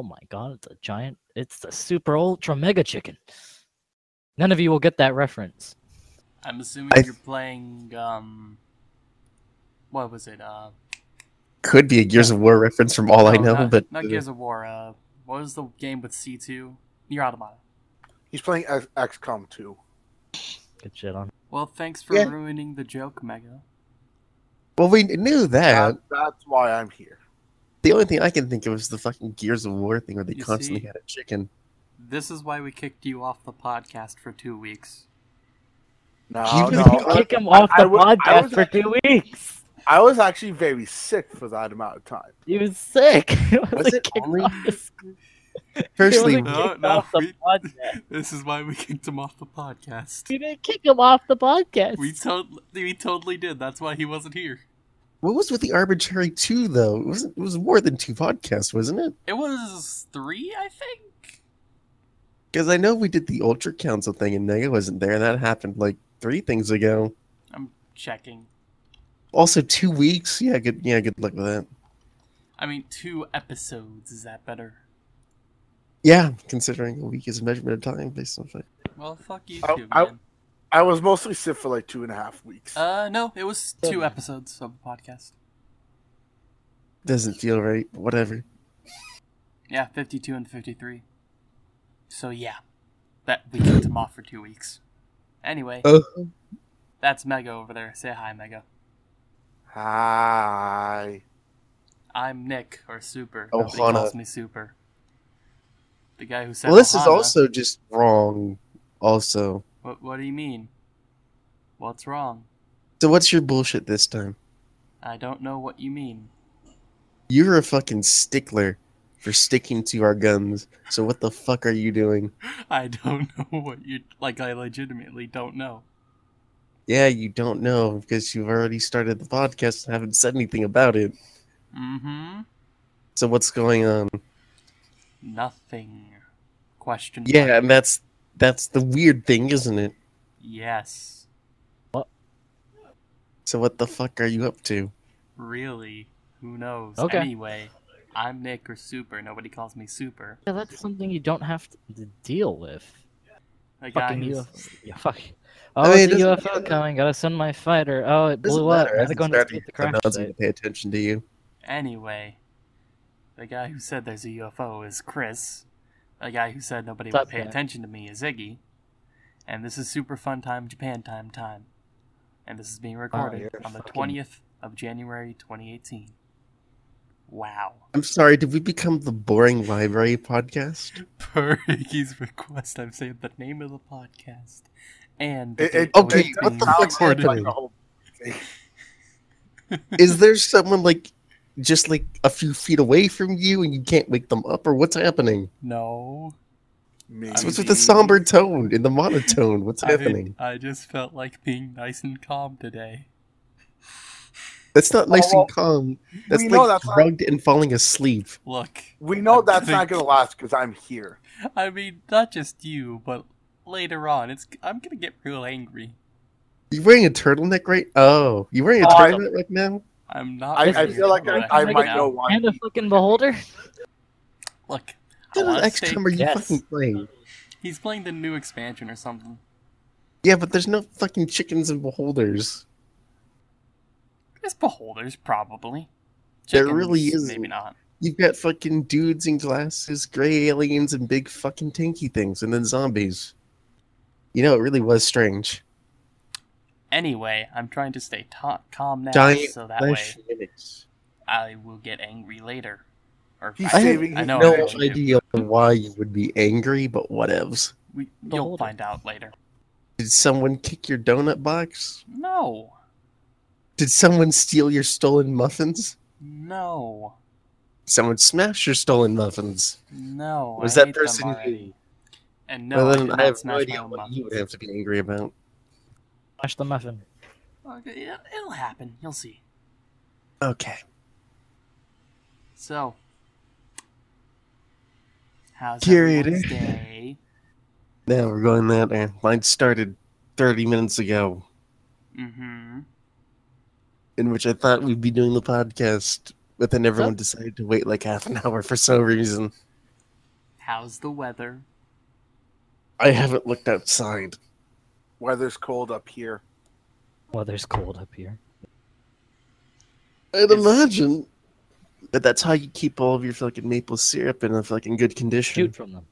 Oh my god, it's a giant. It's the super ultra mega chicken. None of you will get that reference. I'm assuming I- you're playing. Um, what was it? Uh, Could be a Gears of War reference from all I know, not, but not uh, Gears of War. Uh, what was the game with C2? You're out Nier Automata. He's playing X- XCOM 2. Good shit on. Well, thanks for Yeah. ruining the joke, Mega. well, we knew that. That, that's why I'm here. The only thing I can think of is the fucking Gears of War thing where they You constantly see? had a chicken. This is why we kicked you off the podcast for two weeks. No, You no. didn't Kick him off I the was- I podcast was for two weeks. I was actually very sick for that amount of time. He was sick. It Was like it only- off Firstly, No, no, off we- podcast. This is why we kicked him off the podcast. You didn't kick him off the podcast. We totally, we totally did. That's why he wasn't here. What was with the arbitrary two though? It was it was more than two podcasts, wasn't it? It was three, I think. Because I know we did the Ultra Council thing and Nega wasn't there, and that happened like three things ago. I'm checking. Also, two weeks. Yeah, good. Yeah, good luck with that. I mean, two episodes. Is that better? Yeah, considering a week is a measurement of time based on fact. Well, fuck you I- too, I- man. I was mostly sick for like two and a half weeks. Uh, no, it was two Yeah. episodes of the podcast. Doesn't feel right. but Whatever. Yeah, 52 and 53. So, yeah. That we kicked him off for two weeks. Anyway, Oh, that's Mega over there. Say hi, Mega. Hi. I'm Nick, or Super. Oh, Nobody Hana. calls me Super. The guy who said well, this is also just wrong. Also, What, what do you mean? What's wrong? so what's your bullshit this time? I don't know what you mean. You're a fucking stickler for sticking to our guns. So what the fuck are you doing? I don't know what you like. I legitimately don't know. Yeah, you don't know because you've already started the podcast and haven't said anything about it. Mm-hmm. So what's going on? Nothing. Question. Yeah, mark. and that's that's the weird thing, isn't it? Yes. What? So what the fuck are you up to? Really? Who knows? Okay. Anyway, I'm Nick or Super. Nobody calls me Super. Yeah, that's something you don't have to deal with. The guy Fucking who's UFO. Yeah, fuck. Oh, I mean, it's a doesn't- UFO coming. Gotta send my fighter. Oh, it Doesn't blew up. matter. Gotta Hasn't go investigate the crash so site. gonna pay attention to you. Anyway, the guy who said there's a UFO is Chris. The guy who said nobody What's would pay up, attention to me is Iggy. And this is Super Fun Time Japan Time Time. And this is being oh, recorded you're on the fucking- 20th of January 2018. Wow. I'm sorry, did we become the boring library podcast? Per Iggy's request, I'm saying the name of the podcast. And the It, it, Okay, it's what the sounds fuck's like recorded. a whole thing. Is there someone like just like a few feet away from you and you can't wake them up, or what's happening? No. Maybe. What's with the somber tone in the monotone? What's I, happening? I just felt like being nice and calm today. That's not nice Oh, well, and calm. That's we know like that's not- drugged and falling asleep. Look, We know I that's think- not going to last because I'm here. I mean, not just you, but later on, it's I'm gonna get real angry. You wearing a turtleneck right? Oh, you wearing a oh, I- turtleneck right now? I'm not. I, I feel like it I, I might know why. And a fucking beholder. Look, What wanna kind of say- XCOM are you Yes. fucking playing? he's playing the new expansion or something. Yeah, but there's no fucking chickens and beholders. There's beholders, probably. There really isn't. Maybe not. You've got fucking dudes in glasses, gray aliens, and big fucking tanky things, and then zombies. You know, it really was strange. Anyway, I'm trying to stay ta- calm now, Giant so that way flesh mimics. I will get angry later. Or He's I, I have saving I his know, no I do. idea why you would be angry, but whatevs. we, you'll find out later. Did someone kick your donut box? No, Did someone steal your stolen muffins? no, Someone smash your stolen muffins? no. Was I that person already. you? And no, well, I, then did I, have no idea own what muffins. you would have to be angry about. Smash the muffin. Okay, yeah, it'll happen. You'll see. Okay. So, how's Curator. everyone's day? Now we're going that way. Mine started 30 minutes ago, Mm-hmm. in which I thought we'd be doing the podcast, but then everyone decided to wait like half an hour for some reason. How's the weather? I haven't looked outside. Weather's cold up here. Weather's cold up here. I'd It's- imagine that that's how you keep all of your fucking maple syrup in a fucking good condition. Shoot from them.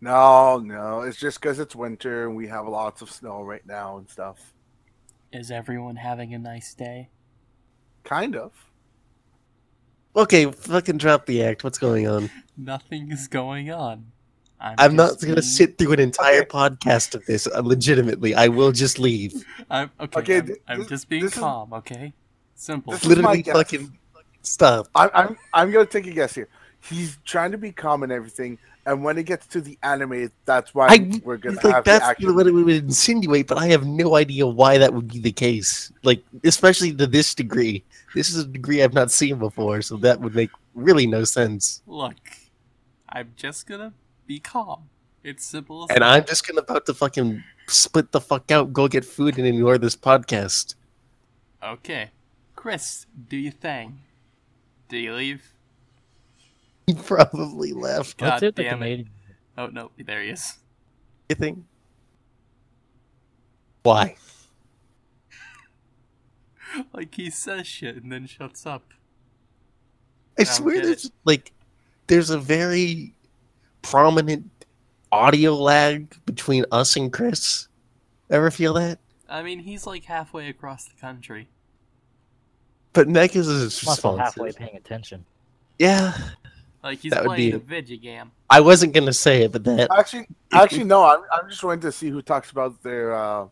No, no, it's just because it's winter and we have lots of snow right now and stuff. Is everyone having a nice day? Kind of. Okay, fucking drop the act. What's going on? Nothing is going on. I'm, I'm not gonna sit through an entire Okay. podcast of this. Uh, legitimately, I will just leave. I'm okay. Okay, I'm, th- I'm just being this is- calm. Okay, simple. This is my Literally, guess. fucking stop. I'm, I'm, I'm gonna take a guess here. He's trying to be calm and everything, and when it gets to the anime, that's why I we're gonna like have that's action. what it would insinuate, but I have no idea why that would be the case. Like, especially to this degree. This is a degree I've not seen before, so that would make really no sense. Look, I'm just gonna be calm. It's simple as And that. I'm just gonna about to fucking split the fuck out, go get food, and ignore this podcast. Okay, Chris, do your thing. Do you leave? He probably left. God Let's the damn it. Oh no, there he is. You think? Why? Like he says shit and then shuts up. I I swear get there's like there's a very prominent audio lag between us and Chris. Ever feel that? I mean, he's like halfway across the country. But Megas is Must be halfway paying attention. Yeah, Like he's That would playing be- a video game. I wasn't gonna say it, but that Actually, actually, no. I'm, I'm just waiting to see who talks about their uh,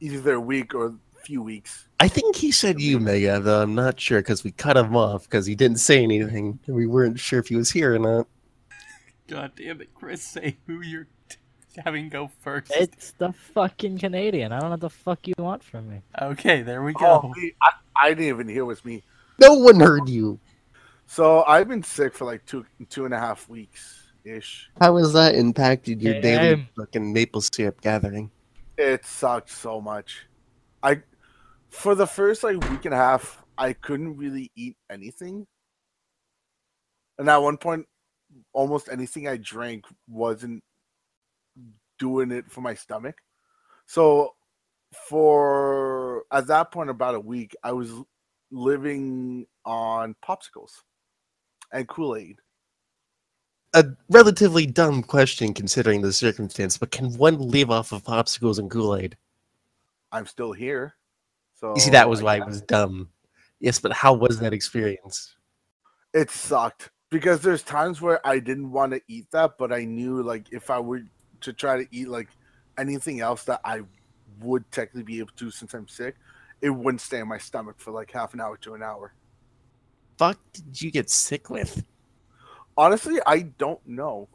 either their week or few weeks. I think he said you, Mega. Though I'm not sure because we cut him off because he didn't say anything. and We weren't sure if he was here or not. God damn it, Chris, say who you're t- having go first. It's the fucking Canadian. I don't know what the fuck you want from me. Okay, there we Oh, go. me, I, I didn't even hear it was me. No one heard you. So I've been sick for like two two and a half weeks ish. How has that impacted your Yeah, daily I'm- fucking maple syrup gathering? It sucked so much. I for the first like week and a half, I couldn't really eat anything. And at one point, almost anything I drank wasn't doing it for my stomach. So for at that point about a week, I was living on popsicles and Kool-Aid. A relatively dumb question considering the circumstance, but can one live off of popsicles and Kool-Aid? I'm still here. So You see, that was I why it was dumb. Yes, but how was that experience? it sucked because there's times where I didn't want to eat that, but I knew like if I were to try to eat like anything else that I would technically be able to since I'm sick, it wouldn't stay in my stomach for like half an hour to an hour. Fuck did you get sick with? Honestly, I don't know.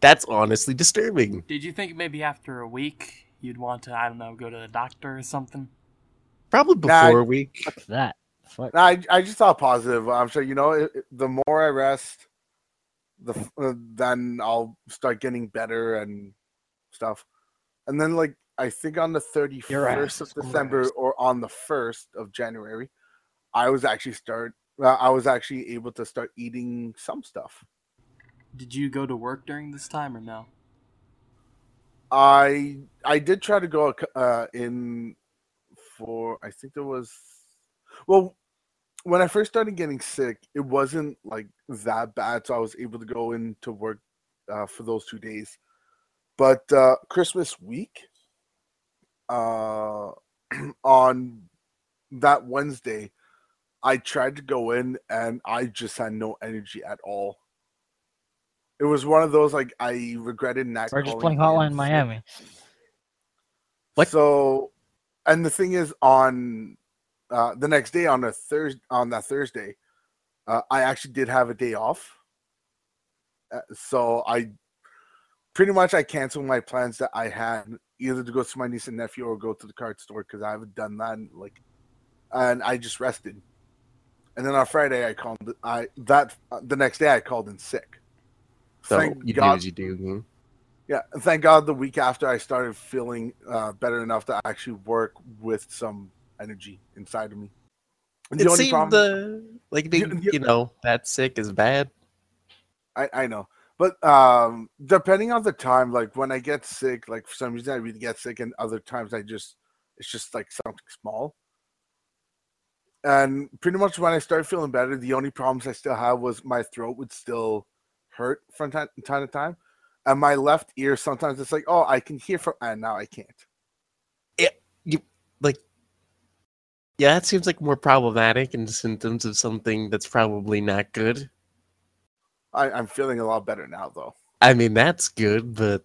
That's honestly disturbing. Did you think maybe after a week you'd want to, I don't know, go to the doctor or something? Probably Nah, before a week. Fuck that. Fuck. Nah, I I just thought positive. I'm sure you know it, it- the more I rest, the uh, then I'll start getting better and stuff. And then like I think on the 31st of December or on the 1st of January, I was actually start uh, I was actually able to start eating some stuff. Did you go to work during this time or no? I I did try to go uh, in for I think there was well when I first started getting sick, it wasn't like that bad, so I was able to go into work uh, for those two days. But uh, Christmas week, uh, on that Wednesday, I tried to go in and I just had no energy at all. It was one of those like I regretted not. We're just playing Hotline in. Miami. What? So, and the thing is, on uh, the next day, on a Thursday, on that Thursday, uh, I actually did have a day off. Uh, so I pretty much I canceled my plans that I had either to go to my niece and nephew or go to the card store because I haven't done that in, like, and I just rested. And then on Friday, I called. I that uh, the next day I called in sick. So Thank you do God as you do. yeah, and thank God the week after I started feeling uh, better enough to actually work with some energy inside of me. And It the seemed problem, the like being, You- you know that sick is bad. I, I know, But um, depending on the time, like when I get sick, like for some reason I really get sick, and other times I just it's just like something small. And pretty much when I started feeling better, the only problems I still had was my throat would still hurt from time, time to time, and my left ear sometimes it's like, oh, I can hear from, and now I can't. Yeah, it seems like more problematic and symptoms of something that's probably not good. I, I'm feeling a lot better now, though. I mean, that's good, but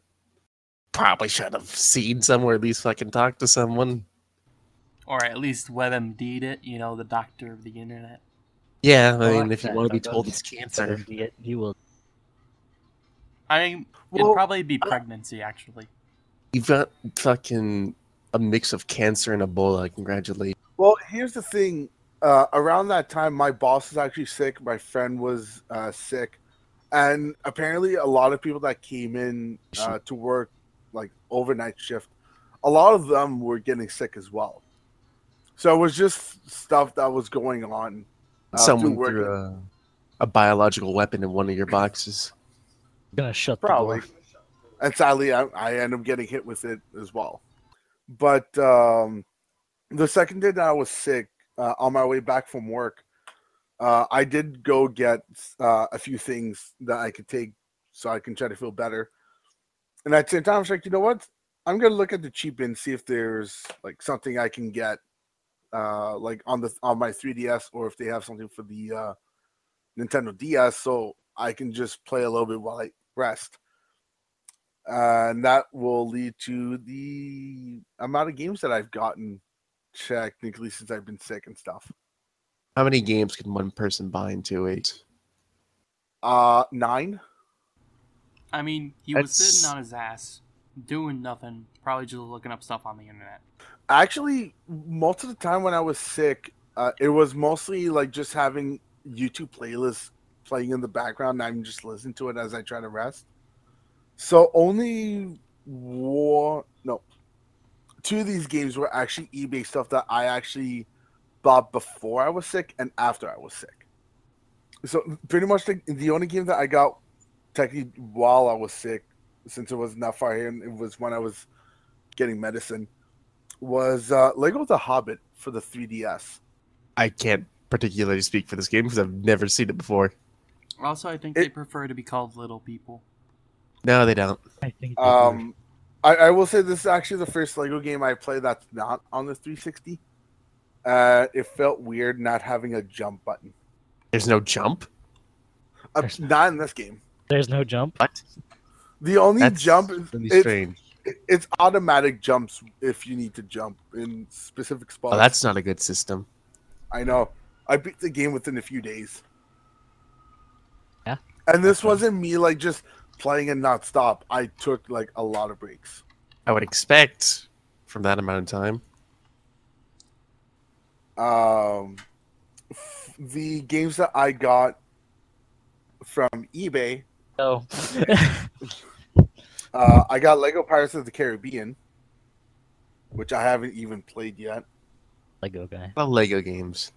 probably should have seen somewhere at least so I can talk to someone. Or at least WebMD'd it, you know, the doctor of the internet. Yeah, I Well, mean, if you want to be told it's cancer. You you will. I mean, Well, it'd probably be pregnancy, actually. You've got fucking a mix of cancer and Ebola. Congratulations. Well, here's the thing. Uh, around that time, my boss was actually sick. My friend was uh, sick, and apparently, a lot of people that came in uh, to work like overnight shift, a lot of them were getting sick as well. So it was just stuff that was going on. uh, Someone threw a, a biological weapon in one of your boxes. I'm gonna shut Probably. the door. and sadly I, I end up getting hit with it as well but um the second day that i was sick uh, on my way back from work uh, i did go get uh, a few things that i could take so i can try to feel better. And at the same time i was like you know what? I'm gonna look at the eShop and see if there's like something i can get uh like on the on my 3ds or if they have something for the uh nintendo ds so i can just play a little bit while i rest. And that will lead to the amount of games that I've gotten technically since I've been sick and stuff. How many games can one person buy in two weeks? Uh, nine. I mean, he was That's- sitting on his ass, doing nothing, probably just looking up stuff on the internet. Actually, most of the time when I was sick, uh, it was mostly like just having YouTube playlists playing in the background. And I'm just listening to it as I try to rest. So only one, no, two of these games were actually eBay stuff that I actually bought before I was sick and after I was sick. So pretty much the, the only game that I got technically while I was sick, since it wasn't that far here, and it was when I was getting medicine, was uh, Lego The Hobbit for the 3DS. I can't particularly speak for this game because I've never seen it before. Also, I think It- they prefer to be called little people. No, they don't. I think. they. Um, I, I will say this is actually the first Lego game I play that's not on the 360. Uh, it felt weird not having a jump button. There's no jump. Uh, There's- not in this game. There's no jump. What? The only That's jump is really it's, strange. it's automatic jumps if you need to jump in specific spots. Oh, that's not a good system. I know. I beat the game within a few days. Yeah. And this Okay. wasn't me like just playing and not stop. I took like a lot of breaks. I would expect from that amount of time. Um, the games that I got from eBay, Oh. uh, I got Lego Pirates of the Caribbean, which I haven't even played yet. Lego guy. Well, Lego games.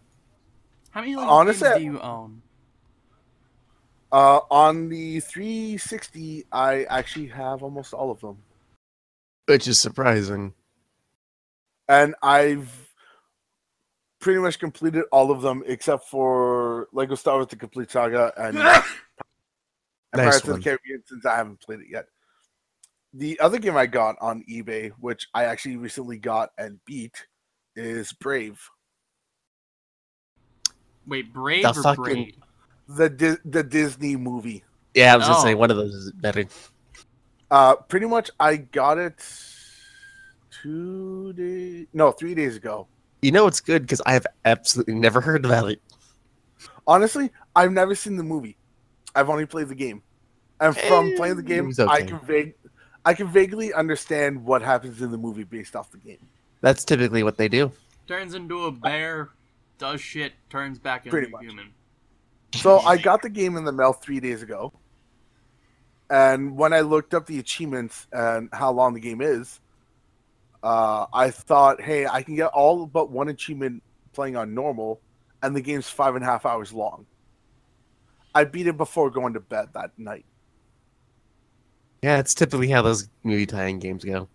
How many Lego Honestly, games do you own? Uh, on the 360, I actually have almost all of them, Which is surprising. and I've pretty much completed all of them except for Lego Star Wars: The Complete Saga and, and Nice Pirates of the Caribbean, since I haven't played it yet. The other game I got on eBay, which I actually recently got and beat, is Brave. Wait, Brave The or fucking- Braid? The Di- the Disney movie. Yeah, I was gonna Oh. say one of those is better. Uh, pretty much, I got it two days, no, three days ago. You know it's good because I have absolutely never heard about it. Honestly, I've never seen the movie. I've only played the game, and from Eh, playing the game, movie's I can vague, I can vaguely understand what happens in the movie based off the game. That's typically what they do. Turns into a bear, does shit, turns back into Pretty a much. human. So I got the game in the mail three days ago, and when I looked up the achievements and how long the game is, uh, I thought, hey, I can get all but one achievement playing on normal, and the game's five and a half hours long. I beat it before going to bed that night. Yeah, it's typically how those movie tie-in games go.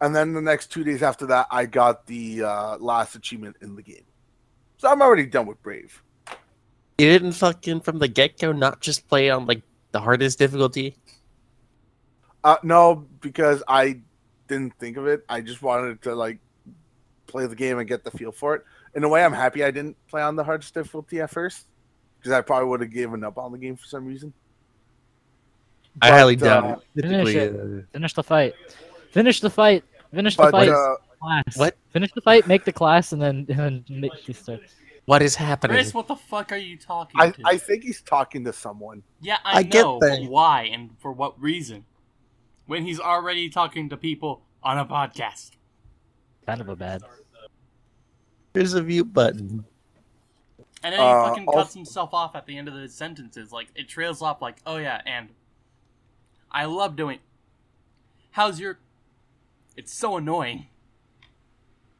And then the next two days after that, I got the uh, last achievement in the game. So I'm already done with Brave. You didn't fucking from the get-go not just play on like the hardest difficulty? Uh, no, because I didn't think of it. I just wanted to like play the game and get the feel for it. In a way, I'm happy I didn't play on the hardest difficulty at first, because I probably would have given up on the game for some reason. I highly doubt uh, it. Finish Typically, uh, Finish the fight. Finish the fight. Finish the But fight. uh, class. what? Finish the fight. Make the class, and then and then make the start. What is happening? Chris, what the fuck are you talking I, to? I think he's talking to someone. yeah, I, I get know, but that. why and for what reason? When he's already talking to people on a podcast. Kind of a bad. There's a mute button. And then he Uh, fucking also- cuts himself off at the end of the sentences. Like, it trails off like, oh yeah, and I love doing. How's your. It's so annoying.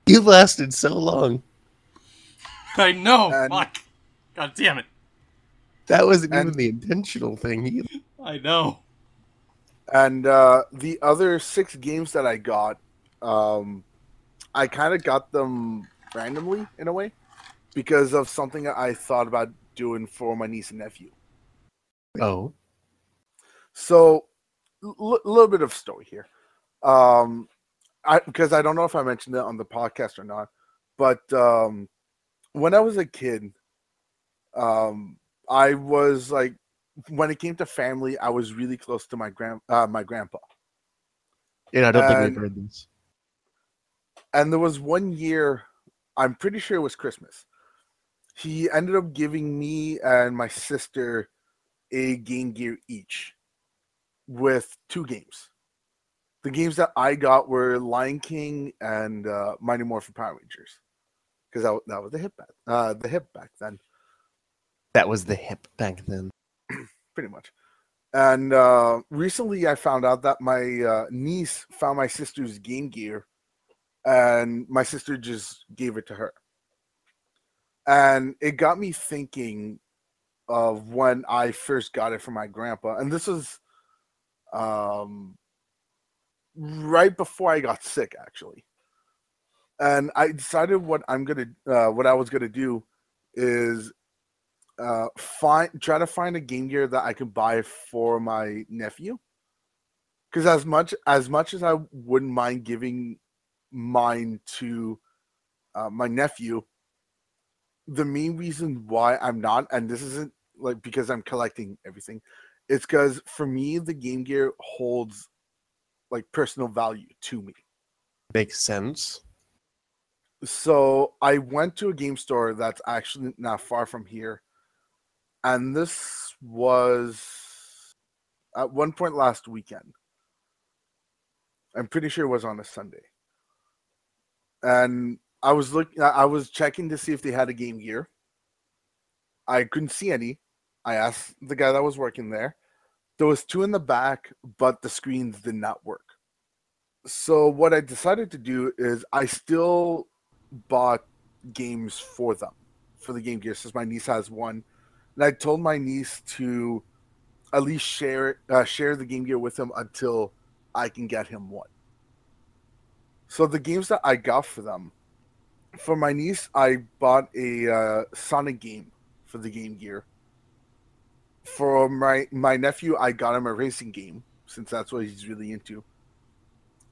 You lasted so long. I know, And- fuck. God damn it. That wasn't And- even the intentional thing. either. I know. And uh, the other six games that I got, um, I kind of got them randomly in a way because of something I thought about doing for my niece and nephew. Oh, So, a little bit of story here. Um, I because I don't know if I mentioned it on the podcast or not, but um, when I was a kid, um, I was like, when it came to family, I was really close to my grand uh, my grandpa. yeah, I don't think And- we've heard this. And there was one year, I'm pretty sure it was Christmas. He ended up giving me and my sister a Game Gear each with two games. The games that I got were Lion King and uh, Mighty Morphin Power Rangers, because that, that was the hip back, uh, the hit back then, That was the hip back then. pretty much. And uh, recently, I found out that my uh, niece found my sister's Game Gear, and my sister just gave it to her. And it got me thinking of when I first got it from my grandpa, and this was um, right before I got sick, actually. And I decided what I'm gonna, uh, what I was gonna do, is uh find try to find a game gear that I can buy for my nephew. Because as much as much as I wouldn't mind giving mine to uh, my nephew, the main reason why I'm not, and this isn't like because I'm collecting everything, it's because for me the Game Gear holds like personal value to me. Makes sense. So I went to a game store that's actually not far from here, and this was at one point last weekend. I'm pretty sure it was on a Sunday, and I was looking. I was checking to see if they had a Game Gear. I couldn't see any. I asked the guy that was working there. There was two in the back, but the screens did not work. So what I decided to do is I still bought games for them for the Game Gear since my niece has one, and I told my niece to at least share uh, share the Game Gear with him until I can get him one. So the games that I got for them, for my niece, I bought a uh, Sonic game for the Game Gear. For my my nephew, I got him a racing game since that's what he's really into,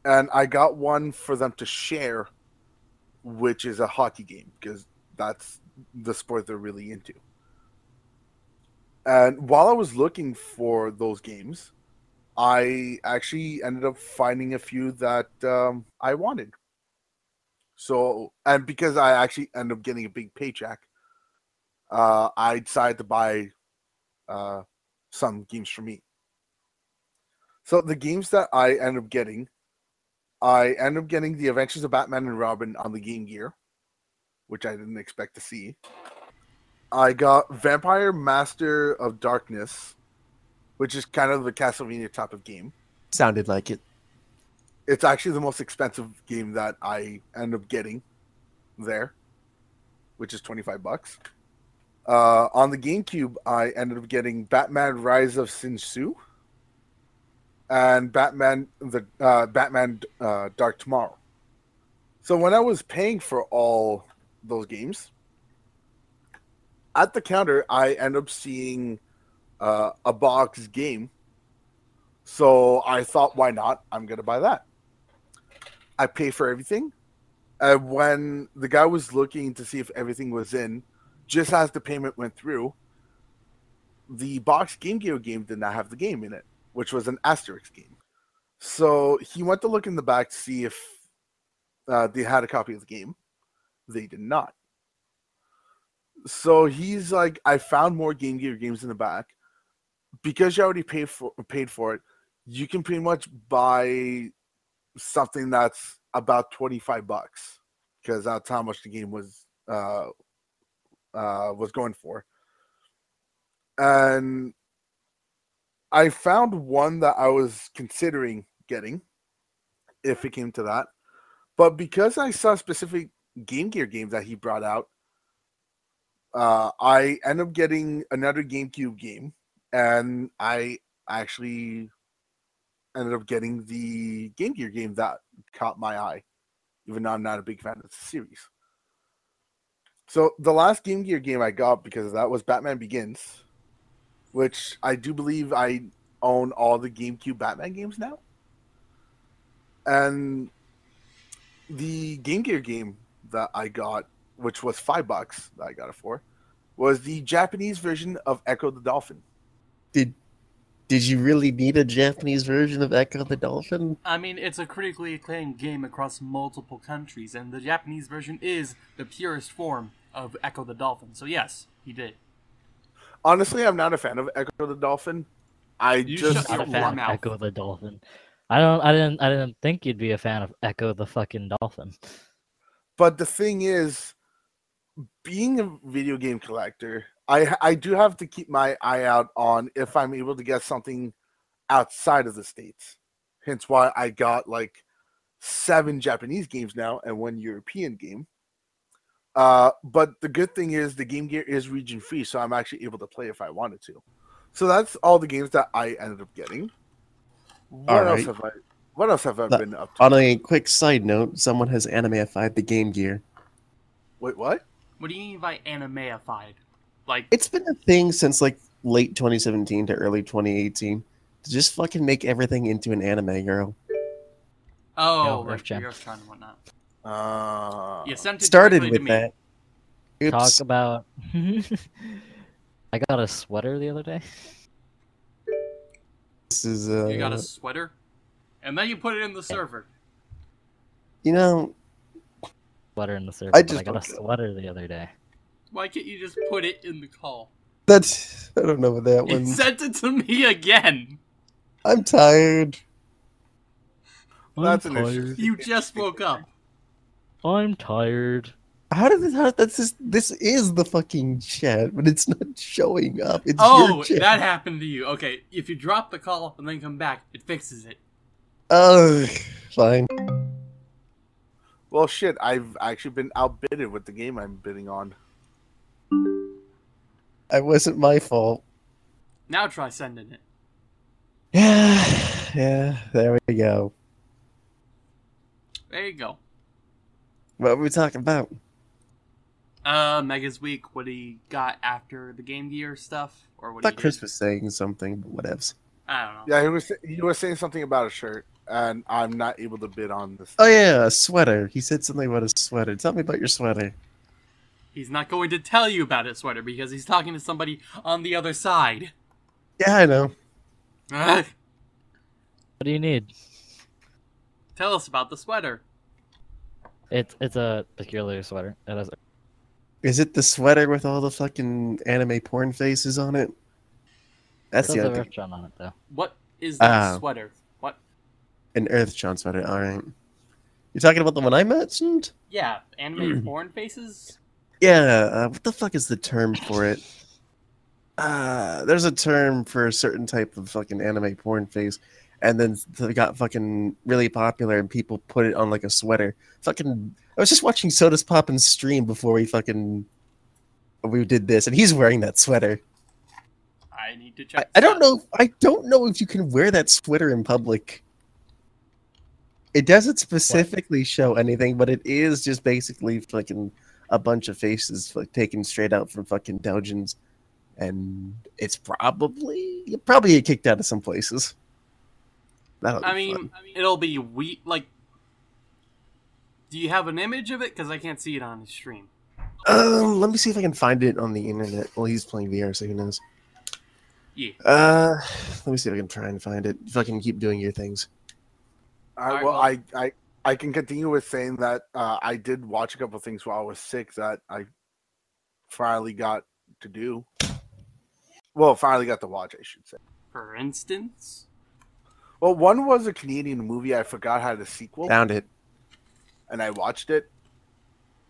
and I got one for them to share which is a hockey game because that's the sport they're really into. And while I was looking for those games, I actually ended up finding a few that um, I wanted. So, and because I actually ended up getting a big paycheck, uh, I decided to buy uh, some games for me. So the games that I ended up getting I ended up getting the Adventures of Batman and Robin on the Game Gear, which I didn't expect to see. I got Vampire Master of Darkness, which is kind of the Castlevania type of game. Sounded like it. It's actually the most expensive game that I end up getting there, which is 25 bucks. Uh, on the GameCube, I ended up getting Batman Rise of Sin Tzu. And Batman the uh, Batman uh, Dark Tomorrow. So when I was paying for all those games, at the counter I end up seeing uh, a box game. So I thought, why not? I'm gonna buy that. I pay for everything. And when the guy was looking to see if everything was in, just as the payment went through, the box Game Gear game did not have the game in it, which was an Asterix game. So he went to look in the back to see if uh, they had a copy of the game. They did not. So he's like, I found more Game Gear games in the back. Because you already paid for paid for it, you can pretty much buy something that's about 25 bucks because that's how much the game was uh uh was going for and i found one that i was considering getting if it came to that but because i saw specific game gear games that he brought out uh i ended up getting another gamecube game and i actually ended up getting the Game Gear game that caught my eye, even though I'm not a big fan of the series. So the last Game Gear game I got because of that was Batman Begins, which I do believe I own all the GameCube Batman games now. And the Game Gear game that I got, which was five bucks that I got it for, was the Japanese version of Ecco the Dolphin. Did did you really need a Japanese version of Ecco the Dolphin? I mean, it's a critically acclaimed game across multiple countries, and the Japanese version is the purest form of Ecco the Dolphin. So yes, he did. Honestly, I'm not a fan of Ecco the Dolphin. I You just shut Not a fan of. Ecco the Dolphin. I don't. I didn't. I didn't think you'd be a fan of Ecco the fucking Dolphin. But the thing is, being a video game collector, I I do have to keep my eye out on if I'm able to get something outside of the states. Hence why I got like seven Japanese games now and one European game. Uh, but the good thing is the Game Gear is region free, so I'm actually able to play if I wanted to. So that's all the games that I ended up getting. What All else right. have I? What else have I That- been up to? On a quick side note, someone has animeified the Game Gear. Wait, what? What do you mean by animeified? Like, It's been a thing since like late 2017 to early 2018 to just fucking make everything into an anime, girl. oh, Yo, right, Earth Jam. your Earthbound and whatnot. Uh, You sent it Started with to me. that. Oops. Talk about. I got a sweater the other day. This is uh, You got a sweater, and then you put it in the server. you know, Sweater in the server. I but I just got a don't get it. sweater the other day. Why can't you just put it in the call? that's I don't know what that You one. sent it to me again. I'm tired. That's I'm an issue. tired. You just woke up. I'm tired. How does this? How that's just this is the fucking chat, but it's not showing up. It's Oh, your chat. that happened to you. Okay, if you drop the call and then come back, it fixes it. Ugh, fine. Well, shit, I've actually been outbidded with the game I'm bidding on. It wasn't my fault. Now try sending it. Yeah, yeah. There we go. There you go. What were we talking about? Uh, Mega's week. What he got after the Game Gear stuff, or I what? thought he Chris did? was saying something, but whatevs. I don't know. Yeah, he was he was saying something about a shirt, and I'm not able to bid on this. Oh yeah, a sweater. He said something about a sweater. Tell me about your sweater. He's not going to tell you about his sweater because he's talking to somebody on the other side. Yeah, I know. Ugh. What do you need? Tell us about the sweater. It's it's a peculiar sweater. It has Is it the sweater with all the fucking anime porn faces on it? That's it the other Earth John on it though. What is that Ah. sweater? What? an Earth John sweater. All right. You're talking about the one I mentioned? Yeah, anime porn faces. Yeah. Uh, what the fuck is the term for it? Uh, there's a term for a certain type of fucking anime porn face, and then they got fucking really popular, and people put it on like a sweater. Fucking, I was just watching Soda's Poppin's stream before we fucking we did this, and he's wearing that sweater. I need to I, check. I don't this out. know. I don't know if you can wear that sweater in public. It doesn't specifically show anything, but it is just basically fucking a bunch of faces like taken straight out from fucking Doujins, and it's probably you probably get kicked out of some places. That'll be I mean, fun. it'll be we like. Do you have an image of it? Because I can't see it on the stream. um, let me see if I can find it on the internet. Well, he's playing VR, so who knows? Yeah. Uh, let me see if I can try and find it. If I can keep doing your things. I, Alright, well, well- I, I I can continue with saying that uh, I did watch a couple of things while I was sick that I finally got to do. Well, finally got to watch, I should say. For instance, Well, one was a Canadian movie. I forgot had a sequel, Found it. and I watched it,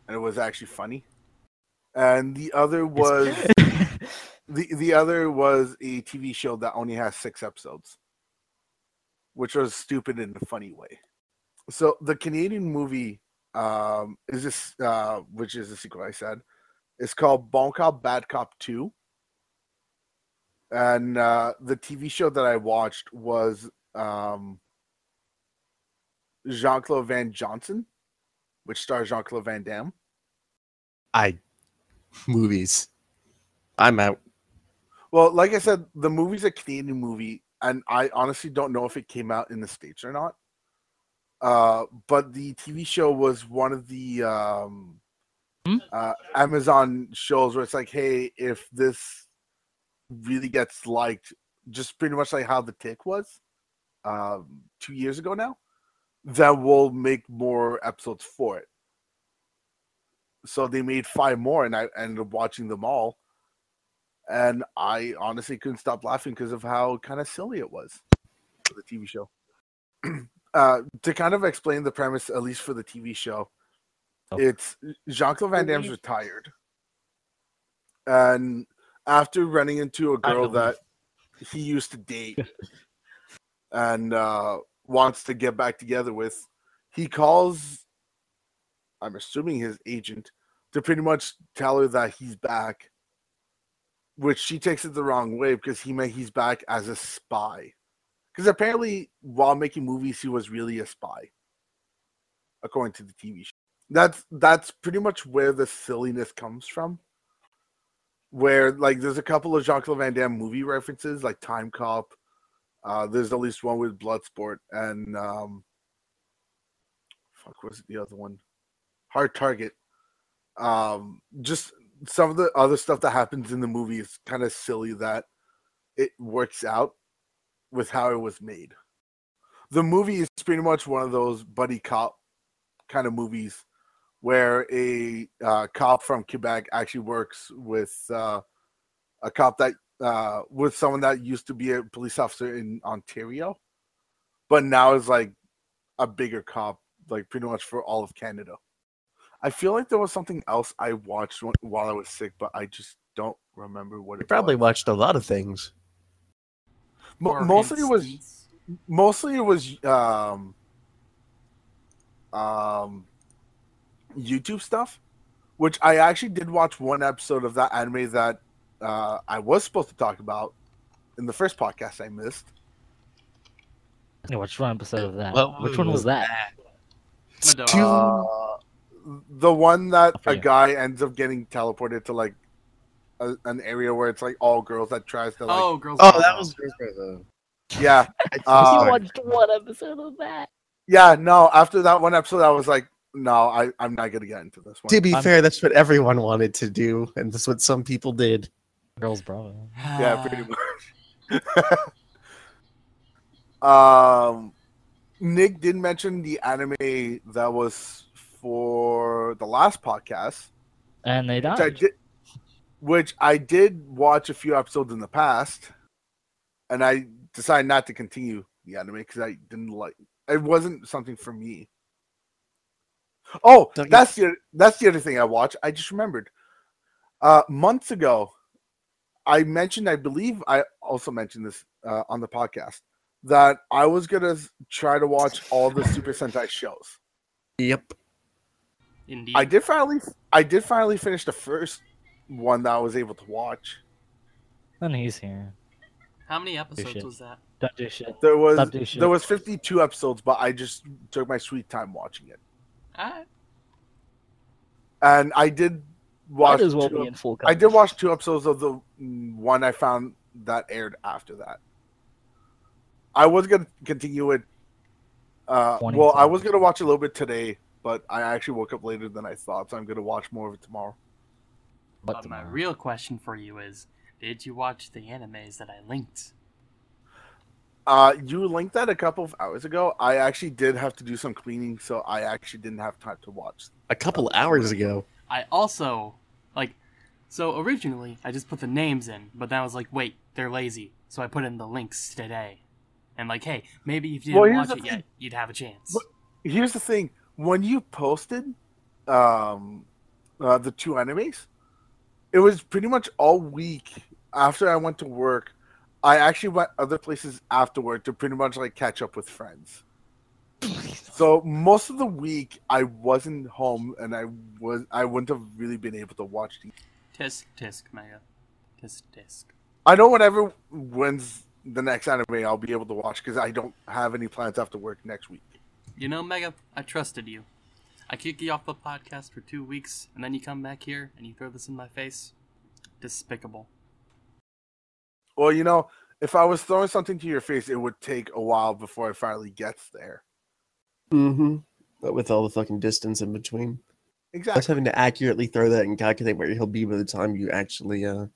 and it was actually funny. And the other was the the other was a TV show that only has six episodes, which was stupid in a funny way. So the Canadian movie um, is this, uh, which is the sequel I said, it's called Bon Cop Bad Cop Two, and uh, the TV show that I watched was um, Jean Claude Van Johnson, which stars Jean Claude Van Damme. I movies. I'm out. Well, like I said, the movie's a Canadian movie, and I honestly don't know if it came out in the states or not. Uh, but the TV show was one of the um, Hmm? uh, Amazon shows where it's like, hey, if this really gets liked, just pretty much like how the Tick was um, two years ago now, then we'll make more episodes for it. So they made five more, and I ended up watching them all and I honestly couldn't stop laughing because of how kind of silly it was for the TV show. uh, to kind of explain the premise, at least for the TV show, Oh. it's Jean Claude Van Damme's retired, and after running into a girl that he used to date and uh, wants to get back together with, he calls. I'm assuming his agent to pretty much tell her that he's back which she takes it the wrong way because he may he's back as a spy. Because apparently, while making movies, he was really a spy, according to the TV show. That's that's pretty much where the silliness comes from. Where like there's a couple of Jean Claude Van Damme movie references, like Time Cop. Uh, there's at least one with Bloodsport and um, fuck, was the other one? Hard Target. Um, just some of the other stuff that happens in the movie is kind of silly that it works out with how it was made. The movie is pretty much one of those buddy cop kind of movies where a uh, cop from Quebec actually works with uh, a cop that uh, with someone that used to be a police officer in Ontario, but now is like a bigger cop, like pretty much for all of Canada. I feel like there was something else I watched wh- while I was sick, but I just don't remember what You it probably was. watched a lot of things. Mo- for mostly it was mostly it was um um YouTube stuff, which I actually did watch one episode of that anime that uh, I was supposed to talk about in the first podcast I missed. I watched one episode of that. What Which one was that? Madonna. Uh, the one that a forget. guy ends up getting teleported to like a, an area where it's like all girls that tries to like oh, girls. Oh, that was Girls By the- yeah I Uh, you watched one episode of that. yeah no after that one episode I was like no I I'm not gonna get into this one to be I'm- fair, that's what everyone wanted to do, and that's what some people did. Girls Bravo. yeah pretty much um Nick didn't mention the anime that was for the last podcast And they which I did, which I did watch a few episodes in the past, and I decided not to continue the anime because I didn't like. It wasn't something for me. Oh, Don't you- that's the that's the other thing I watched. I just remembered. Uh, months ago, I mentioned. I believe I also mentioned this uh, on the podcast that I was gonna try to watch all the Super Sentai shows. Yep. Indeed. I did finally I did finally finish the first one that I was able to watch. And he's here. How many episodes shit. was that? Don't do shit. There was Stop shit. there was 52 episodes, but I just took my sweet time watching it, Alright. and I did watch. Might as well two be in full I did watch two episodes of the one I found that aired after that. I was gonna continue it. Uh, well, I was gonna watch a little bit today, but I actually woke up later than I thought, so I'm gonna watch more of it tomorrow. But But my real question for you is, did you watch the animes that I linked? Uh, you linked that a couple of hours ago. I actually did have to do some cleaning, so I actually didn't have time to watch. A couple hours ago. I also like so originally I just put the names in, but then I was like, wait, they're lazy. So I put in the links today. And like, hey, maybe if you Well, didn't here's watch it yet, thing. you'd have a chance. But- Here's the thing: when you posted um, uh, the two animes, it was pretty much all week after I went to work. I actually went other places afterward to pretty much like catch up with friends. So most of the week I wasn't home, and I was I wouldn't have really been able to watch these. Tisk tisk mega. Tisk tisk. I know whenever when's the next anime I'll be able to watch because I don't have any plans after work next week. You know, Mega, I trusted you. I kick you off the podcast for two weeks, and then you come back here and you throw this in my face. Despicable. Well, you know, if I was throwing something to your face, it would take a while before it finally gets there. Mm-hmm. But with all the fucking distance in between. Exactly. having to accurately throw that and calculate where he'll be by the time you actually uh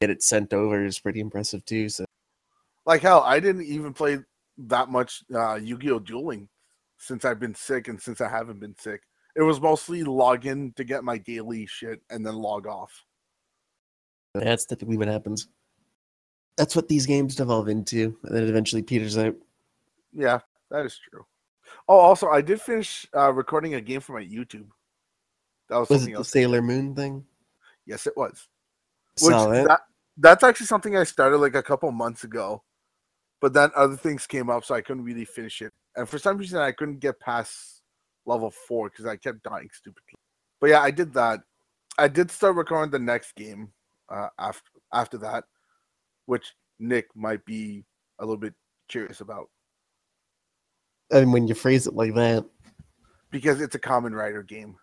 get it sent over is pretty impressive too. So Like hell, I didn't even play that much uh, Yu-Gi-Oh! Dueling since I've been sick and since I haven't been sick. It was mostly log in to get my daily shit and then log off. that's typically what happens. That's what these games devolve into, and then it eventually peters out. Yeah, that is true. Oh, also, I did finish uh, recording a game for my YouTube. That was, Was something it the else. Sailor Moon thing? Yes, it was. Which that. that, that's actually something I started like a couple months ago, but then other things came up, so I couldn't really finish it. And for some reason, I couldn't get past level four because I kept dying stupidly. But yeah, I did that. I did start recording the next game uh, after after that, which Nick might be a little bit curious about And when you phrase it like that, because it's a Kamen Rider game.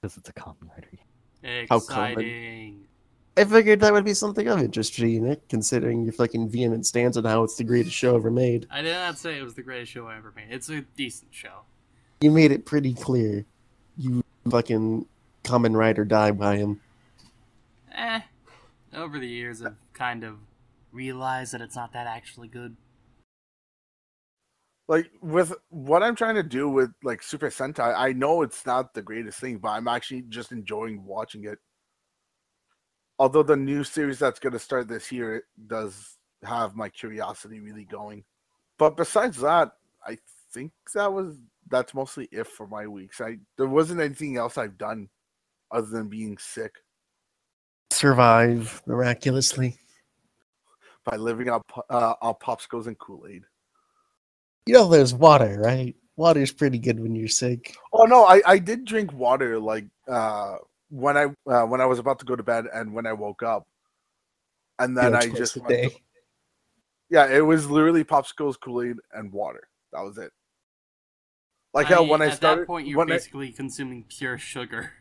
Because it's a Kamen Rider. How common. I figured that would be something of interest to you, Nick, considering your fucking vehement stance on how it's the greatest show ever made. I did not say it was the greatest show I ever made. It's a decent show. You made it pretty clear. You fucking Kamen Rider die by him. Eh. Over the years, I've kind of realized that it's not that actually good. Like with what I'm trying to do with like Super Sentai, I know it's not the greatest thing, but I'm actually just enjoying watching it. Although the new series that's going to start this year it does have my curiosity really going. But besides that, I think that was that's mostly it for my weeks. I there wasn't anything else I've done other than being sick Survive miraculously. by living on uh, on popsicles and Kool Aid. You know there's water, right? Water's pretty good when you're sick. Oh no, I, I did drink water like uh when I uh, when I was about to go to bed and when I woke up, and then You know, I just a went to- yeah, it was literally popsicles, Kool Aid, and water. That was it. Like I how mean, when I at started, that point, you're when I- basically consuming pure sugar.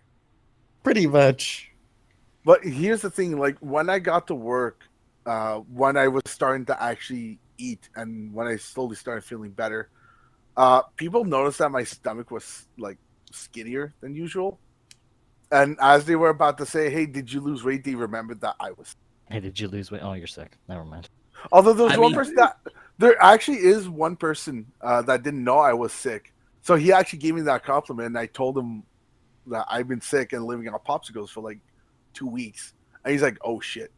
Pretty much. but here's the thing: like when I got to work, uh, when I was starting to actually eat, and when I slowly started feeling better, uh, people noticed that my stomach was like skinnier than usual. And as they were about to say, "Hey, did you lose weight?" They remembered that I was Hey, did you lose weight? Oh, you're sick. Never mind. Although there's I one mean- person that there actually is one person uh, that didn't know I was sick. So he actually gave me that compliment, and I told him that I've been sick and living on popsicles for like two weeks, and he's like, "Oh shit,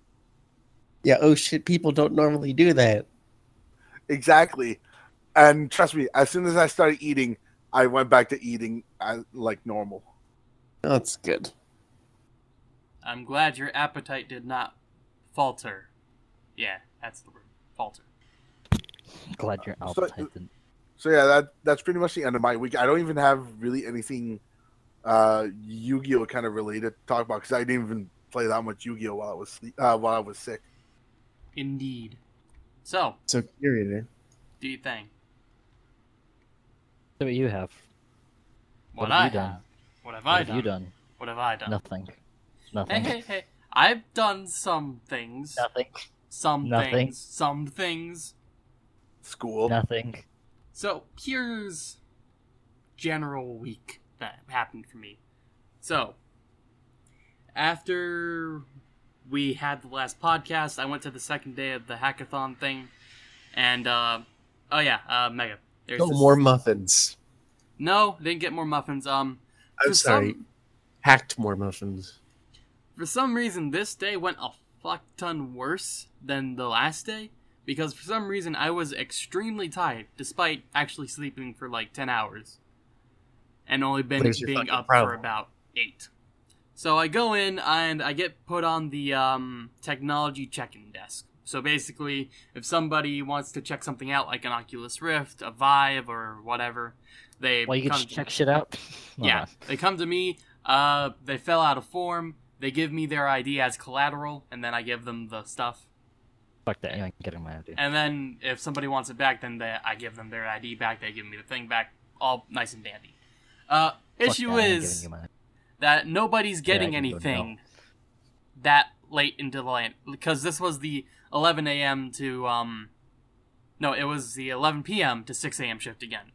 Yeah, oh shit, people don't normally do that. Exactly." And trust me, as soon as I started eating, I went back to eating uh, like normal. That's good. I'm glad your appetite did not falter. Yeah, that's the word. Falter. Glad your So- appetite didn't. So yeah, that that's pretty much the end of my week. I don't even have really anything uh, Yu-Gi-Oh kind of related to talk about because I didn't even play that much Yu-Gi-Oh while I was sleep, uh, while I was sick. Indeed. So, So curator. do you think? So what you have? What, What I have you done? have. What have What I have done? you done? What have I done? Nothing. Hey, Nothing. hey, hey. I've done some things. Nothing. Some Nothing. things. Some things. School. Nothing. So here's general week that happened for me. So after we had the last podcast, I went to the second day of the hackathon thing, and uh, oh yeah, uh, Mega. There's Oh, this- more muffins. No, didn't get more muffins. Um, I'm sorry. some- Hacked more muffins. for some reason this day went a fuck ton worse than the last day because for some reason I was extremely tired despite actually sleeping for like 10 hours and only been being up for about 8. So I go in and I get put on the um, technology check-in desk. So basically, if somebody wants to check something out like an Oculus Rift, a Vive or whatever, they Well, you can come just to- check shit out. Yeah, on. they come to me. Uh, they fill out a form. They give me their ID as collateral, and then I give them the stuff. Fuck that. Ain't getting my idea. And then if somebody wants it back, then they, I give them their ID back. They give me the thing back. All nice and dandy. Uh, Fuck issue that, is giving you my- that nobody's getting go anything that late into the night because this was the 11 a.m. to um, no, it was the 11 p.m. to 6 a.m. shift again.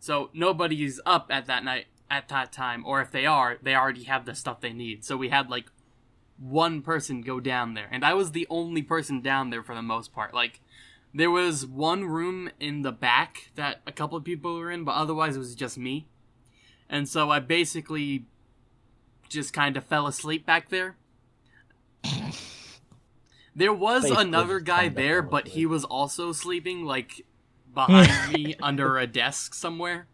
So nobody's up at that night at that time, or if they are, they already have the stuff they need. So we had like one person go down there, and I was the only person down there for the most part. Like there was one room in the back that a couple of people were in, but otherwise it was just me. And so I basically just kind of fell asleep back there. There was Basically another guy there, but he was also sleeping like behind me under a desk somewhere.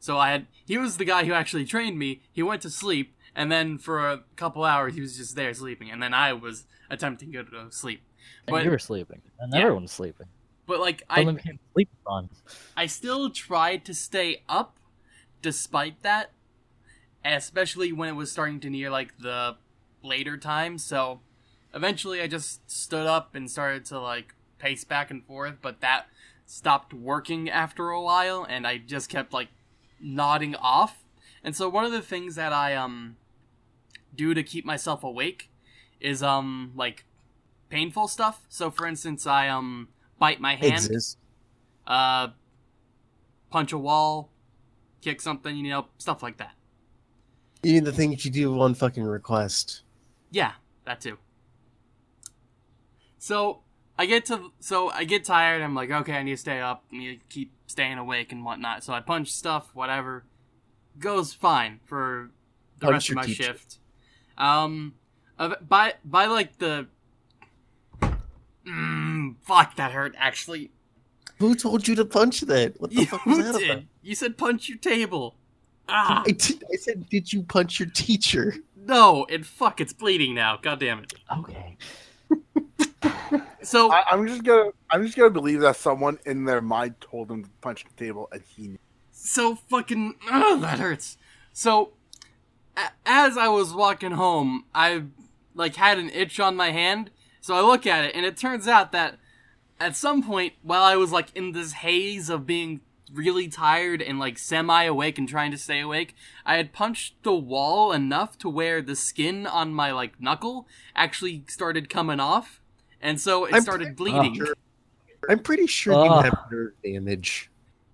So I had he was the guy who actually trained me. He went to sleep and then for a couple hours he was just there sleeping and then I was attempting to go to sleep. And you were sleeping. And Yeah. everyone's sleeping. but like I I sleep on. I still tried to stay up despite that, especially when it was starting to near like the later times. So eventually I just stood up and started to like pace back and forth, but that stopped working after a while and I just kept like nodding off. And so one of the things that I um do to keep myself awake is um like painful stuff. So for instance, I um bite my hand Exist. uh, punch a wall, kick something, you know, stuff like that. You mean the things you do on fucking request? Yeah, that too. So I get to so I get tired. I'm like, okay, I need to stay up. I need to keep staying awake and whatnot. So I punch stuff, whatever. Goes fine for the Punch rest of my teacher. shift. Um, by by like the. Mm, fuck, that hurt. Actually, Who told you to punch that? What the you fuck was that did. about? You said punch your table. Ah. I, said, did you punch your teacher? No, and fuck, it's bleeding now. God damn it. Okay. So I, I'm just gonna I'm just gonna believe that someone in their mind told him to punch the table and he knew. so fucking ugh, that hurts. So a- as I was walking home, I like had an itch on my hand. So I look at it, and it turns out that at some point while I was like in this haze of being really tired and like semi awake and trying to stay awake, I had punched the wall enough to where the skin on my like knuckle actually started coming off. And so it I'm started bleeding. sure- I'm pretty sure you have nerve damage.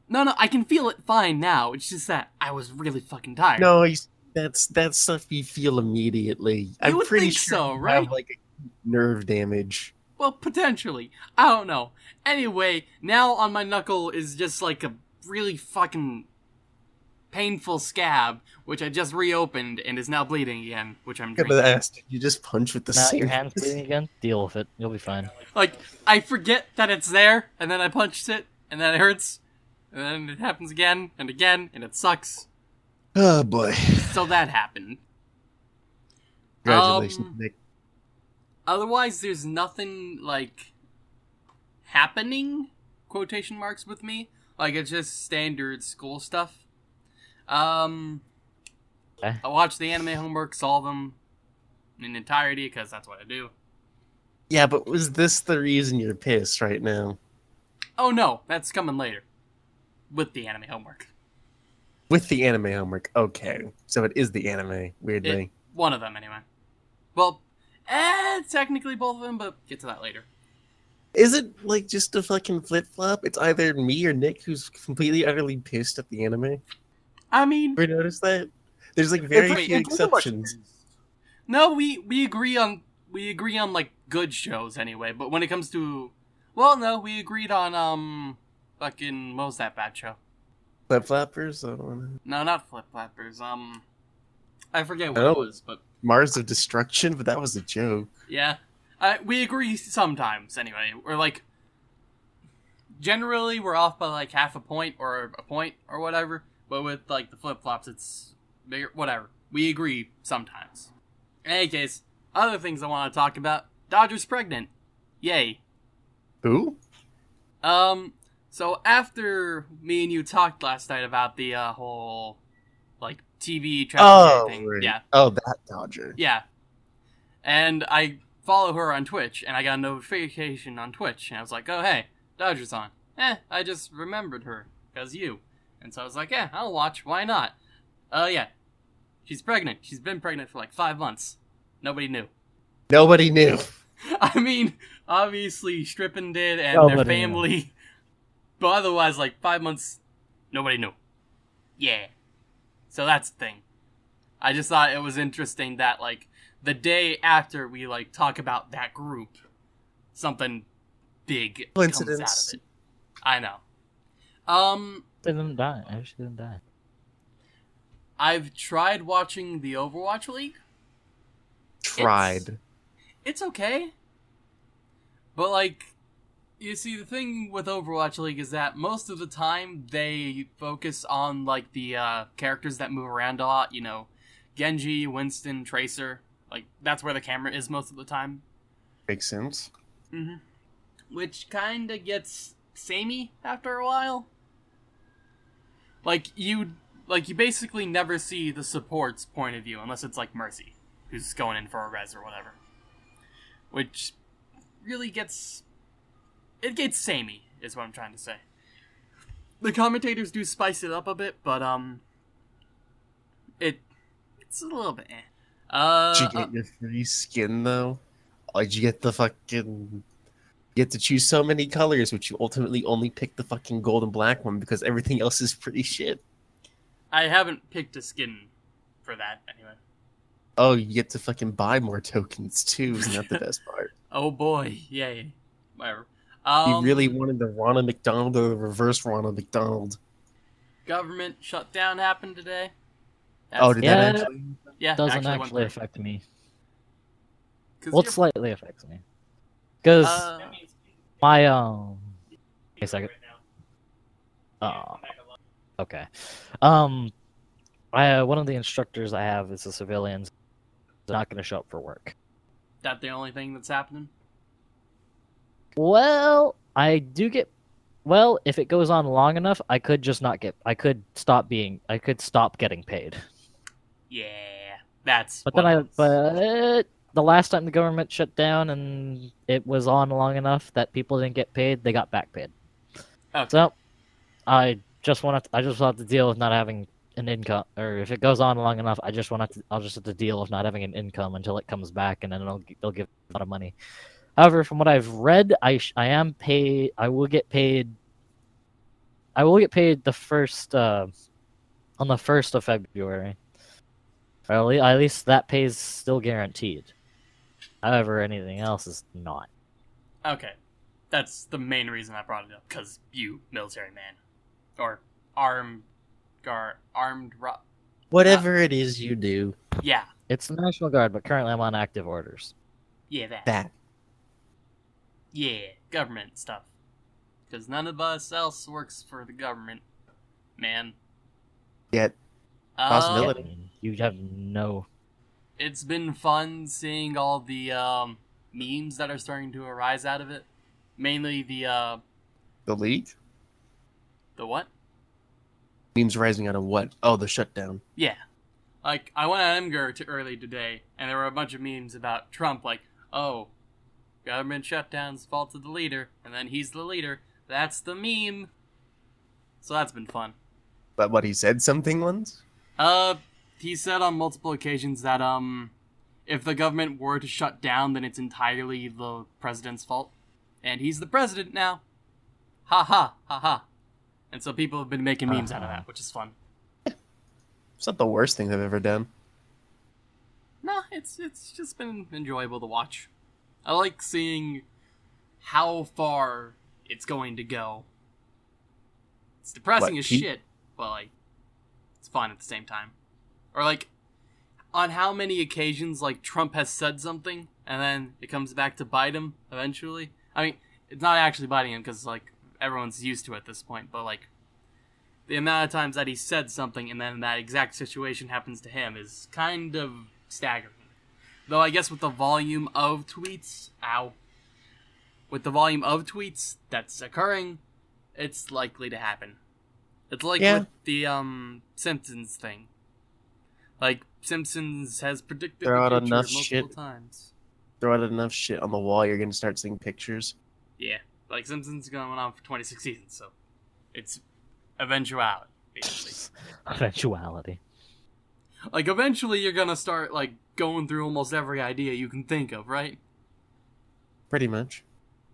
No, no, I can feel it fine now. It's just that I was really fucking tired. No, he's, that's that's stuff you feel immediately. I'm would pretty think sure so, you right? have like nerve damage. Well, potentially. I don't know. Anyway, now on my knuckle is just like a really fucking painful scab, which I just reopened and is now bleeding again, which I'm I'm gonna drinking. ask, did you just punch with the Now your hand's bleeding again. Deal with it. You'll be fine. Like, I forget that it's there, and then I punched it, and then it hurts, and then it happens again and again, and it sucks. Oh boy! So that happened. Congratulations, Um, Nick. otherwise there's nothing like happening quotation marks with me like it's just standard school stuff um Okay. i watch the anime homework solve them in entirety because that's what i do Yeah, but was this the reason you're pissed right now? Oh no, that's coming later. With the anime homework. With the anime homework. Okay. So it is the anime, weirdly. It, one of them, anyway. Well, eh, technically both of them, but get to that later. Is it like just a fucking flip flop? It's either me or Nick who's completely utterly pissed at the anime. I mean, Ever notice that? There's like very It's- few much- exceptions. no, we we agree on we agree on like good shows anyway. But when it comes to, well, no, we agreed on um, fucking what was that bad show? Flip flappers. I don't know. No, not Flip Flappers. Um, I forget what Oh. it was, but Mars of Destruction, but that was a joke. yeah, I, we agree sometimes. Anyway, we're like, generally we're off by like half a point or a point or whatever. But with like the flip flops, it's bigger. Whatever. We agree sometimes. In any case, other things I want to talk about. Dodger's pregnant. Yay. Who? Um, so after me and you talked last night about the uh, whole like TV traffic Oh, thing, right. yeah, Oh, that Dodger. yeah, and I follow her on Twitch, and I got a notification on Twitch, and I was like, oh hey, Dodger's on. Eh, I just remembered her because you, and so I was like, yeah, I'll watch. Why not? Oh yeah, she's pregnant. She's been pregnant for like five months. Nobody knew. Nobody knew. I mean, obviously Strippin did and Nobody their knew. family, but otherwise, like five months, nobody knew. Yeah. So that's the thing. I just thought it was interesting that like the day after we like talk about that group, something big comes out Coincidence. of it. I know. Um, Didn't die. I actually didn't die. I've tried watching the Overwatch League. Tried. it's okay. But like you see the thing with Overwatch League is that most of the time they focus on like the uh characters that move around a lot, you know, Genji, Winston, Tracer. Like that's where the camera is most of the time. Makes sense. Mhm. Which kind of gets samey after a while. Like you like you basically never see the support's point of view unless it's like Mercy, who's going in for a res or whatever. Which really gets it gets samey is what I'm trying to say. The commentators do spice it up a bit, but um it it's a little bit eh. Uh, Did you uh, get your free skin though? Or did you get the fucking? You get to choose so many colors, which you ultimately only pick the fucking gold and black one because everything else is pretty shit. I haven't picked a skin for that anyway. Oh, you get to fucking buy more tokens too. Isn't that the best part? Oh boy, yay. Whatever. you Um, really wanted the Ronald McDonald or the reverse Ronald McDonald? government shutdown happened today. oh, did Yeah. that actually? Yeah, Doesn't actually, actually, affect me. Well, it slightly affects me. Because uh, my um. Wait a second. Oh. Okay. Um, I uh, one of the instructors I have is a civilian. Not going to show up for work. that the only thing that's happening. Well, I do get. Well, if it goes on long enough, I could just not get. I could stop being. I could stop getting paid. Yeah, that's. But then I. But the last time the government shut down and it was on long enough that people didn't get paid, they got back paid. Okay. So, I just want to. I just want to deal with not having an income, or if it goes on long enough, I just want to. I'll just have to deal with not having an income until it comes back, and then it'll they'll give a lot of money. However, from what I've read, I sh- I am paid. I will get paid. I will get paid the first uh, on the first of February. Or at, least that pay is still guaranteed. However, anything else is not. Okay, that's the main reason I brought it up because you, military man, or armed, guard. armed, ro- Whatever it is you do, yeah, It's the National Guard, but currently I'm on active orders. yeah, that, that yeah, government stuff. Because none of us else works for the government, man. yet Um, Possibility. I mean, you have no. it's been fun seeing all the um, memes that are starting to arise out of it. Mainly the uh, the league the what? memes rising out of what? Oh, the shutdown. Yeah. Like, I went on Imgur to early today, and there were a bunch of memes about Trump, like, oh, government shutdowns fall to the leader, and then he's the leader. That's the meme. So that's been fun. But what he said something once. Uh, he said on multiple occasions that um, if the government were to shut down, then it's entirely the president's fault, and he's the president now. Ha ha ha ha. And so people have been making memes out of that, which is fun. It's not the worst thing they've ever done. No, it's it's just been enjoyable to watch. I like seeing how far it's going to go. It's depressing What, as shit, but like it's fun at the same time. Or like on how many occasions like Trump has said something and then it comes back to bite him eventually. I mean, it's not actually biting him because like everyone's used to it at this point, but like the amount of times that he said something and then that exact situation happens to him is kind of staggering. Though I guess with the volume of tweets, ow, with the volume of tweets that's occurring, it's likely to happen. It's like Yeah. with the um Simpsons thing. Like Simpsons has predicted Throw the out future enough multiple shit. times. Throw out enough shit on the wall, you're gonna start seeing pictures. Yeah, like Simpsons going on for 26 seasons, so it's eventuality, basically. Eventuality. like eventually you're gonna start like going through almost every idea you can think of, right? Pretty much.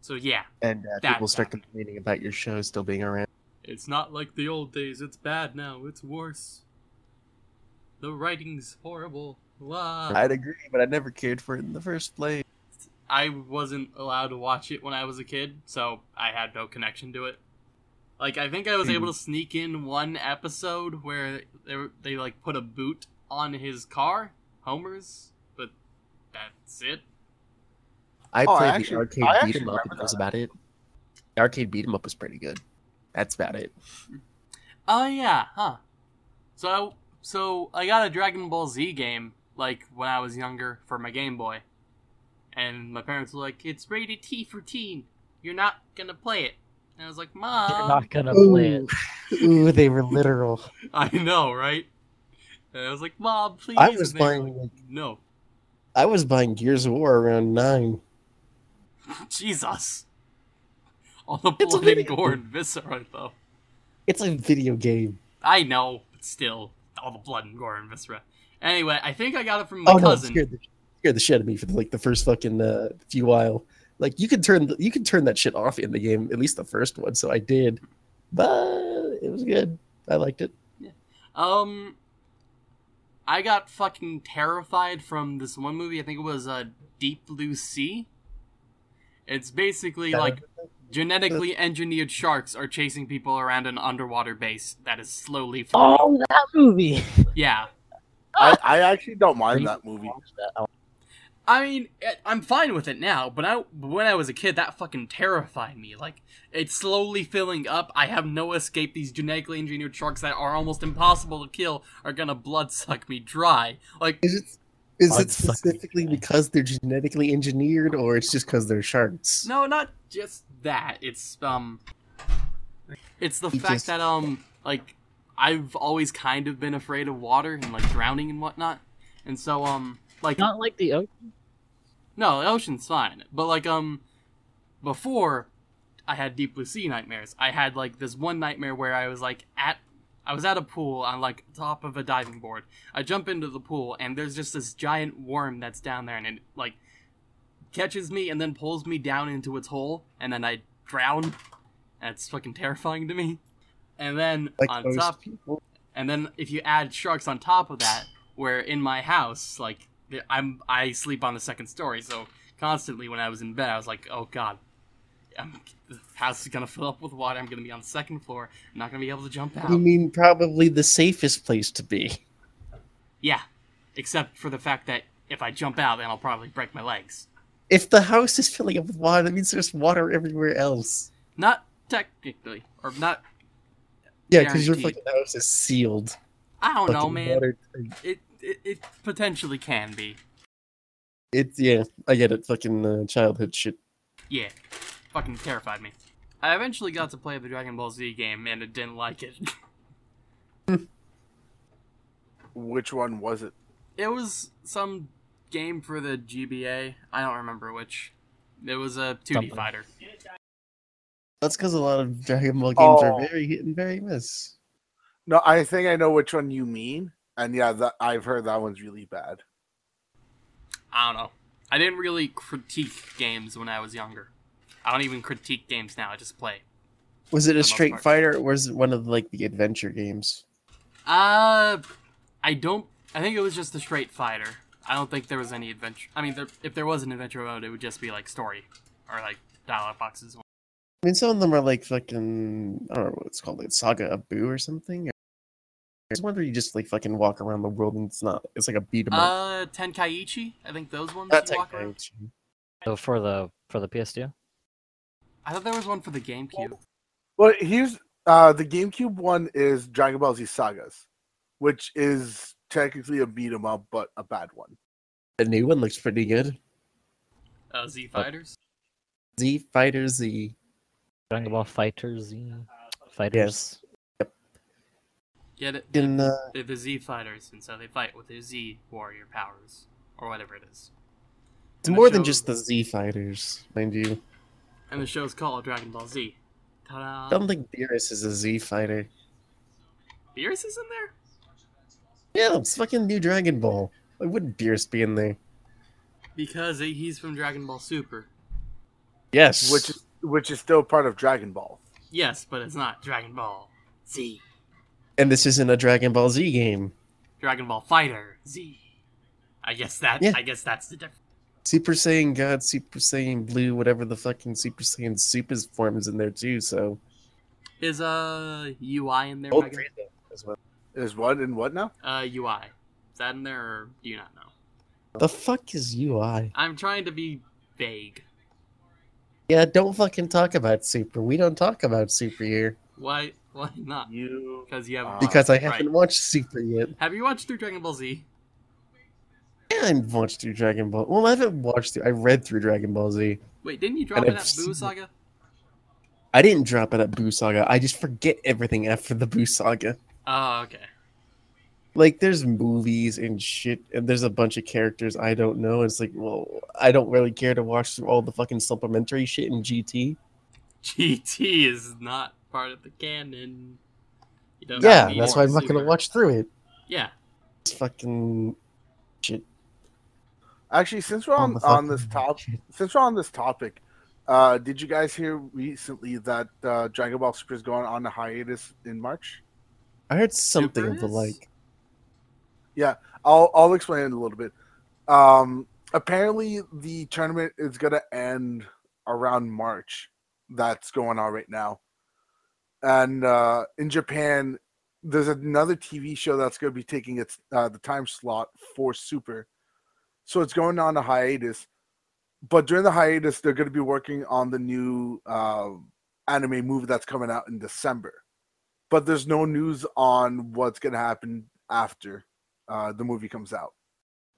So yeah, And uh, That people start happened. complaining about your show still being around. it's not like the old days. It's bad now. It's worse. The writing's horrible. Blah. I'd agree, but I never cared for it in the first place. I wasn't allowed to watch it when I was a kid, so I had no connection to it. Like I think I was Hmm. able to sneak in one episode where they they like put a boot on his car, Homer's, but that's it. I Oh, I played actually- the arcade I beat actually 'em up, and that was about it. The arcade beat 'em up was pretty good. That's about it. Oh yeah, huh? So so I got a Dragon Ball Z game like when I was younger for my Game Boy, and my parents were like, "It's rated T for teen. You're not gonna play it." And I was like, "Mom, You're not gonna play it. Ooh, they were literal. I know, right?" And I was like, "Mom, please." I was And they were buying like, like no, I was buying Gears of War around nine. Jesus. All the It's a blood and gore and viscera, though. It's a video game. I know, but still, all the blood and gore and viscera. Anyway, I think I got it from my oh no, cousin. scared the, scared the shit out of me for like the first fucking uh, few while. Like you could turn you could turn that shit off in the game, at least the first one. So I did, but it was good. I liked it. Um, I got fucking terrified from this one movie. I think it was uh, Deep Blue Sea. It's basically like genetically engineered sharks are chasing people around an underwater base that is slowly floating. Oh, that movie. Yeah, I, I actually don't mind that movie. Watch that. I mean, eh, I'm fine with it now, but I, when I was a kid, that fucking terrified me. Like, it's slowly filling up. I have no escape. These genetically engineered sharks that are almost impossible to kill are gonna blood suck me dry. Like, Is it is it specifically because they're genetically engineered, or it's just because they're sharks? no, not just that. It's um, it's the He fact just- that um, like, I've always kind of been afraid of water and like drowning and whatnot, and so um, like Not like the ocean. No, the ocean's fine. But like um before I had deep blue sea nightmares, I had like this one nightmare where I was like at I was at a pool on like top of a diving board. I jump into the pool and there's just this giant worm that's down there and it like catches me and then pulls me down into its hole and then I drown. That's fucking terrifying to me. And then Like on top people. and then if you add sharks on top of that, where in my house, like I'm I sleep on the second story, so constantly when I was in bed, I was like, oh god, I'm, the house is gonna fill up with water. I'm gonna be on the second floor. I'm not gonna be able to jump out. You mean probably the safest place to be? Yeah, except for the fact that if I jump out, then I'll probably break my legs. If the house is filling up with water, that means there's water everywhere else. Not technically, or not. Yeah, because your fucking house is sealed. I don't know, man. It, it it potentially can be. It's yeah, I get it. Fucking uh, childhood shit. Yeah, fucking terrified me. I eventually got to play the Dragon Ball Z game and it didn't like it. Which one was it? It was some game for the GBA. I don't remember which. It was a 2D Something. fighter. That's because a lot of Dragon Ball games Oh. are very hit and very miss. No, I think I know which one you mean, and yeah, that I've heard that one's really bad. I don't know. I didn't really critique games when I was younger. I don't even critique games now. I just play. Was it a most Street part. Fighter or was it one of like the adventure games? Uh, I don't. I think it was just a straight fighter. I don't think there was any adventure. I mean, there, if there was an adventure mode, it would just be like story or like dialogue boxes. I mean, some of them are like fucking. I don't know what it's called, like Saga of Buu or something. There's one where you just like fucking walk around the world and it's not. It's like a beat 'em up. Uh, Tenkaichi. I think those ones Not you walk around. Tenkaichi. So for the for the PS2, I thought there was one for the GameCube. Well, here's uh the GameCube one is Dragon Ball Z Sagas, which is technically a beat 'em up, but a bad one. The new one looks pretty good. Uh, Z Fighters. Z Fighter Z. Dragon Ball Fighters, Fighters. Get it? In uh, They're the Z Fighters, and so they fight with their Z warrior powers or whatever it is. it's And the more than just the Z Fighters, mind you. And the show's called Dragon Ball Z. Don't think Beerus is a Z Fighter. Beerus is in there. Yeah, it's fucking new Dragon Ball. Why wouldn't Beerus be in there? Because he's from Dragon Ball Super. Yes. Which is which is still part of Dragon Ball. Yes, but it's not Dragon Ball Z. and this isn't a Dragon Ball Z game. Dragon Ball Fighter Z. I guess that. Yeah. I guess that's the difference. Super Saiyan God, Super Saiyan Blue, whatever the fucking Super Saiyan Soup is form is in there too. So Is uh UI in there? Old Megan? Frieza as well. Is what and what now? Uh UI. Is that in there, or do you not know? The fuck is UI? I'm trying to be vague. Yeah, don't fucking talk about Super. We don't talk about Super here Why? Why not? You Because you have. Uh, because I haven't watched Super yet. Have you watched through Dragon Ball Z? Yeah, I watched through Dragon Ball. Well, I haven't watched. Through, I read through Dragon Ball Z. Wait, didn't you drop And it I've at seen Buu it. Saga? I didn't drop it at Buu Saga. I just forget everything after the Buu Saga. Oh, okay. Like, there's movies and shit, and there's a bunch of characters I don't know. It's like, well, I don't really care to watch through all the fucking supplementary shit in GT. GT is not part of the canon. You don't Yeah, that's why I'm not gonna watch through it. Yeah. It's fucking shit. actually since we're all on on this fucking top shit. since we're on this topic, uh, did you guys hear recently that uh, Dragon Ball Super is going on a hiatus in March? I heard something Super of the is? like. Yeah, I'll I'll explain it a little bit. Um, apparently, the tournament is gonna end around March. That's going on right now, and uh, in Japan, there's another TV show that's gonna be taking its uh, the time slot for Super, so it's going on a hiatus. But during the hiatus, they're gonna be working on the new uh, anime movie that's coming out in December. But there's no news on what's gonna happen after uh, the movie comes out.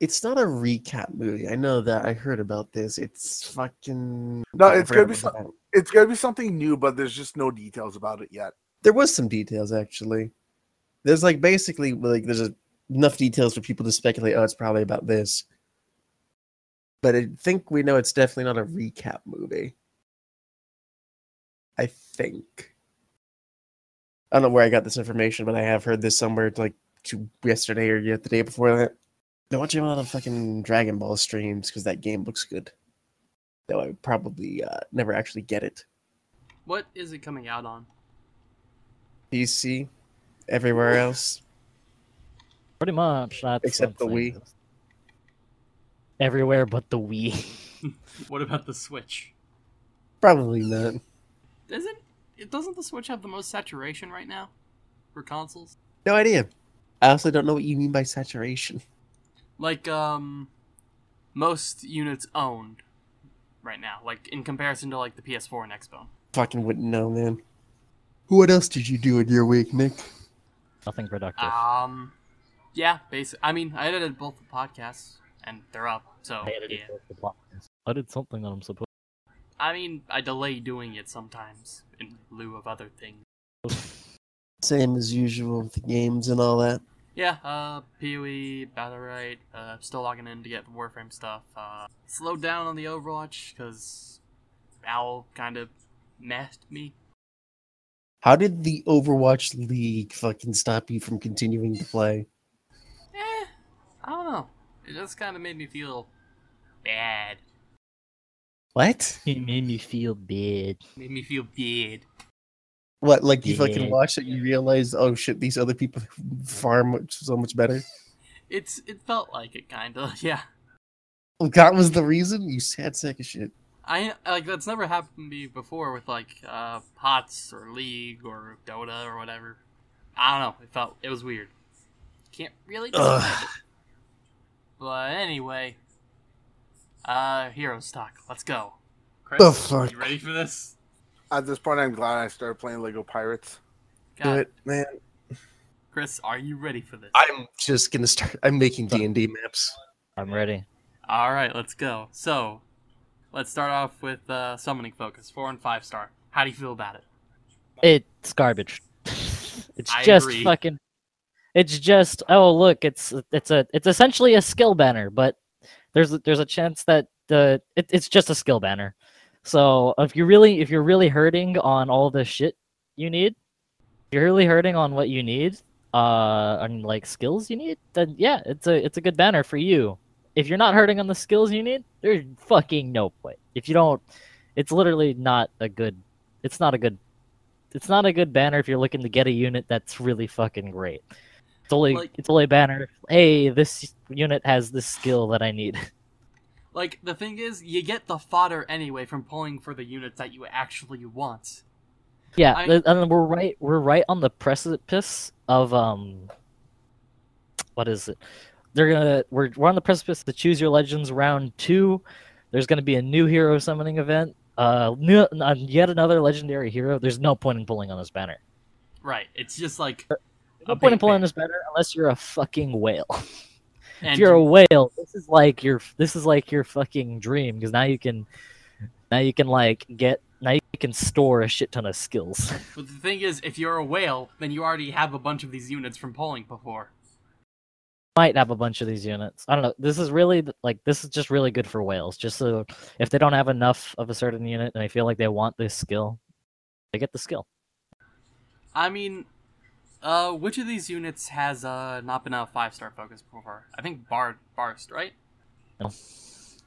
It's not a recap movie. I know that. I heard about this. It's fucking. No, it's gonna be some- It's gonna be something new, but there's just no details about it yet. There was some details actually. There's like basically like there's a, enough details for people to speculate. Oh, it's probably about this. But I think we know it's definitely not a recap movie. I think. I don't know where I got this information, but I have heard this somewhere like two, yesterday or yet the day before that. Been watching a lot of fucking Dragon Ball streams because that game looks good. Though I would probably uh, never actually get it. What is it coming out on? PC, everywhere else. Pretty much. That's Except the something. Wii. Everywhere but the Wii. What about the Switch? Probably not. Isn't it? Doesn't the Switch have the most saturation right now for consoles? No idea. I also don't know what you mean by saturation. Like um, most units owned right now, like in comparison to like the PS4 and Xbox. Fucking wouldn't know, man. What else did you do in your week, Nick? Nothing productive. Um, yeah, basically. I mean, I edited both the podcasts, and they're up. So I edited yeah. both the podcasts. I did something that I'm supposed. I mean, I delay doing it sometimes in lieu of other things. Same as usual with the games and all that. Yeah, uh, PoE, Battlerite, uh, still logging in to get the Warframe stuff. Uh, slowed down on the Overwatch because Owl kind of messed me. How did the Overwatch League fucking stop you from continuing to play? Eh, I don't know. It just kind of made me feel bad. What? It made me feel bad. Made me feel bad. What? Like you Yeah. fucking watched it, you realize, oh shit, these other people farm much, so much better. It's it felt like it kind of yeah. That was the reason. You sad sack of shit. I like that's never happened to me before with like uh HOTS or League or Dota or whatever. I don't know. It felt it was weird. Can't really Ugh. it. But anyway, uh, hero stock. Let's go. Chris, The fuck? you ready for this? At this point, I'm glad I started playing Lego Pirates. Do God, it, man. Chris, are you ready for this? I'm just gonna start. I'm making D and D maps. I'm ready. All right, let's go. So, let's start off with uh, summoning focus, four and five star. How do you feel about it? It's garbage. it's I just agree. fucking. It's just oh look, it's it's a it's essentially a skill banner, but there's a- there's a chance that the it, it's just a skill banner. So if you really if you're really hurting on all the shit you need, if you're really hurting on what you need, uh, on like skills you need, then yeah, it's a it's a good banner for you. If you're not hurting on the skills you need, there's fucking no point. If you don't, it's literally not a good. It's not a good it's not a good banner if you're looking to get a unit that's really fucking great. It's only Like- it's only a banner. Hey, this unit has this skill that I need. Like the thing is, you get the fodder anyway from pulling for the units that you actually want. yeah, I- and we're right we're right on the precipice of um what is it? They're gonna we're we're on the precipice to choose your legends round two. There's gonna be a new hero summoning event. Uh, new, uh, yet another legendary hero. There's no point in pulling on this banner. Right. It's just like No point in pulling on this banner unless you're a fucking whale. And if you're a whale, this is like your this is like your fucking dream because now you can now you can like get now you can store a shit ton of skills. But the thing is, if you're a whale, then you already have a bunch of these units from polling before. Might have a bunch of these units. I don't know. This is really like this is just really good for whales. Just so if they don't have enough of a certain unit and they feel like they want this skill, they get the skill. I mean, uh, which of these units has uh not been a five star focus before? I think Bard Barst, right?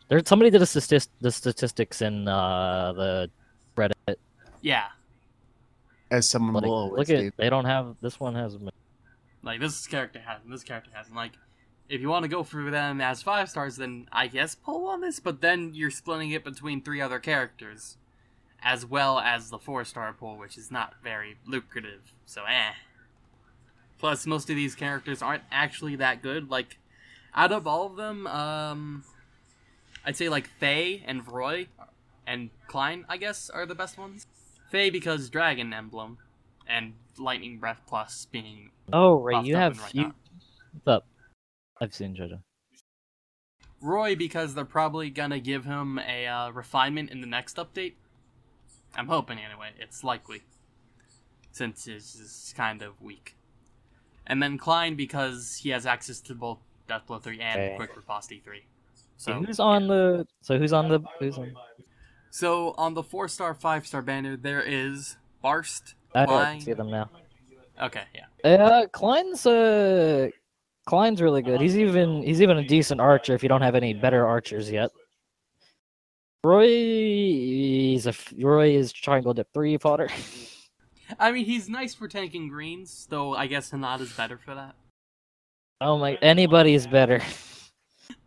There somebody did a statist, the statistics in uh the Reddit. Yeah. As someone Like, will look say. at they don't have this one has Like this character has, and this character has, and like, if you want to go for them as five stars, then I guess pull on this. But then you're splitting it between three other characters, as well as the four star pool, which is not very lucrative. So eh. Plus, most of these characters aren't actually that good. Like, out of all of them, um, I'd say like Faye and Roy and Klein, I guess, are the best ones. Faye because Dragon Emblem, and Lightning Breath Plus being Oh right, you have right you now. what's up? I've seen JoJo. Roy because they're probably gonna give him a uh, refinement in the next update. I'm hoping anyway. It's likely, since it's kind of weak. And then Klein because he has access to both Deathblow 3 and Okay. Quick Riposte 3. So So who's on the so who's on the who's on So on the four star, five star banner, there is Barst. I Klein. see them now. Okay, yeah. Uh, Klein's uh, Klein's really good. He's even he's even a decent archer if you don't have any better archers yet. Roy is a Roy is Triangle Adept three fodder. I mean, he's nice for tanking greens, though I guess Hanad is better for that. oh my, anybody's better.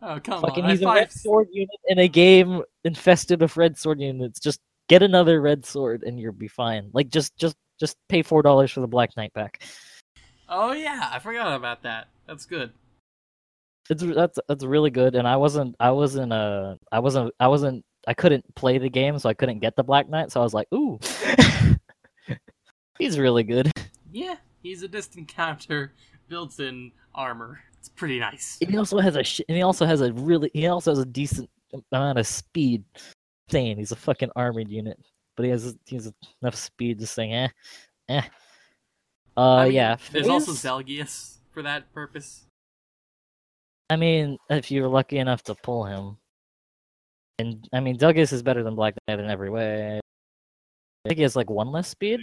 Oh come Fucking, on! he's I a red sword unit in a game infested with red sword units. Just get another red sword and you'll be fine. Like just just just pay four dollars for the Black Knight pack. Oh yeah, I forgot about that. That's good. It's that's that's really good, and I wasn't I wasn't uh I wasn't I wasn't I couldn't play the game, so I couldn't get the Black Knight. So I was like, ooh, he's really good. Yeah, he's a distant counter, built-in armor. It's pretty nice. And he also has a sh- and he also has a really he also has a decent amount of speed. Saying he's a fucking armored unit, but he has he has enough speed to say eh, eh. Uh I mean, yeah. There's also Fizz- Zelgius for that purpose. I mean, if you're lucky enough to pull him. And I mean, Douglas is better than Black Knight in every way. I think he has like one less speed.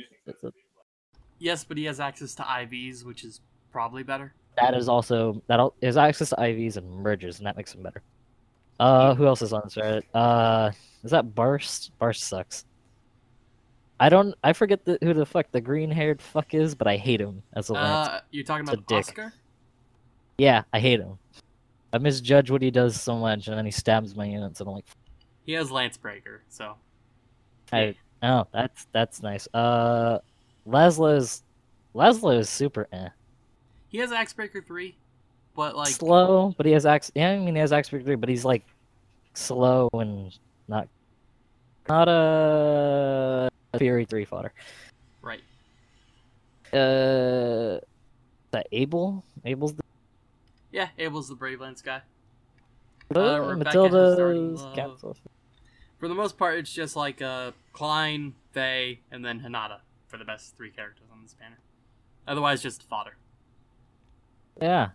Yes, but he has access to IVs, which is probably better. That is also that is access to IVs and merges, and that makes him better. Uh, who else is on this Reddit? Uh, is that Barst? Barst sucks. I don't. I forget the, who the fuck the green-haired fuck is, but I hate him as a lance. Uh, you're talking about dick. Oscar? yeah, I hate him. I misjudge what he does so much, and then he stabs my units, and I'm like, He has Lance Breaker, so I, oh, that's that's nice. Uh, Laszlo is Laszlo is super eh. he has Axe Breaker three, but like slow, but he has axe. Yeah, I mean he has axe breaker three, but he's like slow and not not a Fury three fodder. right. Uh, that Abel, Abel's the Yeah, Abel's the Brave Lance guy. uh, Matilda's council. For the most part, it's just like uh, Klein, Faye, and then Hanada for the best three characters on this banner. Otherwise, just fodder. Yeah,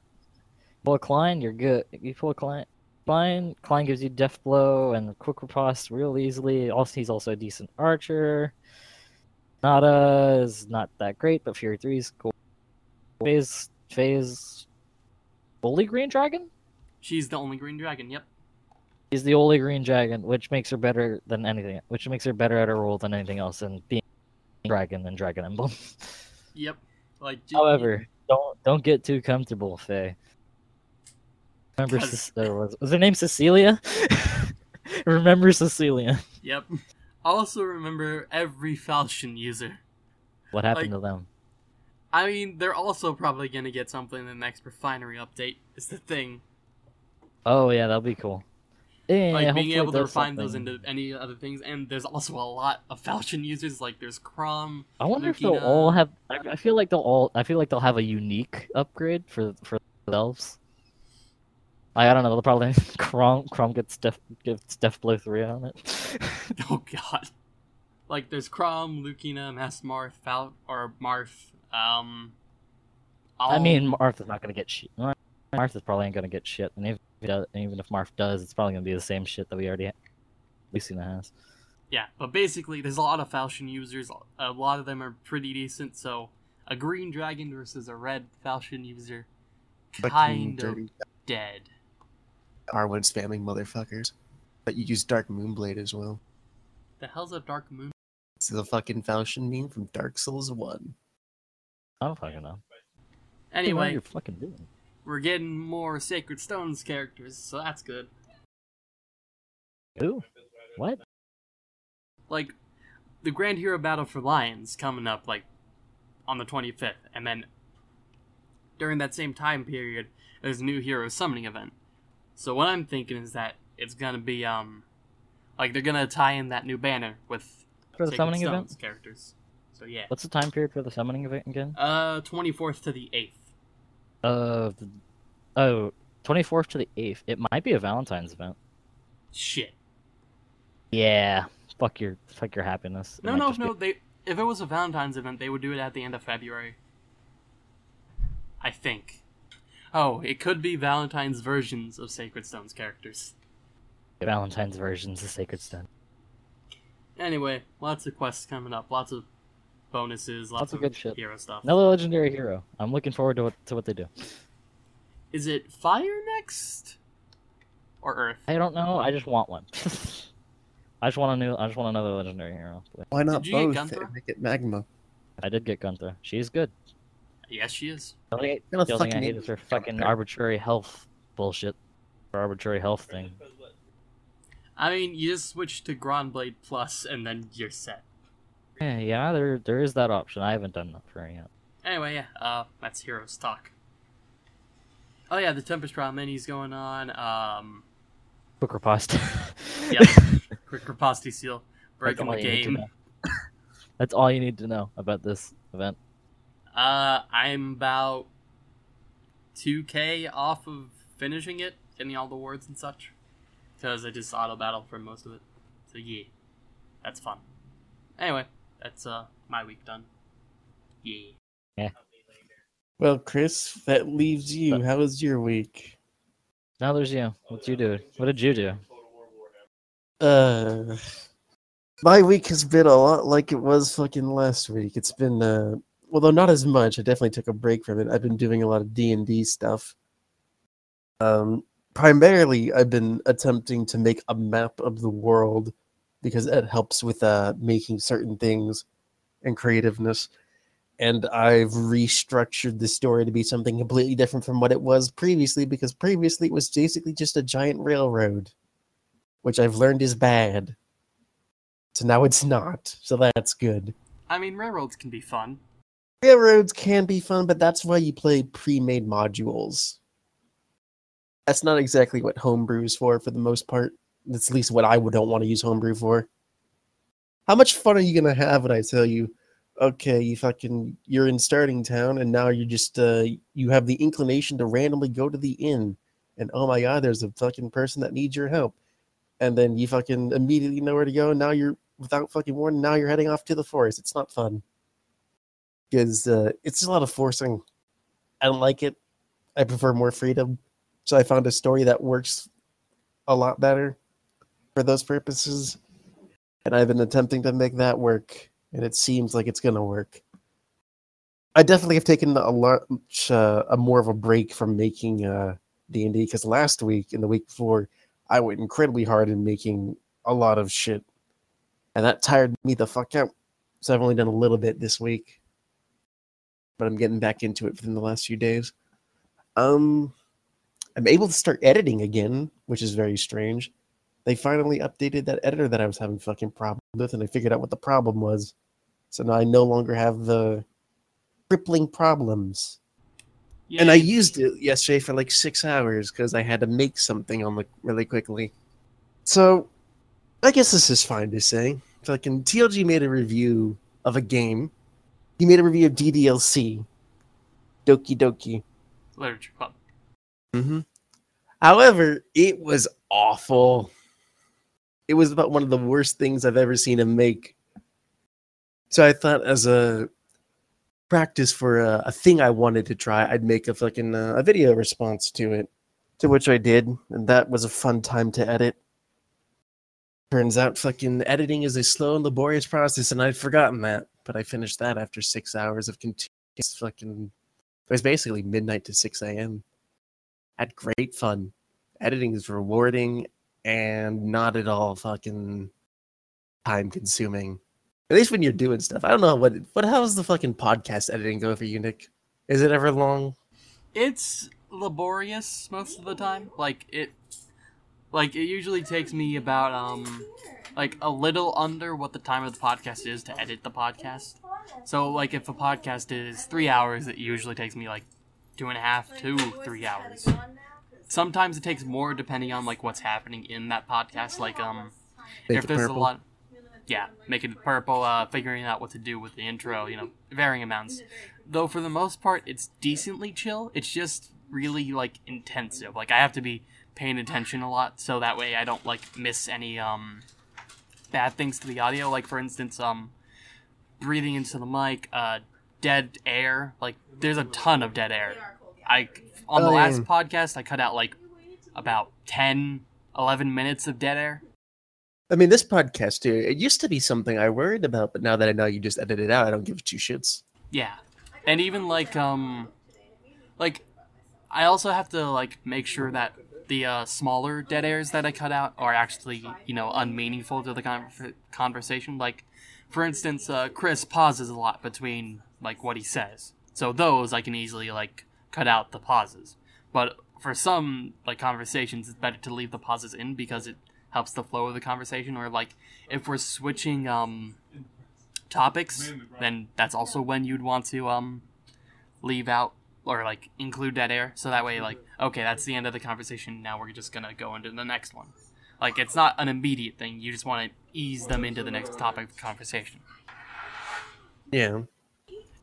a Klein, you're good. You pull Klein. Klein, Klein gives you death blow and quick riposte real easily. Also, he's also a decent archer. Nada is not that great, but Fury 3 is cool. Phase, Phase, Holy Green Dragon? She's the only green dragon. Yep. He's the only Green Dragon, which makes her better than anything. Which makes her better at her role than anything else, and being Dragon and Dragon Emblem. Yep. Like. However, don't don't get too comfortable, Faye. Remember, was, was her name Cecilia? Remember Cecilia? Yep. Also remember every Falchion user. What happened Like- to them? I mean, they're also probably gonna get something in the next refinery update. Is the thing. Oh yeah, that'll be cool. Yeah, like yeah, being able to does refine those into any other things, and there's also a lot of Falchion users. Like there's Chrom. I wonder if they'll all have. I I feel like they'll all. I feel like they'll have a unique upgrade for for themselves. I, I don't know. They'll probably Chrom Chrom gets Death gets Death Blow three on it. Oh god. Like there's Chrom, Lucina, Mass Marth, Fal or Marth. Um. I all- mean, Martha's not gonna get shit. Martha's probably ain't gonna get shit, and if it does, even if Marth does, it's probably gonna be the same shit that we already ha- Lucina has. Yeah, but basically, there's a lot of Falchion users. A lot of them are pretty decent. So a green dragon versus a red Falchion user, Fucking kind of dead. R1 spamming motherfuckers. But you use Dark Moonblade as well. The hell's a dark moon? It's the fucking Falchion meme from Dark Souls 1. I don't fucking know. Anyway. What are you fucking doing? We're getting more Sacred Stones characters, so that's good. Who? What? Like, the Grand Hero Battle for Lyon's coming up, like, on the 25th, and then during that same time period, there's a new hero summoning event. So what I'm thinking is that it's gonna be, um, like, they're gonna tie in that new banner with For the Sacred summoning Stones event? characters. So yeah. What's the time period for the summoning event again? Uh, 24th to the 8th. Uh, oh, 24th to the 8th. It might be a Valentine's event. Shit. Yeah. Fuck your fuck your happiness. It No, might no, be- no. They if it was a Valentine's event, they would do it at the end of February. I think. Oh, it could be Valentine's versions of Sacred Stone's characters. Valentine's versions of Sacred Stone. Anyway, lots of quests coming up, lots of bonuses, lots, Lots of good shit. hero stuff. Another legendary hero. I'm looking forward to what to what they do. Is it Fire next? Or Earth? I don't know. I just want one. I just want a new. I just want another legendary hero. Why not Did you get both? Gunnthrá? and Make it Magma. I did get Gunther. She's good. Yes, she is. The only, the only thing I fucking hate hate is her Gunther. fucking arbitrary health bullshit. Her arbitrary health thing. I mean, you just switch to Gronnblade Plus and then you're set. Yeah, yeah. There, there is that option. I haven't done that for yet. Anyway, yeah, uh, that's Heroes Talk. Oh yeah, the Tempest Trial mini's going on. Um, Quick riposte. Yep. quick Riposte seal, breaking the you need to game. That's all you need to know about this event. Uh, I'm about 2k off of finishing it, getting all the awards and such. Because I just auto battle for most of it. So yeah, that's fun. Anyway, that's uh my week done. Yeah. Well, Chris, that leaves you. How was your week? Now there's you. What you do? What did you do? Uh, my week has been a lot like it was fucking last week. It's been, uh, although not as much. I definitely took a break from it. I've been doing a lot of D and D stuff. Um, primarily, I've been attempting to make a map of the world because it helps with uh making certain things and creativeness. And I've restructured the story to be something completely different from what it was previously because previously it was basically just a giant railroad which I've learned is bad. So now it's not. So that's good. I mean, railroads can be fun. Railroads can be fun, but that's why you play pre-made modules. That's not exactly what homebrew is for, for the most part. That's at least what I would don't want to use homebrew for. How much fun are you to have when I tell you, okay, you fucking, you're in starting town, and now you're just, uh, you have the inclination to randomly go to the inn, and oh my god, there's a fucking person that needs your help and then you fucking immediately know where to go. And now you're without fucking warning. Now you're heading off to the forest. It's not fun because uh, it's a lot of forcing. I don't like it. I prefer more freedom. So I found a story that works a lot better for those purposes. And I've been attempting to make that work, and it seems like it's going to work. I definitely have taken a lot, uh, a more of a break from making uh, D&D because last week and the week before, I went incredibly hard in making a lot of shit. And that tired me the fuck out. So I've only done a little bit this week. But I'm getting back into it within the last few days. Um, I'm able to start editing again, which is very strange. They finally updated that editor that I was having fucking problems with, and I figured out what the problem was. So now I no longer have the crippling problems and I used it yesterday for like six hours because I had to make something on the really quickly. So I guess this is fine to say. Fucking TLG made a review of a game. He made a review of DDLC. Doki Doki. Literature Club. Mm-hmm. However, it was awful. It was about one of the worst things I've ever seen him make. So I thought as a practice for a, a, thing I wanted to try, I'd make a fucking uh, a video response to it, to which I did, and that was a fun time to edit. Turns out fucking editing is a slow and laborious process, and I'd forgotten that, but I finished that after six hours of continuous fucking. It was basically midnight to 6 a.m. Had great fun. Editing is rewarding and not at all fucking time consuming. At least when you're doing stuff. I don't know what what how's the fucking podcast editing go for you, Nick? Is it ever long? It's laborious most of the time. Like it like it usually takes me about um like a little under what the time of the podcast is to edit the podcast. So like if a podcast is three hours, it usually takes me like two and a half to three hours. Sometimes it takes more depending on like what's happening in that podcast. Like um Make if there's purple. a lot yeah, making it purple, uh, figuring out what to do with the intro, you know, varying amounts. Though for the most part, it's decently chill. It's just really like intensive. Like I have to be paying attention a lot, so that way I don't like miss any um bad things to the audio. Like for instance, um, breathing into the mic, uh, dead air. Like there's a ton of dead air. I on the last podcast I cut out like about 10, 11 minutes of dead air. I mean, this podcast too. It used to be something I worried about, but now that I know you just edit it out, I don't give two shits. Yeah. And even like um like I also have to like make sure that the uh, smaller dead airs that I cut out are actually, you know, unmeaningful to the con- conversation. Like for instance, uh, Chris pauses a lot between like what he says. So those I can easily like cut out the pauses. But for some like conversations it's better to leave the pauses in because it helps the flow of the conversation or like if we're switching um topics, then that's also when you'd want to um leave out or like include dead air. So that way, like, okay, that's the end of the conversation. Now we're just gonna go into the next one. Like, it's not an immediate thing. You just want to ease them into the next topic of conversation. Yeah.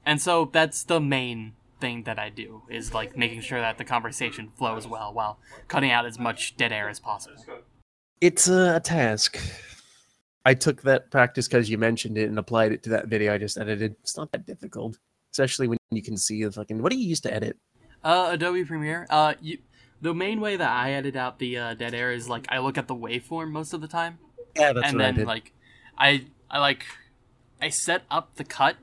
And so that's the main thing that I do is like making sure that the conversation flows well while cutting out as much dead air as possible. It's a, task. I took that practice because you mentioned it and applied it to that video I just edited. It's not that difficult. especially when you can see the fucking. What do you use to edit? Uh, Adobe Premiere. Uh, you, the main way that I edit out the uh, dead air is like I look at the waveform most of the time, Yeah, that's and what I then did. like I I like I set up the cut,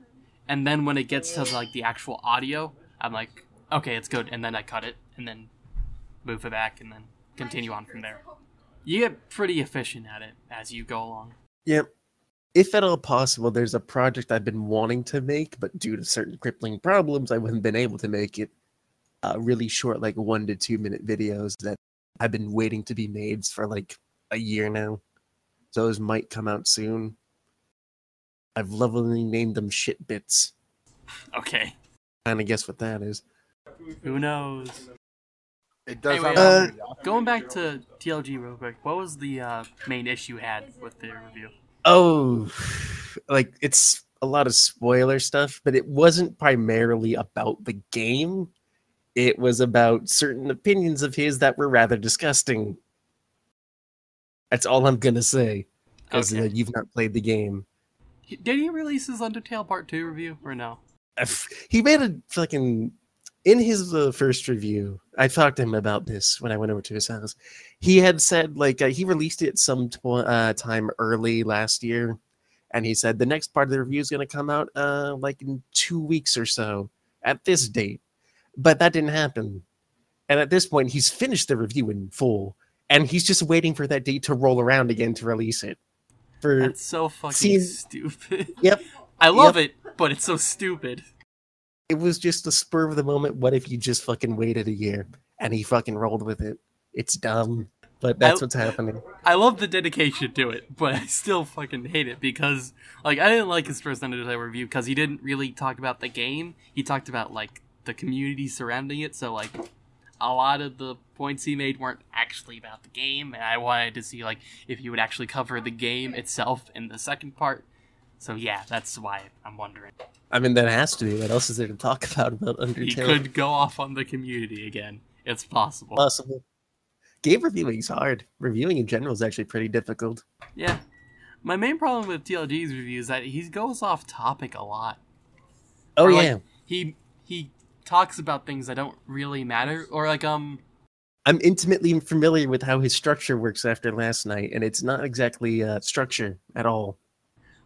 and then when it gets to like the actual audio, I'm like, okay, it's good, and then I cut it, and then move it back, and then continue on from there. You get pretty efficient at it as you go along. Yep. If at all possible, there's a project I've been wanting to make, but due to certain crippling problems, I haven't been able to make it. Uh, really short, like one to two minute videos that I've been waiting to be made for like a year now. Those might come out soon. I've lovingly named them shit bits. Okay, Kind of guess what that is. who knows? It does Anyway, have uh, Going back to TLG real quick, what was the uh, main issue you had with the review? Oh, like it's a lot of spoiler stuff, but it wasn't primarily about the game. It was about certain opinions of his that were rather disgusting. That's all I'm gonna say, because Okay. you've not played the game. Did he release his Undertale Part Two review or no? He made a fucking in his uh, first review. I talked to him about this when I went over to his house. He had said like uh, he released it some uh, time early last year, and he said the next part of the review is going to come out uh, like in two weeks or so at this date. But that didn't happen, and at this point, he's finished the review in full, and he's just waiting for that date to roll around again to release it. For That's so fucking stupid. yep, I love it, but it's so stupid. it was just a spur of the moment. What if you just fucking waited a year and he fucking rolled with it? It's dumb, but that's I- what's happening. I love the dedication to it, but I still fucking hate it because, like, I didn't like his first Undertale review because he didn't really talk about the game. He talked about like the community surrounding it. So like, a lot of the points he made weren't actually about the game, and I wanted to see like if he would actually cover the game itself in the second part. So yeah, that's why I'm wondering. I mean, that has to be. What else is there to talk about about Undertale? He could go off on the community again. It's possible. possible. Game reviewing is hard. Reviewing in general is actually pretty difficult. Yeah. My main problem with TLG's review is that he goes off topic a lot. Oh Or, like, yeah, He he talks about things that don't really matter or like um I'm intimately familiar with how his structure works after last night, and it's not exactly uh, structure at all.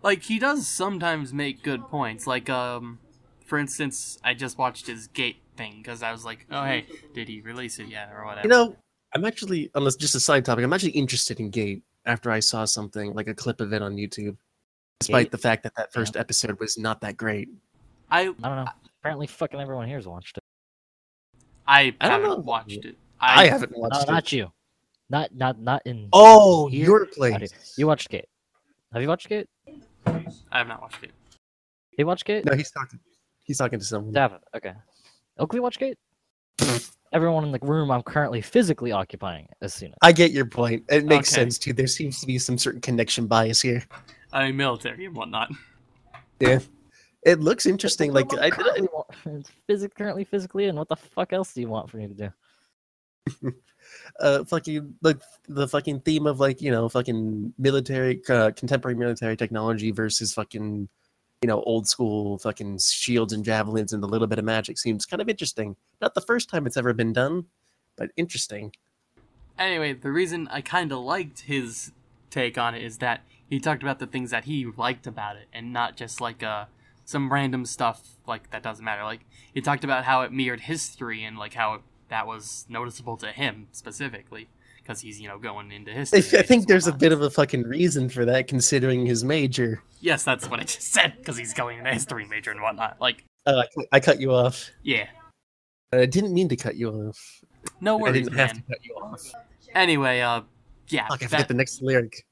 Like he does sometimes make good points. Like um for instance, I just watched his gate thing cuz I was like, "Oh hey, did he release it yet or whatever?" You know, I'm actually, unless just a side topic, I'm actually interested in Gate after I saw something like a clip of it on YouTube. Despite Gate? the fact that that first episode was not that great. I I don't know. Apparently, fucking everyone here's watched it. I, I don't haven't know. watched it. I, I, haven't No, watched it. not you. Not not not in. Oh, Here? your How place. do you- You watched Gate. Have you watched Gate? I have not watched it. He watched Gate? No, he's talking. He's talking to someone. Davin. Okay. Oh, Oakley watched Gate. Everyone in the room I'm currently physically occupying has seen it. I get your point. It makes Okay. sense too. There seems to be some certain connection bias here. I mean military and whatnot. Yeah, it looks interesting. Like I, currently, wa- it's physic- currently physically in. What the fuck else do you want for me to do? uh, fucking like the fucking theme of like you know fucking military, uh, contemporary military technology versus fucking you know old school fucking shields and javelins and a little bit of magic seems kind of interesting. Not the first time it's ever been done, but interesting. Anyway, the reason I kind of liked his take on it is that he talked about the things that he liked about it and not just like uh some random stuff like that doesn't matter. Like he talked about how it mirrored history and like how it, that was noticeable to him specifically because he's you know going into history. I think there's a bit of a fucking reason for that, considering his major. yes, that's what I just said because he's going into history major and whatnot. Like Uh, I, cut- I you off. yeah, I didn't mean to cut you off. no I worries, didn't have to man. cut you off. Anyway, uh, yeah, Fuck, I that- forget the next lyric.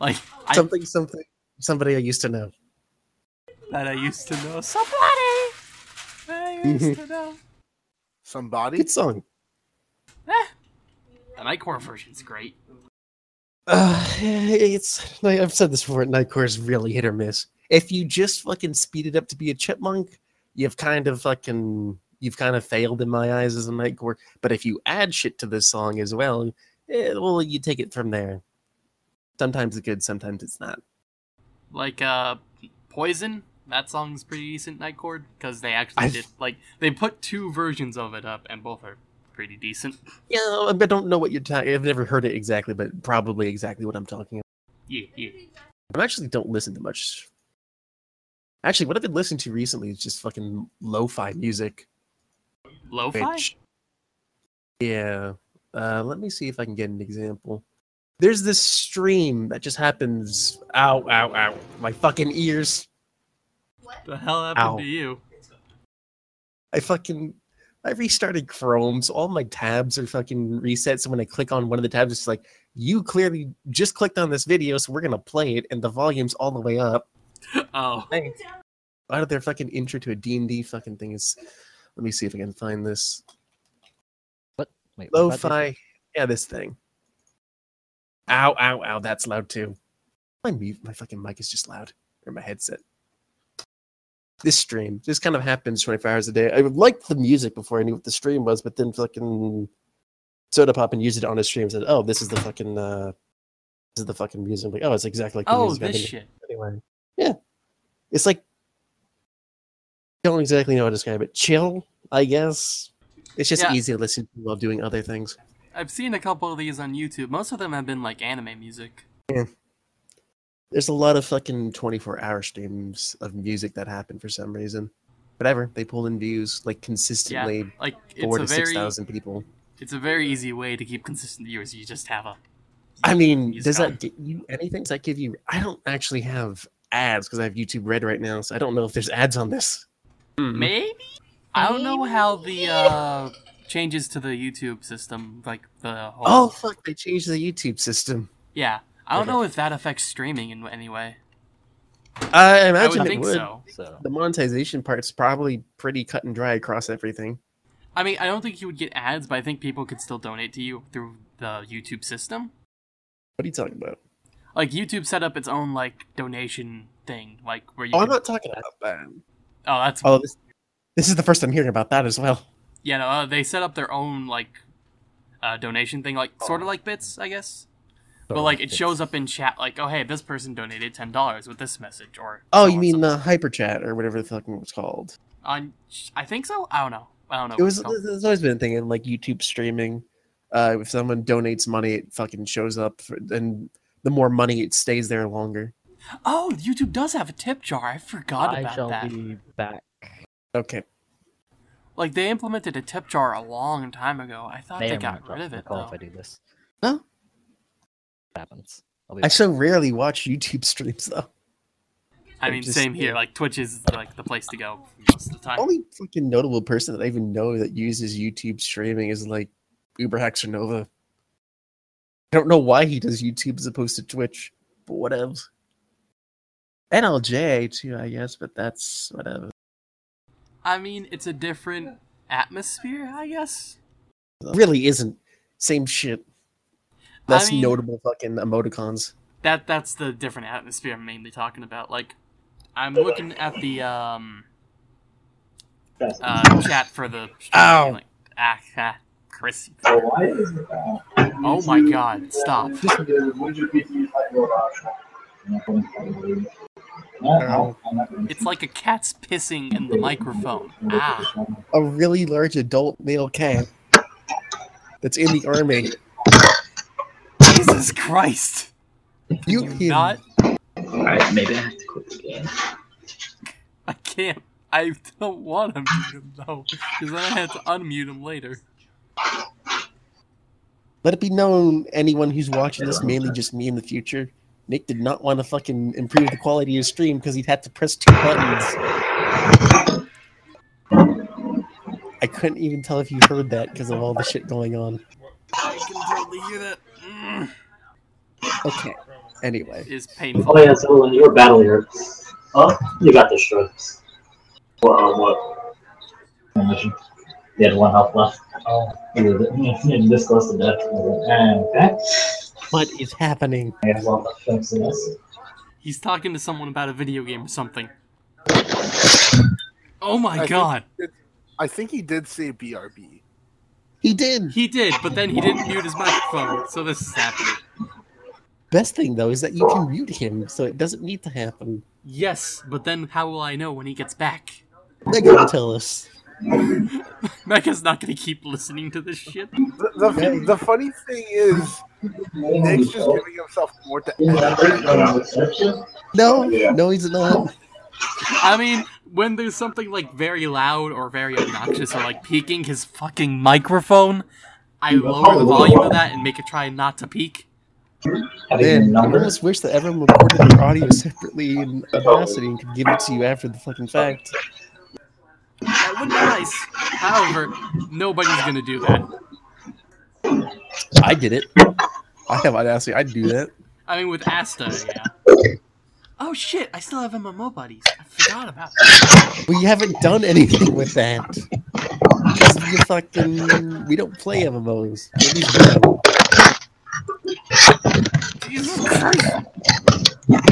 like I, Something, something, somebody I used to know. that I used to know somebody. that I used to know. Somebody. Good song. Eh, the Nightcore version's great. Uh, it's like I've said this before. Nightcore is really hit or miss. If you just fucking speed it up to be a chipmunk, you've kind of fucking you've kind of failed in my eyes as a Nightcore. But if you add shit to this song as well, eh, well, you take it from there. Sometimes it's good, sometimes it's not. Like uh, Poison, that song's pretty decent, Nightcore, because they actually I've- did like they put two versions of it up, and both are pretty decent. Yeah, I don't know what you're talking. I've never heard it exactly, but probably exactly what I'm talking about. Yeah, yeah. I actually don't listen to much. Actually, what I've been listening to recently is just fucking lo-fi music. Lo-fi. Which, yeah. Uh, let me see if I can get an example. There's this stream that just happens. Ow, ow, ow. My fucking ears. The hell happened Ow. to you? I fucking. I restarted Chrome, so all my tabs are fucking reset. So when I click on one of the tabs, it's like, you clearly just clicked on this video, so we're gonna play it, and the volume's all the way up. Oh, Out of their fucking intro to a D&D fucking thing is... Let me see if I can find this. What about the- Lo-fi. Yeah, this thing. Ow, ow, ow. That's loud too. My mute, my fucking mic is just loud. Or my headset. This stream, this kind of happens 24 hours a day. I would liked the music before I knew what the stream was, but then fucking Sodapoppin used it on his stream and said, oh, this is the fucking, uh, this is the fucking music. I'm like, oh, it's exactly like the oh, music this shit. anyway. Yeah. It's like don't exactly know how to describe it. Chill, I guess. It's just Yeah. easy to listen to while doing other things. I've seen a couple of these on YouTube. Most of them have been like anime music. There's a lot of fucking 24 hour streams of music that happen for some reason. Whatever, they pull in views like consistently yeah, Like four it's to very, 6,000 people. it's a very easy way to keep consistent viewers. You just have a. I mean, does on. that get you anything? Does that give you? I don't actually have ads because I have YouTube Red right now, so I don't know if there's ads on this. Hmm. Maybe. I don't know how the uh, changes to the YouTube system, like the whole. Oh fuck! They changed the YouTube system. yeah. I don't Okay. know if that affects streaming in any way. I I imagine would it think would. so. So The monetization part's probably pretty cut and dry across everything. I mean, I don't think you would get ads, but I think people could still donate to you through the YouTube system. What are you talking about? Like YouTube set up its own like donation thing, like where you. Oh, I'm not talking about that. Oh, that's Oh, this, this is the first I'm hearing about that as well. yeah. No, uh, they set up their own like uh, donation thing, like Oh. sort of like bits, I guess. But like it shows up in chat, like, oh hey, this person donated ten dollars with this message, or Oh, you mean so- the hyper chat or whatever the fucking it was called? on? I think so. I don't know. I don't know. It was. it's called. There's always been a thing in like YouTube streaming. Uh, if someone donates money, it fucking shows up, for, and the more money, it stays there longer. Oh, YouTube does have a tip jar. I forgot I about shall that. be back. Okay. Like they implemented a tip jar a long time ago. I thought May they or may got not drop rid of it call though. if I do this. Well, It happens. I'll be I back. so rarely watch YouTube streams though. I I mean, just- same here. Like Twitch is like the place to go most of the time. Only fucking notable person that I even know that uses YouTube streaming is like UberHaxorNova. I don't know why he does YouTube as opposed to Twitch, but whatever. NLJ too, I guess, but that's whatever. I mean, it's a different atmosphere, I guess. Really isn't same shit. Less mean- notable fucking emoticons. That that's the different atmosphere I'm mainly talking about. Like, I'm looking at the um uh, chat for the. Ow. Like, ah, ah, Chris. So why is it that? Oh my God! Stop. Would you be used like your option? No, no, I'm not gonna- It's like a cat's pissing in the microphone. Ah. A really large adult male cat that's in the army. Jesus Christ! You Do can not. Alright, maybe I have to quit the game. I can't. I don't want to mute him though, because then I have to unmute him later. Let it be known, anyone who's watching this, mainly just me in the future, Nick did not want to fucking improve the quality of his stream because he'd have to press two buttons. I couldn't even tell if you heard that because of all the shit going on. I can totally hear that. Mm, Okay. Anyway, is painful. Oh yeah, so when you were battling her, oh, you got this strokes. Well, uh, what? One mission. You had one health left. Oh, you were this close to death. Okay. what is happening? I guess I'll fix this. He's talking to someone about a video game or something. Oh my I think god. it- I think he did say BRB. He did. He did, but then he didn't mute his microphone, so this is happening. Best thing though is that you can mute him, so it doesn't need to happen. Yes, but then how will I know when he gets back? Mega will tell us. Mecha's not gonna keep listening to this shit. The, the, the funny thing is, Nick's just giving himself more to edit. No, no, he's not. I mean, when there's something like very loud or very obnoxious or like peaking his fucking microphone, I lower the volume of that and make it try not to peak. Man, I almost wish that everyone recorded their audio separately in Audacity and could give it to you after the fucking fact. That would be nice. However, nobody's gonna do that. I did it. I have Audacity. I'd do that. I mean, with Asta, yeah. Oh shit! I still have MMO buddies. I forgot about that. We haven't done anything with that. 'Cause you fucking, we don't play MMOs. At least we don't. Jesus Christ!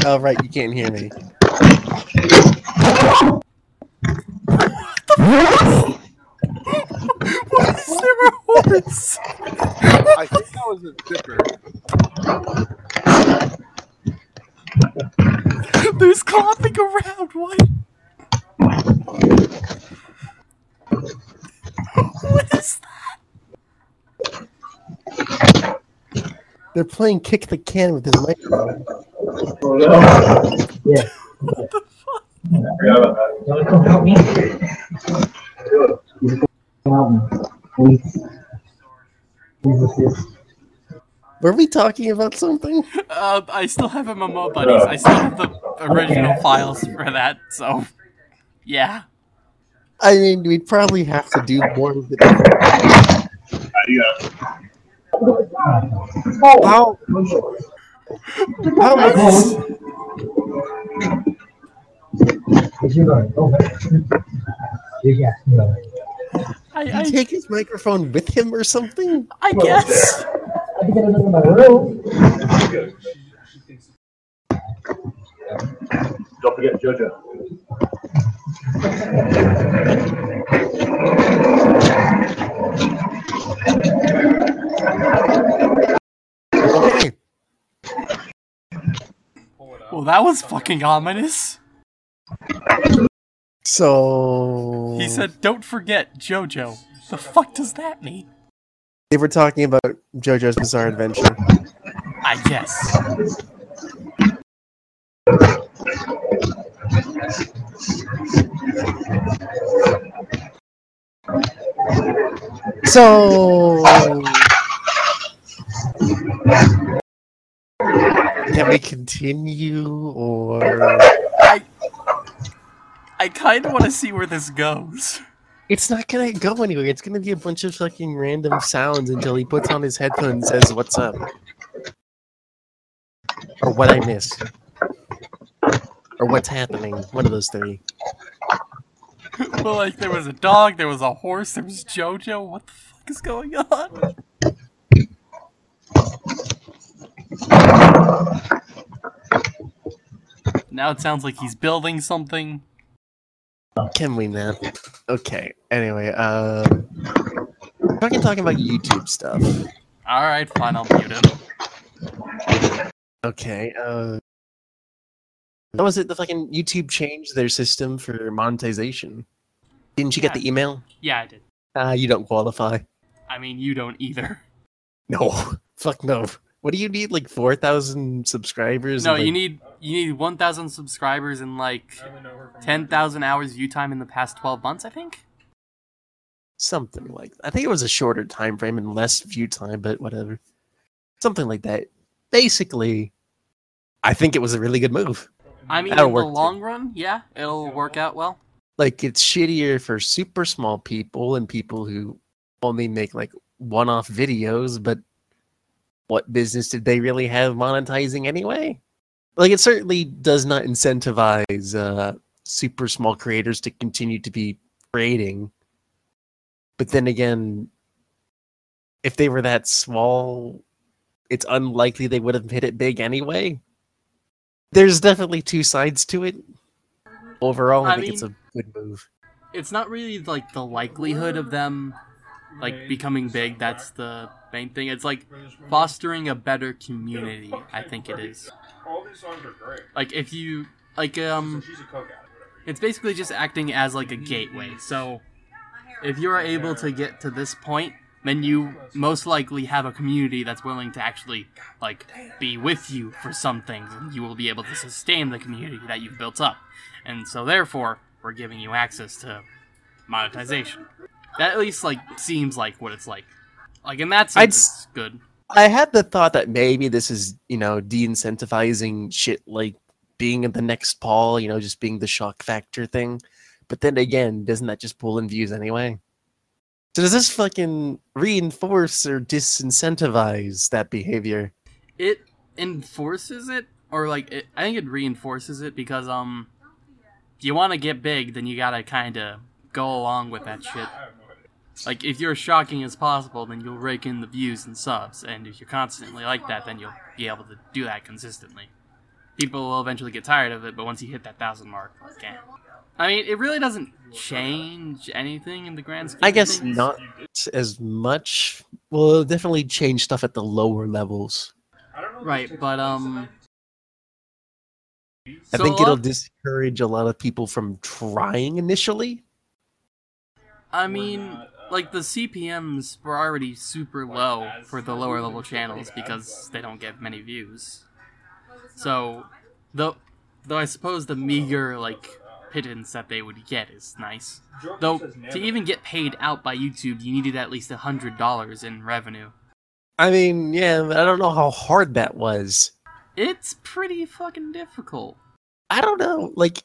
Oh, right, you can't hear me. Why is there a horse? I think that was a zipper. There's clopping around. What? What is that? They're playing kick the can with his microphone. Yeah. What the fuck? Don't come help me. Come help me. Please. Please. Were we talking about something? Uh, I still have MMO buddies. I still have the original files for that. So, yeah. I mean, we'd probably have to do more with it. How, how much? Is you? Oh, I, Did he I, take his microphone with him or something? I guess. I think I don't know my room. Don't forget Jojo. Okay. Well, that was fucking ominous. So He said, "Don't forget JoJo." The fuck does that mean? they were talking about JoJo's Bizarre Adventure. I guess. So can we continue or I I kind of want to see where this goes. it's not gonna go anywhere. It's gonna be a bunch of fucking random sounds until he puts on his headphones and says, "What's up?" Or what I missed. Or what's happening. One of those three. well, like there was a dog, there was a horse, there was JoJo. What the fuck is going on? Now it sounds like he's building something. Can we now? Okay. Anyway, uh, fucking talking about YouTube stuff. All right, fine, I'll mute him. Okay. Uh, what was it? The fucking YouTube changed their system for monetization. Didn't you get the email? Yeah, I did. Ah, you don't qualify. I mean, you don't either. No, fuck no. What do you need? Like four thousand subscribers? No, and, you need you need 1,000 subscribers and like 10,000 hours view time in the past 12 months, I think. something like. I think it was a shorter time frame and less view time, but whatever. Something like that. Basically, I think it was a really good move. I mean, That'll in work the too. long run, yeah, it'll work out well. like it's shittier for super small people and people who only make like one-off videos but what business did they really have monetizing anyway like it certainly does not incentivize uh super small creators to continue to be creating but then again if they were that small it's unlikely they would have hit it big anyway there's definitely two sides to it overall i, I think it's a good move It's not really like the likelihood of them like becoming big. That's the main thing. It's like fostering a better community. I think it is. All these songs are great. Like if you like um, She's a cook addict. it's basically just acting as like a gateway. So if you're able to get to this point, then you most likely have a community that's willing to actually like be with you for some things, and you will be able to sustain the community that you've built up. And so therefore, we're giving you access to monetization. That at least like seems like what it's like. Like in that sense, it's good. I had the thought that maybe this is, you know, de-incentivizing shit like being in the next Paul, you know, just being the shock factor thing. But then again, doesn't that just pull in views anyway? So does this fucking reinforce or disincentivize that behavior? it enforces it or like it, i think it reinforces it because um you want to get big then you gotta kind of go along with that shit. Like if you're as shocking as possible then you'll rake in the views and subs and if you're constantly like that then you'll be able to do that consistently. People will eventually get tired of it but once you hit that thousand mark can't i mean it really doesn't change anything in the grand scheme I guess not as much. Well, it'll definitely change stuff at the lower levels. I don't know if Right, but, um, I So think it'll lot- discourage a lot of people from trying initially. I mean, like the CPMS were already super low for the lower level channels because they don't get many views. So, though, though I suppose the meager like pittance that they would get is nice. Though to even get paid out by YouTube, you needed at least a hundred dollars in revenue. I mean, yeah, but I don't know how hard that was. It's pretty fucking difficult. I don't know. Like,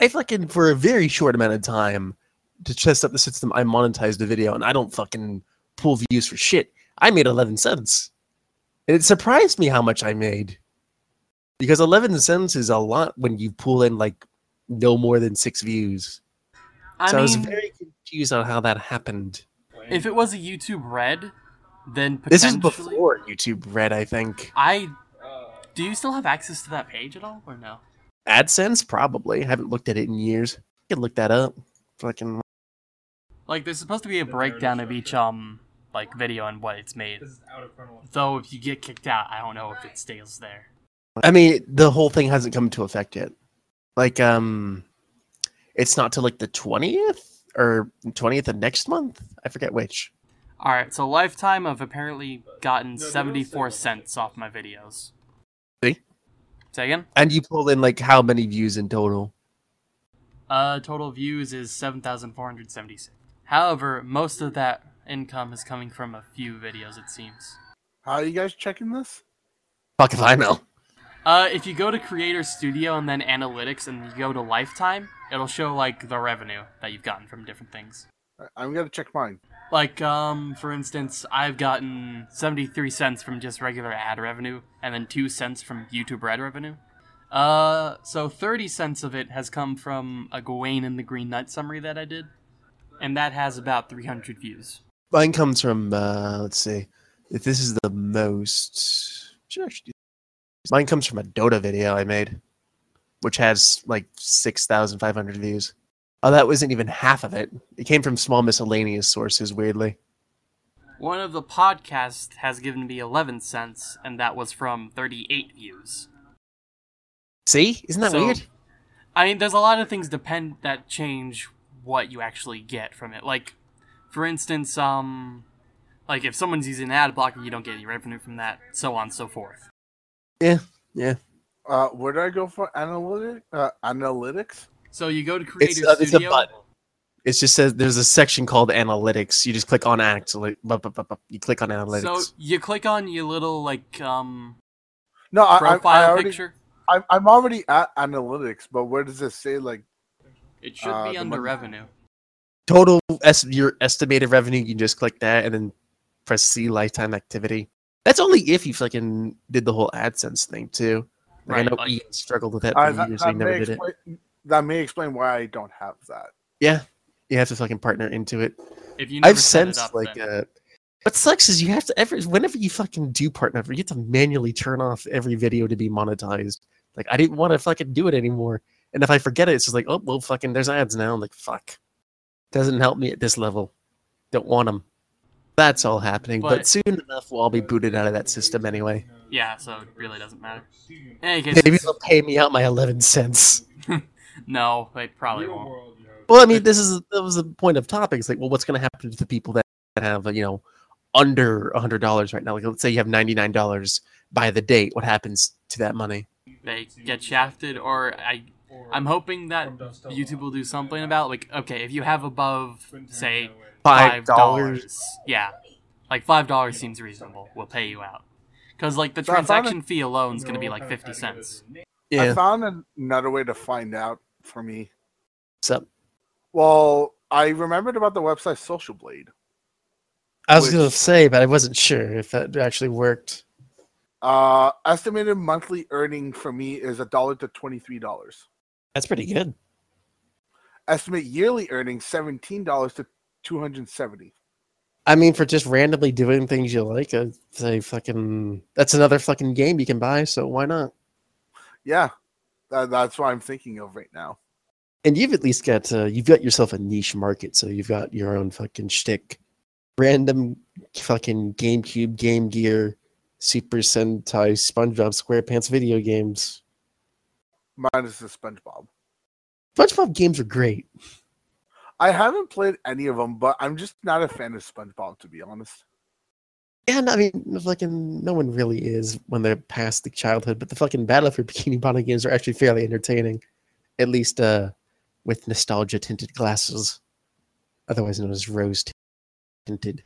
I fucking for a very short amount of time to test up the system, I monetized the video, and I don't fucking pull views for shit. I made eleven cents, and it surprised me how much I made because eleven cents is a lot when you pull in like no more than six views. I so I was very confused on how that happened. if it was a YouTube Red, then This is before YouTube Red, I think. I. Do you still have access to that page at all, or no? AdSense, probably. I haven't looked at it in years. I can look that up. Fucking. Like, there's supposed to be a breakdown of each um like video and what it's made. This is out of chronological. Though if you get kicked out, I don't know if it stays there. I mean, the whole thing hasn't come into effect yet. Like, um, it's not till like the twentieth or twentieth of next month. I forget which. All right, so Lifetime i've apparently gotten No, 74 cents off my videos. See? Say again? And you pull in like how many views in total? Uh, total views is 7,476. However, most of that income is coming from a few videos, it seems. How are you guys checking this? Fuck if I know. Uh, if you go to Creator Studio and then Analytics and you go to Lifetime, it'll show like the revenue that you've gotten from different things. I- I'm gonna check mine. Like, um, for instance, I've gotten 73 cents from just regular ad revenue, and then 2 cents from YouTube Red revenue. Uh, so 30 cents of it has come from a Gawain and the Green Knight summary that I did, and that has about 300 views. Mine comes from. uh Let's see. If this is the most, should I actually do- mine comes from a Dota video I made, which has like six thousand five hundred views. Oh, that wasn't even half of it. It came from small miscellaneous sources. Weirdly. One of the podcasts has given me 11 cents, and that was from 38 views. See, isn't that So- weird? I mean, there's a lot of things depend that change what you actually get from it. Like, for instance, um, like if someone's using ad blocker, you don't get any revenue from that, so on and so forth. Yeah, yeah. Uh, where do I go for analytic? Uh, analytics? So you go to Creator It's, uh, it's a button. It just says there's a section called analytics. You just click on bup. You click on analytics. So you click on your little like um No, I, I, profile I already, picture. I'm, I'm already at analytics, but where does it say like? It should uh, be under revenue. total es- your estimated revenue. You can just click that and then press see lifetime activity. That's only if you fucking did the whole AdSense thing too. Like, I know like- Ian struggled with that Uh, for that, years. that He never may did it. that may explain why I don't have that. Yeah, you have to fucking partner into it. If you never I've sensed up, like then- uh what sucks is you have to every whenever you fucking do partner, you have to manually turn off every video to be monetized. Like I didn't want to fucking do it anymore, and if I forget it, it's just like oh well, fucking there's ads now. I'm like fuck, doesn't help me at this level. Don't want them. That's all happening. But, But- soon enough, we'll all be booted out of that system anyway. Yeah, so it really doesn't matter. In any case, Maybe it's- they'll pay me out my 11 cents. no, they probably won't. world, Well, I mean, this is that was the point of topic. It's like, well, what's going to happen to the people that have, uh, you know, under a hundred dollars right now? Like, let's say you have ninety nine dollars by the date. What happens to that money? They get shafted, or I, I'm hoping that From Dust Till YouTube will do something about like, okay, if you have above, say, Five five dollars. dollars, yeah, like five dollars seems reasonable. We'll pay you out, because like the So I found transaction fee alone is going to be like fifty had to go cents. to- I found another way to find out for me. So Well, I remembered about the website Social Blade. I was going to say, but I wasn't sure if that actually worked. Uh, estimated monthly earning for me is a dollar to twenty three dollars. That's pretty good. Estimate yearly earnings seventeen dollars to two hundred seventy. I mean, for just randomly doing things you like, I'd say fucking. That's another fucking game you can buy. So why not? Yeah, that, that's what I'm thinking of right now. And you've at least got uh, you've got yourself a niche market, so you've got your own fucking shtick. Random fucking GameCube, Game Gear, Super Sentai, SpongeBob SquarePants video games. Mine is the SpongeBob. SpongeBob games are great. I haven't played any of them, but I'm just not a fan of SpongeBob to be honest. Yeah, no, I mean, fucking no one really is when they're past the childhood, but the fucking Battle for Bikini Bottom games are actually fairly entertaining, at least uh, with nostalgia tinted glasses, otherwise known as rose tinted.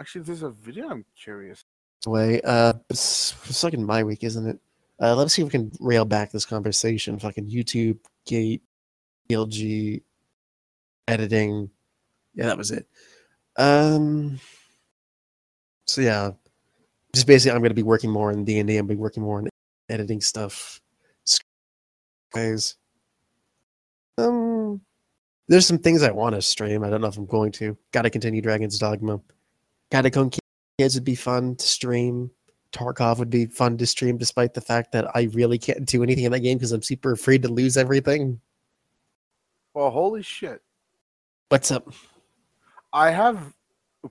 Actually, there's a video I'm curious. way. Uh, it's, fucking my week, isn't it? Uh, let's see if we can rail back this conversation. Fucking YouTube, Gate, PLG, editing. Yeah, that was it. Um. So yeah, just basically, I'm going to be working more in D and D. I'm be working more on editing stuff. Guys, um, there's some things I want to stream. I don't know if I'm going to. Got to continue Dragon's Dogma. Catacomb Kids would be fun to stream. Tarkov would be fun to stream, despite the fact that I really can't do anything in that game because I'm super afraid to lose everything. Well, holy shit! What's up? I have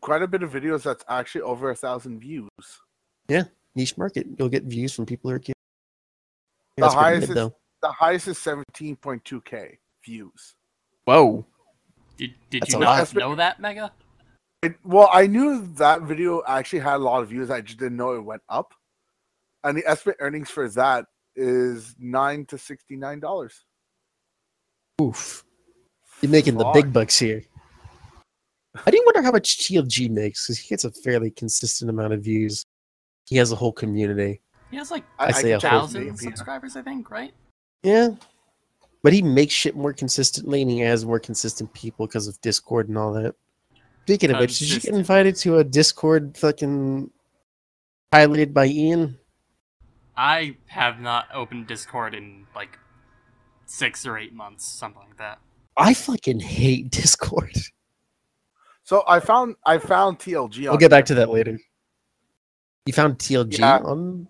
quite a bit of videos that's actually over a thousand views. Yeah, niche market. You'll get views from people who are. The That's highest good, is- though. The highest is 17.2k views. Whoa. Did, did That's you not lot. know that, Mega? It, well, I knew that video actually had a lot of views. I just didn't know it went up. And the estimate earnings for that is nine to sixty-nine dollars. Oof. You're making the big bucks here. I do wonder how much TLG makes because he gets a fairly consistent amount of views. He has a whole community. He has like I, I I say a check whole his name thousand subscribers, I think, right? Yeah. But he makes shit more consistently and he has more consistent people because of Discord and all that. Speaking of which, did you get invited to a Discord fucking piloted by Ian? I have not opened Discord in like six or eight months, something like that. I fucking hate Discord. So I found I found TLG. We'll get back to that later. You found TLG Yeah. on?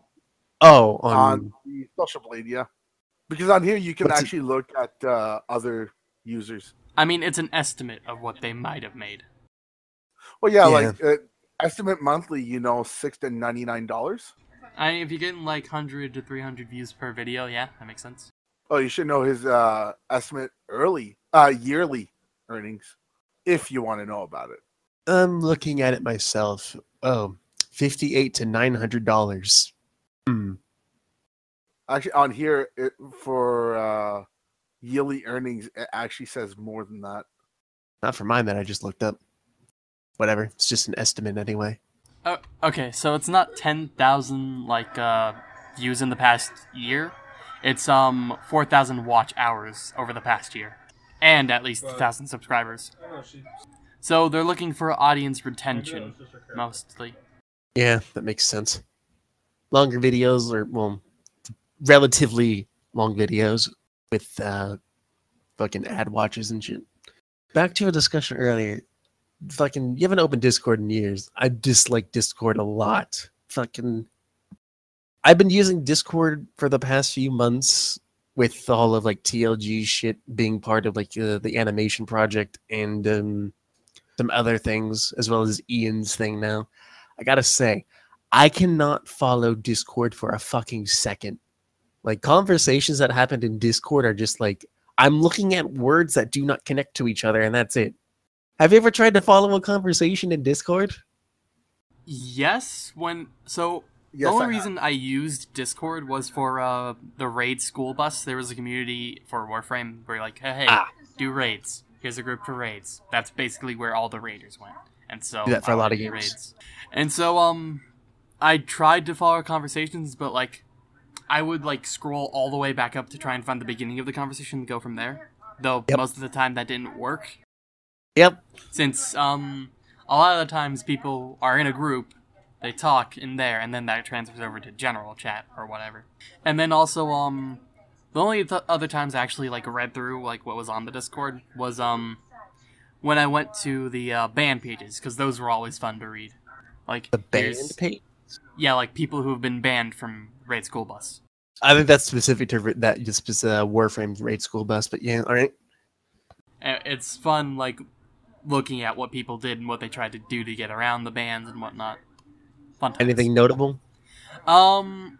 Oh, on, on the social blade, yeah. Because on here you can What's it- actually look at uh, other users. I mean, it's an estimate of what they might have made. Well, yeah, Yeah. like uh, estimate monthly, you know, six to ninety-nine dollars. I mean, if you're getting like hundred to three hundred views per video, yeah, that makes sense. Oh, you should know his uh, estimate early, uh, yearly earnings, if you want to know about it. I'm looking at it myself. Oh, 58 to $900. Hmm. Actually, on here it, for uh, yearly earnings, it actually says more than that. Not for mine that I just looked up. Whatever. It's just an estimate anyway. Oh, okay, so it's not ten thousand like uh, views in the past year. It's um four thousand watch hours over the past year, and at least a thousand subscribers. I don't know, she- So they're looking for audience I knew it retention was just her character. mostly. Yeah, that makes sense. Longer videos or, well, relatively long videos with uh, fucking ad watches and shit. Back to a discussion earlier. Fucking, you haven't opened Discord in years. I dislike Discord a lot. Fucking, I've been using Discord for the past few months with all of like TLG shit being part of like uh, the animation project and um, some other things, as well as Ian's thing now. I gotta say, I cannot follow Discord for a fucking second. Like conversations that happened in Discord are just like I'm looking at words that do not connect to each other, and that's it. Have you ever tried to follow a conversation in Discord? Yes, when so Yes, the only I reason I used Discord was for uh, the raid school bus. There was a community for Warframe where like, hey, hey, Ah. do raids. Here's a group for raids. That's basically where all the raiders went. And so Do that for a I lot of do Raids. And so um, I tried to follow conversations, but like, I would like scroll all the way back up to try and find the beginning of the conversation and go from there. Though Yep. most of the time that didn't work Yep. since um a lot of the times people are in a group they talk in there and then that transfers over to general chat or whatever and then also um the only th- other times i actually like read through like what was on the discord was um when i went to the uh, band pages because those were always fun to read like The band page. yeah like people who have been banned from raid school bus I think that's specific to that just uh, Warframe Raid School Bus, but yeah, all right. It's fun like looking at what people did and what they tried to do to get around the bans and whatnot fun times. Anything notable? Um,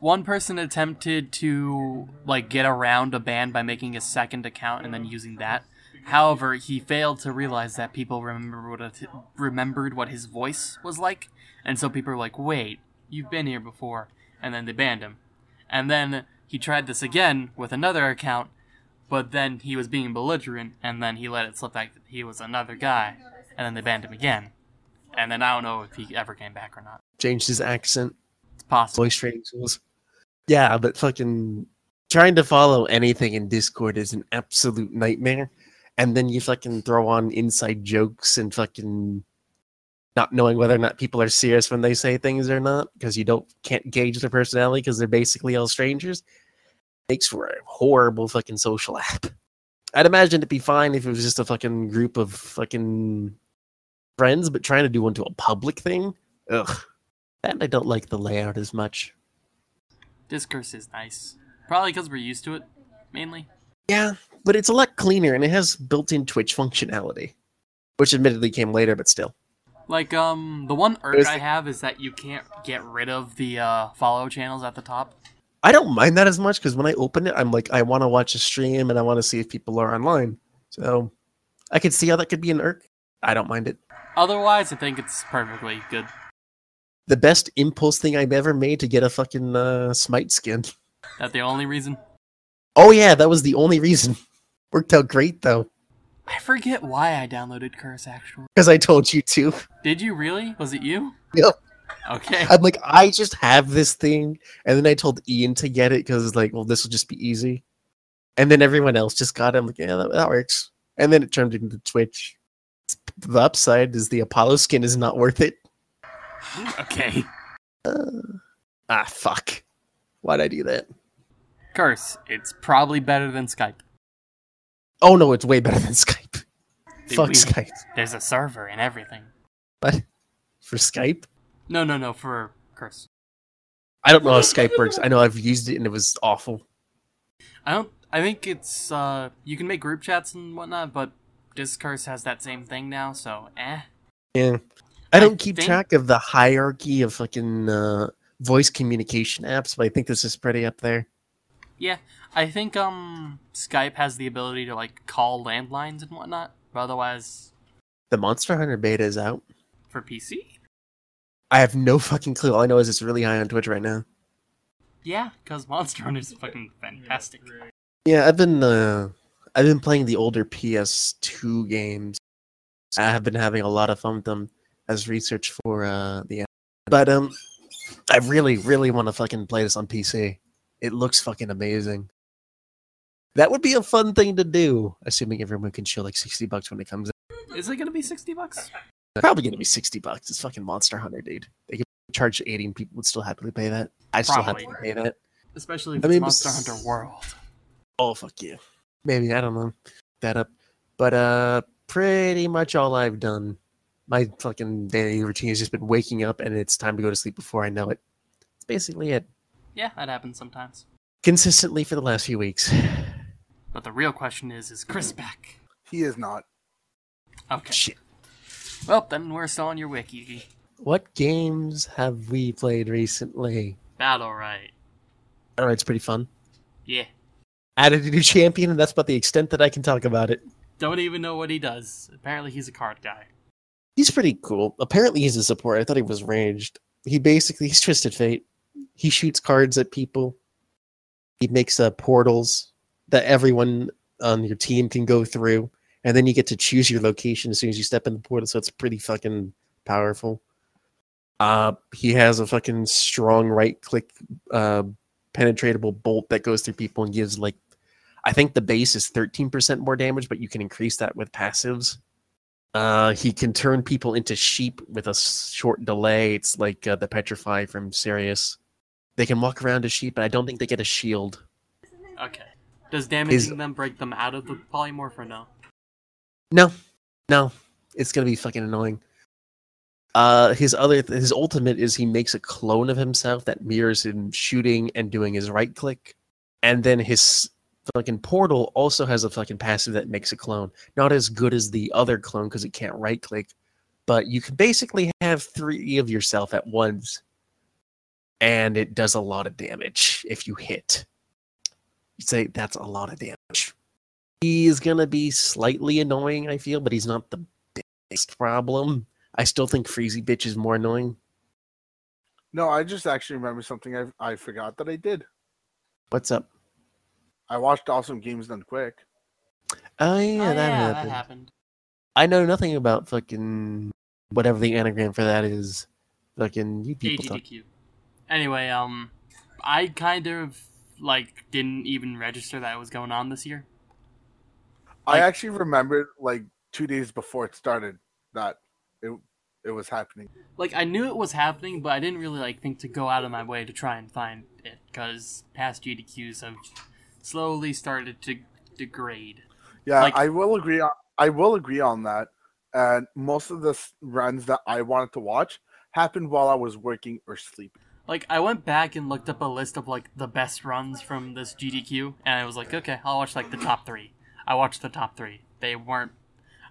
one person attempted to like get around a ban by making a second account and then using that. However, he failed to realize that people remember what it, remembered what his voice was like, and so people were like, "Wait, you've been here before," and then they banned him. And then he tried this again with another account, but then he was being belligerent, and then he let it slip back that he was another guy, and then they banned him again. And then I don't know if he ever came back or not. Changed his accent. It's possible. voice training tools. Yeah, but fucking trying to follow anything in Discord is an absolute nightmare. And then you fucking throw on inside jokes and fucking not knowing whether or not people are serious when they say things or not because you don't can't gauge their personality because they're basically all strangers. Makes for a horrible fucking social app. I'd imagine it'd be fine if it was just a fucking group of fucking friends, but trying to do one to a public thing, ugh. And I don't like the layout as much. Discourse is nice. Probably because we're used to it, mainly. Yeah, but it's a lot cleaner and it has built-in Twitch functionality, which admittedly came later, but still. Like, um, the one irk I have is that you can't get rid of the uh, follow channels at the top. I don't mind that as much because when I open it, I'm like, I want to watch a stream and I want to see if people are online. So I could see how that could be an irk. I don't mind it. Otherwise, I think it's perfectly good. The best impulse thing I've ever made to get a fucking uh, Smite skin. That the only reason. Oh yeah, that was the only reason. Worked out great though, I forget why I downloaded Curse, actually. because I told you to. Did you really? Was it you? Yep. Okay. I'm like, I just have this thing, and then I told Ian to get it because it's like, well, this will just be easy. And then everyone else just got it. I'm like, yeah, that, that works. And then it turned into Twitch. The upside is the Apollo skin is not worth it. okay. Ah, fuck. Why'd I do that? Curse. It's probably better than Skype. Oh no, it's way better than Skype. Fuck we- Skype. There's a server and everything. What? For Skype? No, no, no, for Curse. I don't know how Skype works. I know I've used it and it was awful. I don't. I think it's uh, you can make group chats and whatnot, but Discourse has that same thing now. So, eh. Yeah. I I don't keep think- track of the hierarchy of fucking uh, voice communication apps, but I think this is pretty up there. Yeah, I think um Skype has the ability to like call landlines and whatnot. But otherwise, The Monster Hunter beta is out. for PC, I have no fucking clue. All I know is it's really high on Twitch right now. yeah, because Monster Hunter is fucking fantastic. Yeah, I've been uh, I've been playing the older PS2 games. I have been having a lot of fun with them as research for uh the but um I really really want to fucking play this on PC. It looks fucking amazing. That would be a fun thing to do, assuming everyone can chill like 60 bucks when it comes out. Is it gonna be sixty bucks? Probably gonna be 60 bucks. It's fucking Monster Hunter, dude. They could charge 80 and people would still happily pay that. I still Probably. happily pay that. Especially if I it's mean, Monster Hunter World. Oh fuck you. Maybe I don't know. That up. But uh pretty much all I've done. My fucking daily routine has just been waking up and it's time to go to sleep before I know it. That's basically it. Yeah, that happens sometimes. Consistently for the last few weeks. But the real question is, is Chris back? He is not. Okay. Shit. Well, then we're still on your wiki. What games have we played recently? Battlerite. All right, it's pretty fun. Yeah. Added a new champion, and that's about the extent that I can talk about it. Don't even know what he does. Apparently, he's a card guy. He's pretty cool. Apparently, he's a support. I thought he was ranged. He basically he's Twisted Fate. He shoots cards at people. He makes uh, portals that everyone on your team can go through, and then you get to choose your location as soon as you step in the portal. So it's pretty fucking powerful. Uh, he has a fucking strong right click, uh, penetratable bolt that goes through people and gives like, I think the base is thirteen percent more damage, but you can increase that with passives. Uh, he can turn people into sheep with a short delay. It's like uh, the petrify from Sirius. They can walk around as sheep, but I don't think they get a shield. Okay. Does damaging Is- them break them out of the polymorph or no? No, no, it's gonna be fucking annoying. Uh, his other his ultimate is he makes a clone of himself that mirrors him shooting and doing his right click, and then his fucking portal also has a fucking passive that makes a clone. Not as good as the other clone because it can't right click, but you can basically have three of yourself at once, and it does a lot of damage if you hit. You say that's a lot of damage. He is gonna be slightly annoying, I feel, but he's not the biggest problem. I still think Freezy Bitch is more annoying. No, I just actually remember something I I forgot that I did. What's up? I watched Awesome Games Done Quick. Oh yeah, Oh, that yeah, happened. that happened. I know nothing about fucking whatever the anagram for that is. Fucking you people talk. Anyway, um, I kind of like didn't even register that it was going on this year. I actually remembered like two days before it started that it it was happening. Like I knew it was happening, but I didn't really like think to go out of my way to try and find it because past GDQs have slowly started to degrade. Yeah, Like- I will agree. On, I will agree on that. And most of the runs that I wanted to watch happened while I was working or sleeping. Like I went back and looked up a list of like the best runs from this GDQ, and I was like, okay, I'll watch like the top three. I watched the top three. They weren't.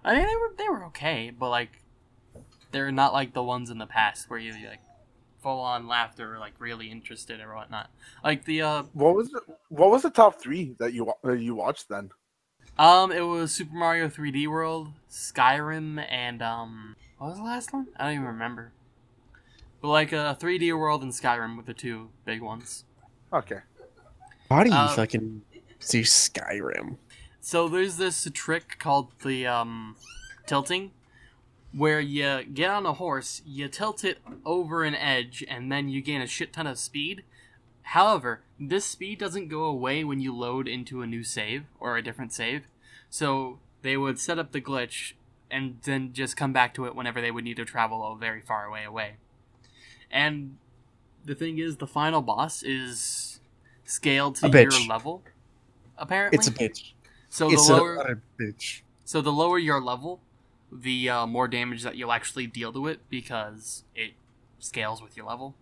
I mean, they were they were okay, but like they're not like the ones in the past where you like full on laughter or like really interested or whatnot. Like the uh What was the, what was the top three that you wa- that you watched then? um it was Super Mario 3D World, Skyrim, and um what was the last one? I don't even remember. But like uh 3D World and Skyrim were the two big ones. Okay. Why do you Uh, fucking see Skyrim? So there's this trick called the um, tilting, where you get on a horse, you tilt it over an edge, and then you gain a shit ton of speed. However, this speed doesn't go away when you load into a new save or a different save. So they would set up the glitch and then just come back to it whenever they would need to travel a very far away away. And the thing is, the final boss is scaled to your level. Apparently, It's a bitch. so it's the lower, bitch. so the lower your level, the uh, more damage that you'll actually deal to it because it scales with your level.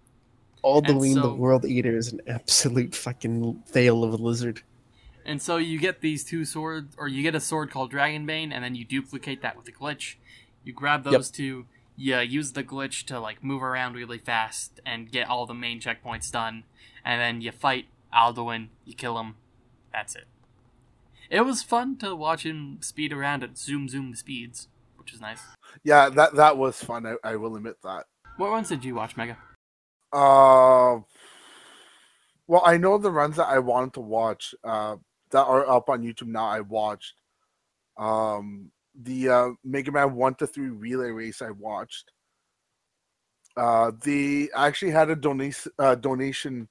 Alduin the so- World Eater is an absolute fucking fail of a lizard. And so you get these two swords, or you get a sword called Dragonbane, and then you duplicate that with a glitch. You grab Yep. those two, you use the glitch to like move around really fast and get all the main checkpoints done, and then you fight Alduin, you kill him. That's it. It was fun to watch him speed around at zoom zoom the speeds, which is nice. Yeah, that that was fun. I, I will admit that. What ones did you watch, Mega? Uh, well, I know the runs that I wanted to watch uh, that are up on YouTube now. I watched um, the uh, Mega Man one to three relay race. I watched. Uh, they actually had a donation uh, donation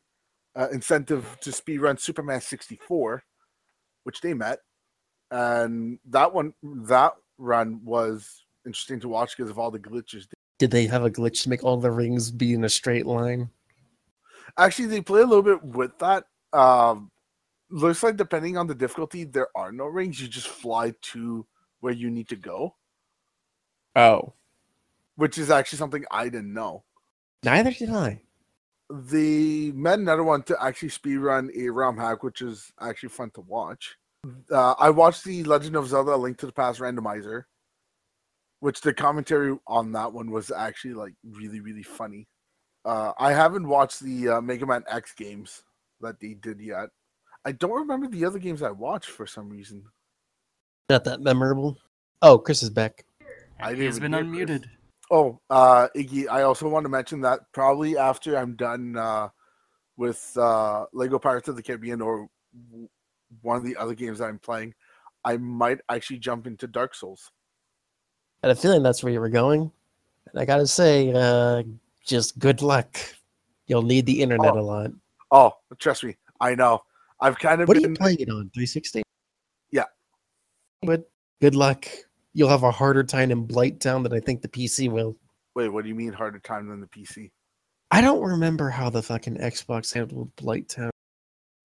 uh, incentive to speedrun Superman sixty four, which they met, and that one that run was interesting to watch because of all the glitches Did they have a glitch to make all the rings be in a straight line? Actually, they play a little bit with that. Um, looks like depending on the difficulty, there are no rings. You just fly to where you need to go, Oh. which is actually something I didn't know. Neither did I. They met another one to actually speedrun a ROM hack, which is actually fun to watch. Uh, I watched the Legend of Zelda: A Link to the Past randomizer. which the commentary on that one was actually like really really funny. Uh, I haven't watched the uh, Mega Man X games that they did yet. I don't remember the other games I watched for some reason. Not that memorable. Oh, Chris is back. I He's been hear Chris. unmuted. Oh, uh, Iggy, I also want to mention that probably after I'm done uh, with uh, Lego Pirates of the Caribbean or w- one of the other games I'm playing, I might actually jump into Dark Souls. I had a feeling that's where you were going. And I gotta say, uh, just good luck. You'll need the internet Oh. a lot. Oh, trust me, I know. I've kind of What are you playing it on? 360? Yeah. But good luck. You'll have a harder time in Blighttown than I think the PC will. Wait, what do you mean harder time than the PC? I don't remember how the fucking Xbox handled Blighttown.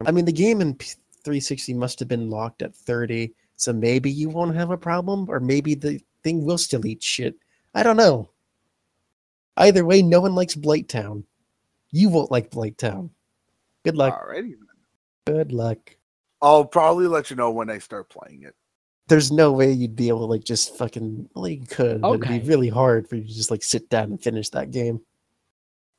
I mean, the game in 360 must have been locked at 30, so maybe you won't have a problem, or maybe the thing will still eat shit. I don't know. Either way, no one likes Blighttown. You won't like Blighttown. Good luck. Alrighty. then. Good luck. I'll probably let you know when I start playing it. There's no way you'd be able to like just fucking well you could, but it'd be really hard for you to just like sit down and finish that game.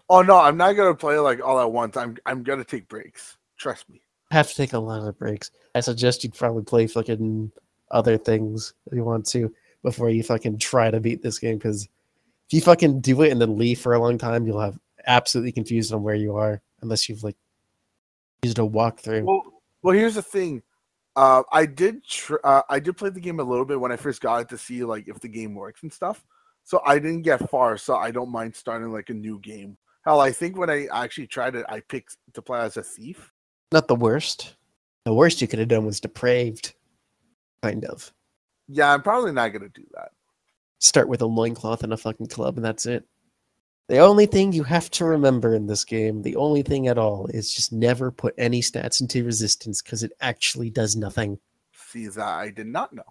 Oh no, I'm not gonna play like all at once. I'm I'm gonna take breaks. Trust me. Have to take a lot of breaks. I suggest you probably play fucking other things if you want to before you fucking try to beat this game because if you fucking do it and then leave for a long time, you'll have absolutely confused on where you are unless you've like used a walkthrough. Well, well, here's the thing. Uh, I did uh, I did play the game a little bit when I first got it to see like if the game works and stuff. So I didn't get far, so I don't mind starting like a new game. Hell, I think when I actually tried it, I picked to play as a thief. Not the worst. The worst you could have done was deprived. Kind of. Yeah, I'm probably not gonna do that. start with a loincloth and a fucking club, and that's it. The only thing you have to remember in this game, the only thing at all, is just never put any stats into resistance because it actually does nothing. See that I did not know.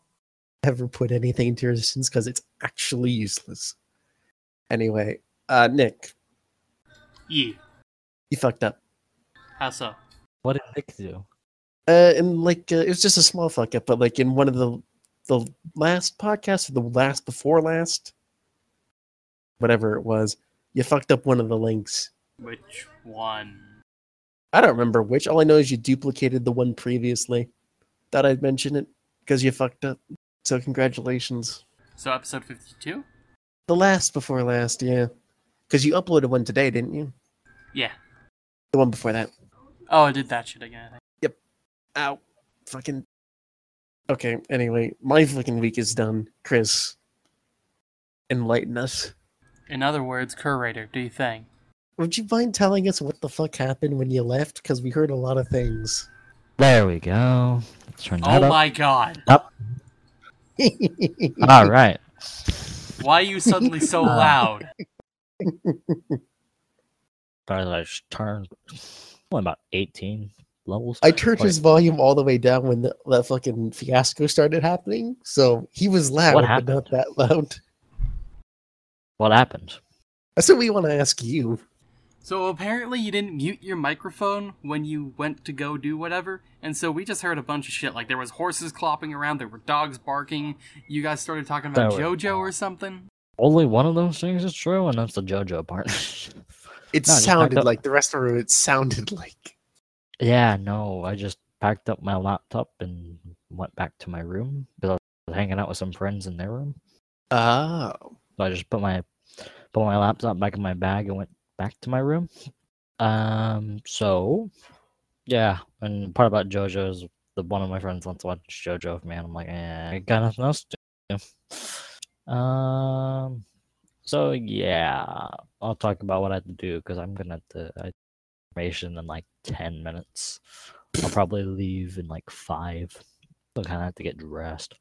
Never put anything into resistance because it's actually useless. Anyway, uh, Nick, Ye. you fucked up. How so? What did Nick do? Uh, and like uh, it was just a small fuck up, but like in one of the the last podcast or the last before last, whatever it was, you fucked up one of the links. Which one? I don't remember which. All I know is you duplicated the one previously. Thought I'd mention it because you fucked up. So congratulations. So episode 52? The last before last, yeah. Because you uploaded one today, didn't you? Yeah. The one before that. Oh, I did that shit again. Yep. think. Ow. Fucking. Okay, anyway, my fucking week is done. Chris, enlighten us. In other words, curator, do you think? Would you mind telling us what the fuck happened when you left? Because we heard a lot of things. There we go. Let's turn that Oh up. my god. Up. All right. Why are you suddenly so loud? Sorry, I just turned. Only about 18 levels. I turned his volume all the way down when the, that fucking fiasco started happening, so he was loud, What but happened? not that loud. What happened? That's what we want to ask you. So apparently you didn't mute your microphone when you went to go do whatever, and so we just heard a bunch of shit. Like there was horses clopping around, there were dogs barking. You guys started talking about There were- JoJo or something. Only one of those things is true, and that's the JoJo part. It No, sounded like the rest of the room. It sounded like yeah, no, I just packed up my laptop and went back to my room because I was hanging out with some friends in their room. oh, So I just put my put my laptop back in my bag and went back to my room. Um, so yeah, and part about JoJo is the one of my friends wants to watch JoJo with me, and I'm like, eh, I got nothing else to do. Um, so yeah, I'll talk about what I have to do because I'm gonna have to I information in like ten minutes. I'll probably leave in like five. So I kind of have to get dressed.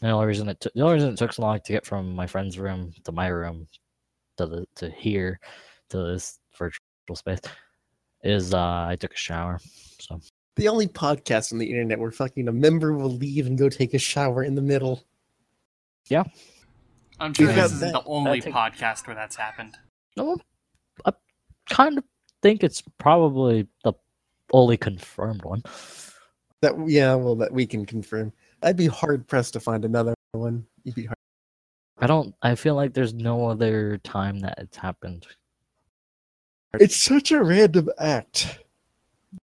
The only reason it took the only reason it took so long to get from my friend's room to my room to the to here to this virtual space is uh I took a shower. So the only podcast on the internet where fucking a member will leave and go take a shower in the middle. I'm sure We've this isn't that- the only take- podcast where that's happened. no, I kind of think it's probably the only confirmed one. That yeah, well, that we can confirm. I'd be hard pressed to find another one. You'd be hard. I don't. I feel like there's no other time that it's happened. It's such a random act. I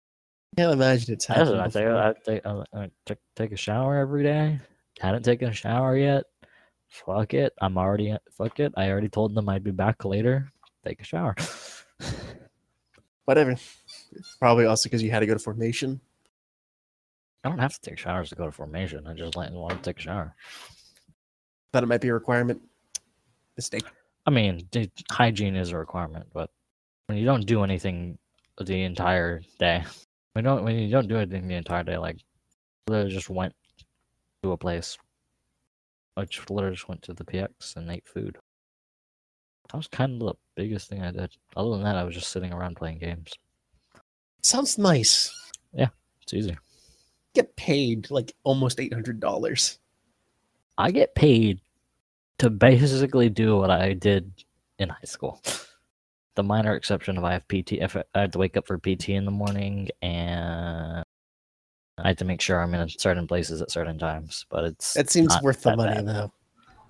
Can't imagine it's That's happened. what I take. I take. I, I take, take a shower every day. Hadn't taken a shower yet. Fuck it. I'm already. Fuck it. I already told them I'd be back later. Take a shower. Whatever. Probably also because you had to go to formation. I don't have to take showers to go to formation. I just like want to take a shower. Thought it might be a requirement. Mistake. I mean, hygiene is a requirement, but when you don't do anything the entire day, when you don't when you don't do anything the entire day, like literally just went to a place, I just literally just went to the PX and ate food. That was kind of the biggest thing I did. Other than that, I was just sitting around playing games. Sounds nice. Yeah, it's easy. Get paid like almost eight hundred dollars. I get paid to basically do what I did in high school. The minor exception of I have PT, if I have to wake up for PT in the morning, and I have to make sure I'm in certain places at certain times. But it's it seems not worth the money bad. though.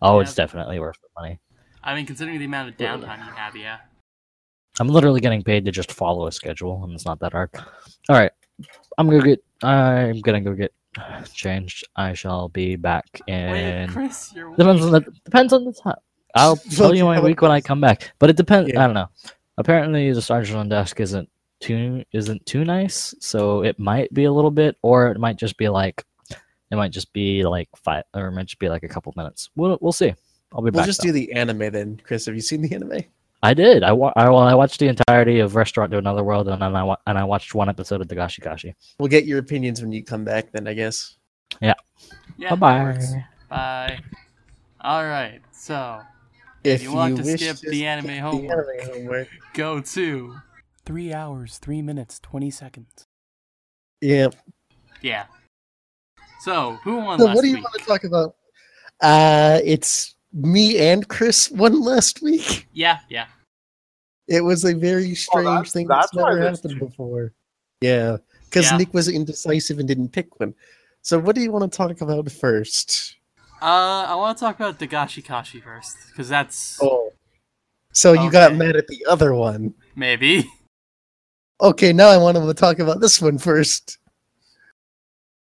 Oh, Yeah. it's definitely worth the money. I mean, considering the amount of downtime you have, yeah. I'm literally getting paid to just follow a schedule, and it's not that hard. All right, I'm gonna get. I'm gonna go get changed. I shall be back Wait, in. Chris, you're Depends on the depends on the time. I'll tell you my Fucking week when I come back. But it depends. Yeah. I don't know. Apparently, the sergeant on desk isn't too isn't too nice, so it might be a little bit, or it might just be like, it might just be like five, or it might just be like a couple minutes. We'll we'll see. I'll be We'll back. just though. do the anime then. Chris, have you seen the anime? I did. I, wa- I well, I watched the entirety of Restaurant to Another World, and then I wa- and I watched one episode of Dagashi Kashi. We'll get your opinions when you come back then, I guess. yeah, bye bye. Bye. All right, so If you want to skip the anime homework. The anime homework. go to three hours, three minutes, twenty seconds. Yeah. Yeah. So who won So last what do you week? want to talk about? Uh it's me and Chris won last week. Yeah, yeah. It was a very strange that's- thing that's, that's never happened two. before. Yeah, because Yeah. Nick was indecisive and didn't pick one. So what do you want to talk about first? Uh, I want to talk about Dagashi Kashi first, because that's Oh, so you got mad at the other one. maybe. Okay, now I want to talk about this one first.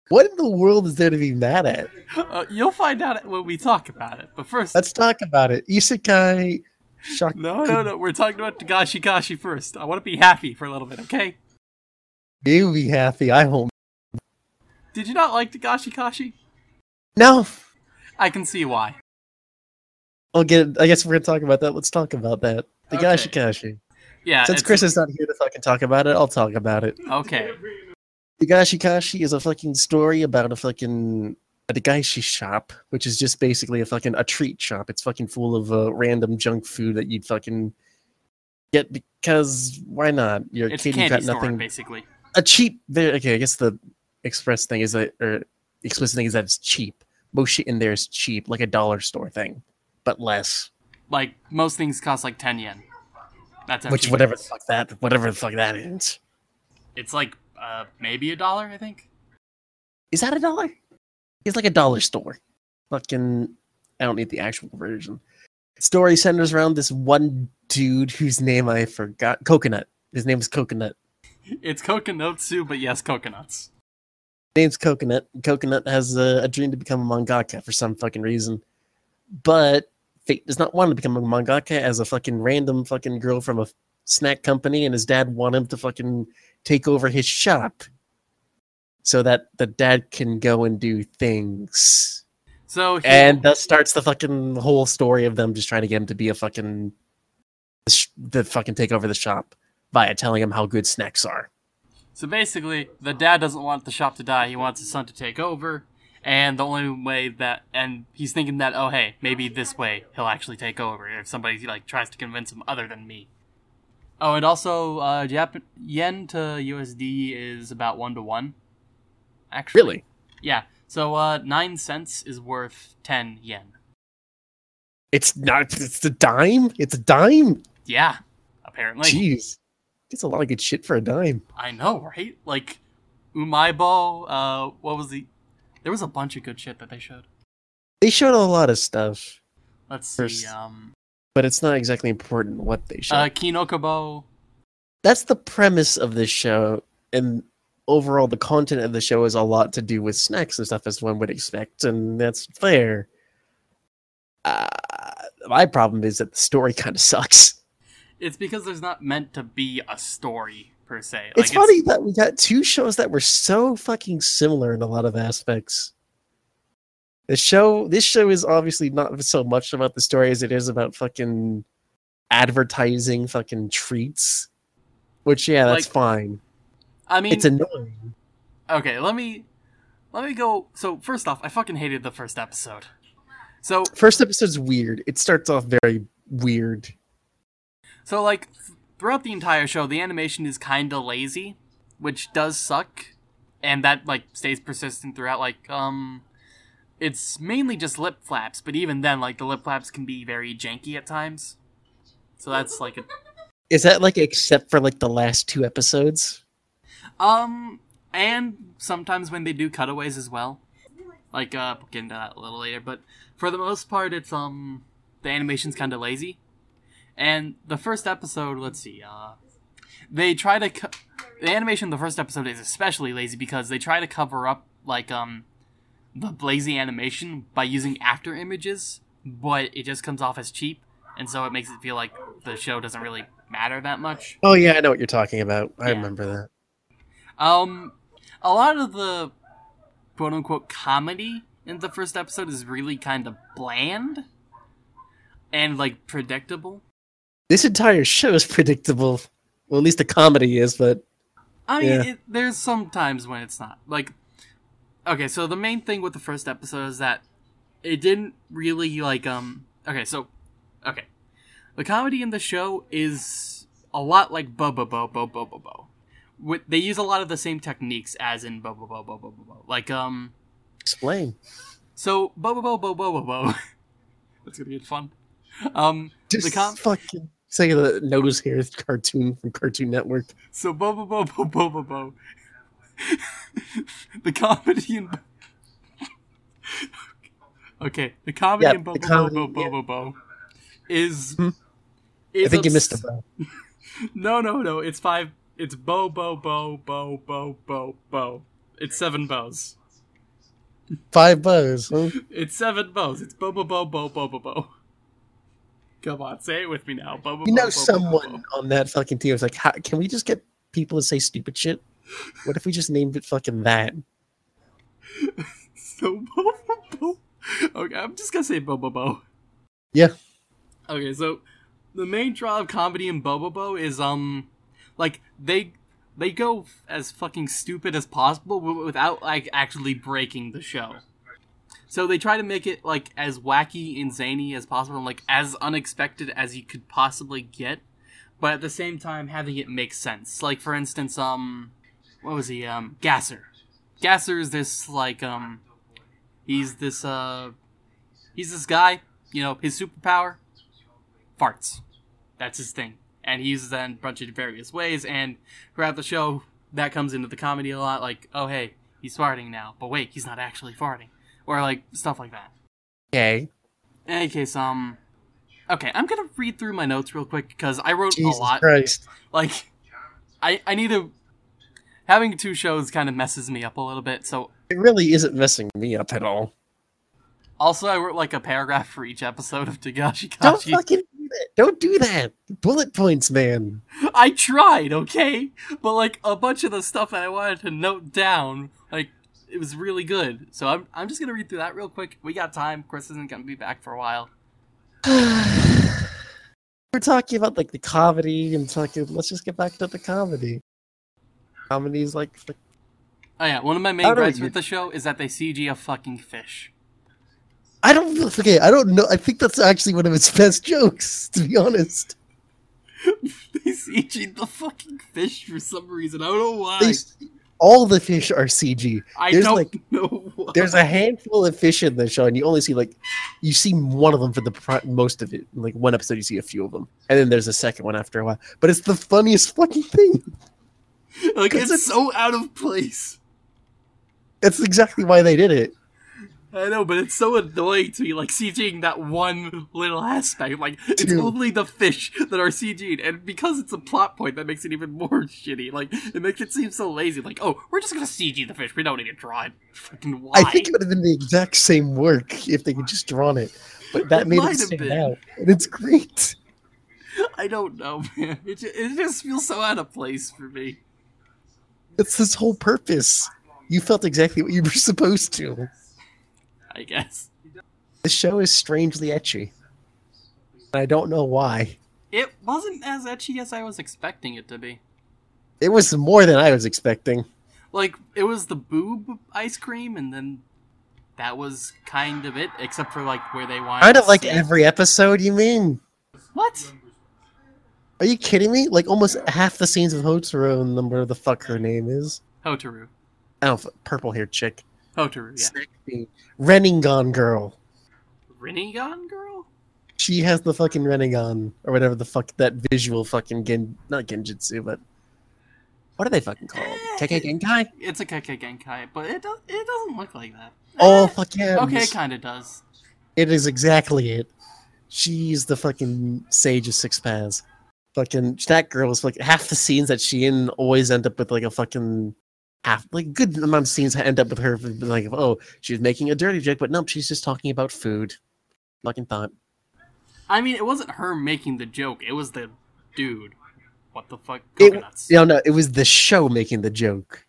What in the world is there to be mad at? Uh, you'll find out when we talk about it. But first, Let's talk about it. Isekai shock. no, no, no. We're talking about Dagashi Kashi first. I want to be happy for a little bit, okay? You be happy. I hope. Did you not like Dagashi Kashi? No, I can see why. I'll get. I guess we're gonna talk about that. Let's talk about that. The Okay. Kashi. Yeah. Since Chris is not here to fucking talk about it, I'll talk about it. Okay. Dagashi Kashi is a fucking story about a fucking a dagashi shop, which is just basically a fucking a treat shop. It's fucking full of uh, random junk food that you'd fucking get because why not? You're a It's kid, you've candy got store, nothing. basically. A cheap. There. Okay, I guess the express thing is that, or explicit thing is that it's cheap. Most shit in there is cheap, like a dollar store thing, but less. Like most things cost like ten yen. That's Which whatever the fuck that, whatever the fuck that is. It's like uh maybe a dollar, I think. Is that a dollar? It's like a dollar store. Fucking, I don't need the actual version. Story centers around this one dude whose name I forgot. Coconut. His name is Coconut. It's Kokonotsu, but yes, coconuts. Name's Coconut. Coconut has a, a dream to become a mangaka for some fucking reason, but fate does not want to become a mangaka as a fucking random fucking girl from a snack company, and his dad want him to fucking take over his shop so that the dad can go and do things. So he, And thus starts the fucking whole story of them just trying to get him to be a fucking the fucking take over the shop via telling him how good snacks are. So basically, the dad doesn't want the shop to die. He wants his son to take over, and the only way that and he's thinking that oh hey maybe this way he'll actually take over if somebody like tries to convince him other than me. Oh, and also uh, Jap- yen to USD is about one to one. Actually, Really? Yeah. So uh, nine cents is worth ten yen. It's not. It's a dime. It's a dime. Yeah. Apparently. Jeez, it's a lot of good shit for a dime. I know, right? Like Umaibo, uh what was the there was a bunch of good shit that they showed. They showed a lot of stuff. let's see. First- Um, but it's not exactly important what they showed. uh, Kinokobo. That's the premise of this show, and overall, the content of the show is a lot to do with snacks and stuff, as one would expect, and that's fair. Uh, my problem is that the story kind of sucks. It's because there's not meant to be a story per se. it's funny that we got two shows that were so fucking similar in a lot of aspects. The show, this show is obviously not so much about the story as it is about fucking advertising fucking treats. Which, yeah, that's Like- fine. I mean, It's annoying. okay. Let me let me go. So first off, I fucking hated the first episode. So First episode's weird. It starts off very weird. So like throughout the entire show, the animation is kind of lazy, which does suck, and that like stays persistent throughout. Like um, it's mainly just lip flaps, but even then, like the lip flaps can be very janky at times. So that's like a Is that like except for like the last two episodes? um, and sometimes when they do cutaways as well. Like uh, we'll get into that a little later, but for the most part, it's um, the animation's kind of lazy. And the first episode, let's see, uh, they try to co- the animation in the first episode is especially lazy because they try to cover up like um the lazy animation by using after images, but it just comes off as cheap, and so it makes it feel like the show doesn't really matter that much. Oh yeah, I know what you're talking about. I Yeah. remember that. Um, a lot of the quote unquote comedy in the first episode is really kind of bland and like predictable. This entire show is predictable. Well, at least the comedy is, but I mean, Yeah. it, there's some times when it's not. Like, okay, so the main thing with the first episode is that it didn't really like um. Okay, so okay, the comedy in the show is a lot like Bo Bo Bo Bo Bo Bo Bo. With, they use a lot of the same techniques as in Bo Bo Bo Bo Bo Bo Bo. Like um. explain. So bo bo bo bo bo bo bo. That's gonna get fun. Um, Just the com- fucking say the nose hair cartoon from Cartoon Network. so bo bo bo bo bo bo bo. the comedy in. okay, the comedy Yeah, in bo the bo comedy, bo bo yeah. bo bo is. Hmm. is I think you missed a bro. No, no, no. It's five. It's bo bo bo bo bo bo bo. It's seven bows. Five bows. Huh? It's seven bows. It's bo bo bo bo bo bo bo. Come on, say it with me now. Bo bo You know, bo, someone on that fucking team was like, How, "Can we just get people to say stupid shit? What if we just named it fucking that?" So bo bo. Okay, I'm just gonna say bo bo bo. Yeah. Okay, so the main draw of comedy in Bobo Bo is um, like they they go as fucking stupid as possible without like actually breaking the show. So they try to make it like as wacky and zany as possible, and like as unexpected as you could possibly get, but at the same time having it make sense. Like for instance, um, what was he? Um, Gasser. Gasser is this like um, he's this uh, he's this guy. You know, his superpower, farts. That's his thing, and he uses that in a bunch of various ways. And throughout the show, that comes into the comedy a lot. Like, oh hey, he's farting now, but wait, he's not actually farting, or like stuff like that. Okay. In any case, um, okay, I'm gonna read through my notes real quick because I wrote Jesus a lot. Christ. Like, I I need to. Having two shows kind of messes me up a little bit, so It really isn't messing me up at all. also I wrote like a paragraph for each episode of Dagashi Don't fucking do that. Don't do that. Bullet points, man. I tried, okay? But like a bunch of the stuff that I wanted to note down, like it was really good. So I'm I'm just gonna read through that real quick. We got time. Chris isn't gonna be back for a while. We're talking about like the comedy and talking. Let's just get back to the comedy. Comedy's like the- Oh yeah, one of my main gripes with the show is that they CG a fucking fish. I don't okay. I don't know. I think that's actually one of its best jokes, to be honest. they CG'd the fucking fish for some reason. I don't know why. They- all the fish are CG. I there's don't like know why. there's a handful of fish in the show, and you only see like you see one of them for the most of it. Like one episode, you see a few of them, and then there's a second one after a while. But it's the funniest fucking thing. like it's it's- so out of place. That's exactly why they did it. I know, but it's so annoying to me, like CGing that one little aspect. Like it's Dude. only the fish that are CG'd, and because it's a plot point, that makes it even more shitty. Like it makes it seem so lazy. Like, oh, we're just gonna CG the fish. We don't need to draw it. Fucking why? I think it would have been the exact same work if they could just drawn it, but that It made it stand been. out, and it's great. I don't know, man. It just, it just feels so out of place for me. That's his whole purpose. You felt exactly what you were supposed to. I guess The show is strangely ecchi. I don't know why. it wasn't as ecchi as I was expecting it to be. It was more than I was expecting. Like it was the boob ice cream, and then that was kind of it, except for like where they wanted. Kind of like every episode, you mean? what? Are you kidding me? Like almost half the scenes of Hotaro and whatever the fuck her name is. Hotaru. Oh, I don't know, purple haired chick. Hotaru, yeah. Sexy. Reningon girl. Rinnegan girl? She has the fucking Reningon, or whatever the fuck that visual fucking gen not genjutsu, but what are they fucking called? Kekkei Genkai? It's a Kekkei Genkai, but it does it doesn't look like that. Oh Eh, fuck yeah. Okay, it kinda does. It is exactly it. She's the fucking sage of six paths. Fucking that girl is like half the scenes that she in always end up with like a fucking half like good amount of scenes end up with her like oh she's making a dirty joke but nope she's just talking about food. Fucking thought. I mean, it wasn't her making the joke, it was the dude. What the fuck? It- Kokonotsu. No, no, it was the show making the joke.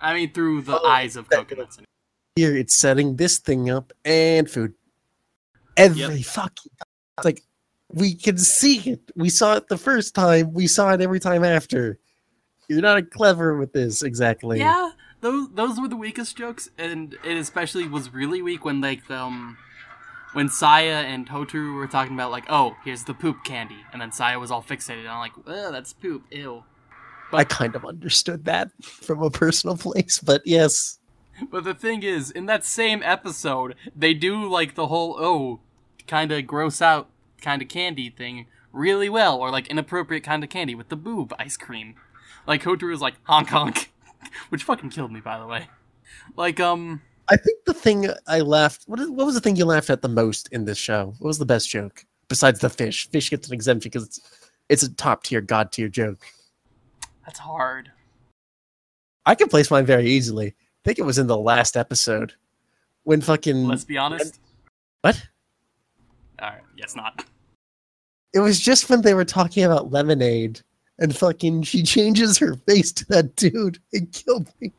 I mean, through the Oh, eyes of Kokonotsu. Here it's setting this thing up and food. Every fucking it's like we can see it. We saw it the first time. We saw it every time after. You're not clever with this exactly. Yeah, those those were the weakest jokes, and it especially was really weak when like um when Saya and Hotaru were talking about like, oh, here's the poop candy, and then Saya was all fixated on like, oh, that's poop, ew. I kind of understood that from a personal place, but yes. But the thing is, in that same episode, they do like the whole oh, kind of gross out kind of candy thing really well, or like inappropriate kind of candy with the boob ice cream. Like Hotaru's like honk honk, which fucking killed me by the way. Like um. I think the thing I laughed. What, is, what was the thing you laughed at the most in this show? What was the best joke besides the fish? Fish gets an exemption because it's it's a top tier, god tier joke. That's hard. I can place mine very easily. I think it was in the last episode when fucking Let's be honest. what? Alright, yes, not. It was just when they were talking about lemonade and fucking she changes her face to that dude. It killed me.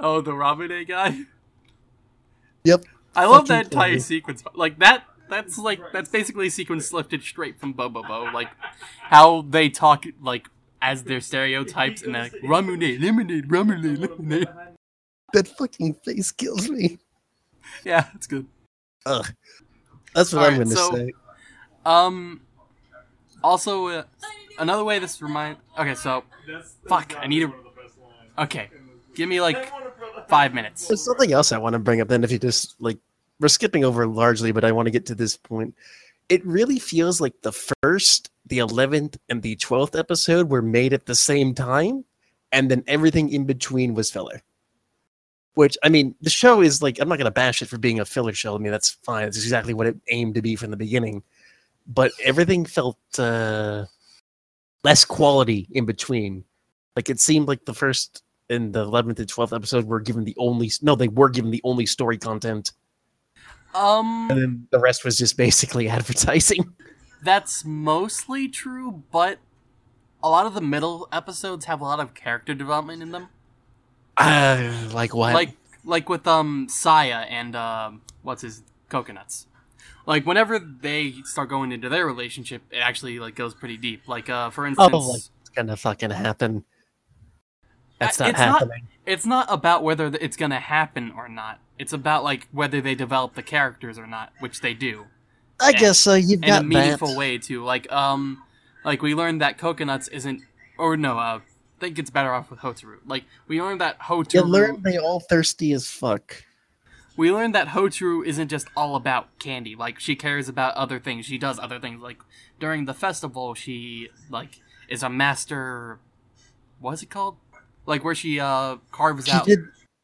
Oh, the Ramune guy? Yep. I love that entire funny. sequence. Like, that, that's like, that's basically a sequence lifted straight from Bo Bo Bobobo. Like, how they talk, like, as their stereotypes, and they're like, Ramune, lemonade, Ramune, lemonade. That fucking face kills me. Yeah, it's good. Ugh. That's what I'm Alright, going to so- say. Um, also, uh, another way this remind. Okay, so, fuck, I need to. Okay, give me like five minutes. There's something else I want to bring up then if you just like we're skipping over largely, but I want to get to this point. It really feels like the first, the 11th, and the 12th episode were made at the same time, and then everything in between was filler. Which, I mean, the show is like, I'm not going to bash it for being a filler show. I mean, that's fine. It's exactly what it aimed to be from the beginning. But everything felt uh, less quality in between. Like, it seemed like the first and the 11th and 12th episode were given the only, no, they were given the only story content. Um, And then the rest was just basically advertising. that's mostly true, but a lot of the middle episodes have a lot of character development in them. Uh, like what? like like with um Saya and um what's his Kokonotsu. Like whenever they start going into their relationship, it actually like goes pretty deep. Like uh for instance, oh, like it's gonna fucking happen. That's not it's not- happening. it's not about whether it's gonna happen or not. It's about like whether they develop the characters or not, which they do I guess uh, you've in got a meaningful that. way too. Like um, like we learned that Kokonotsu isn't, or no, uh, I think it's better off with Hotaru. Like we learned that Hotaru. You learn they all thirsty as fuck. We learned that Hotaru isn't just all about candy. Like she cares about other things. She does other things. Like during the festival, she like is a master. What's it called? Like where she uh carves She out. did.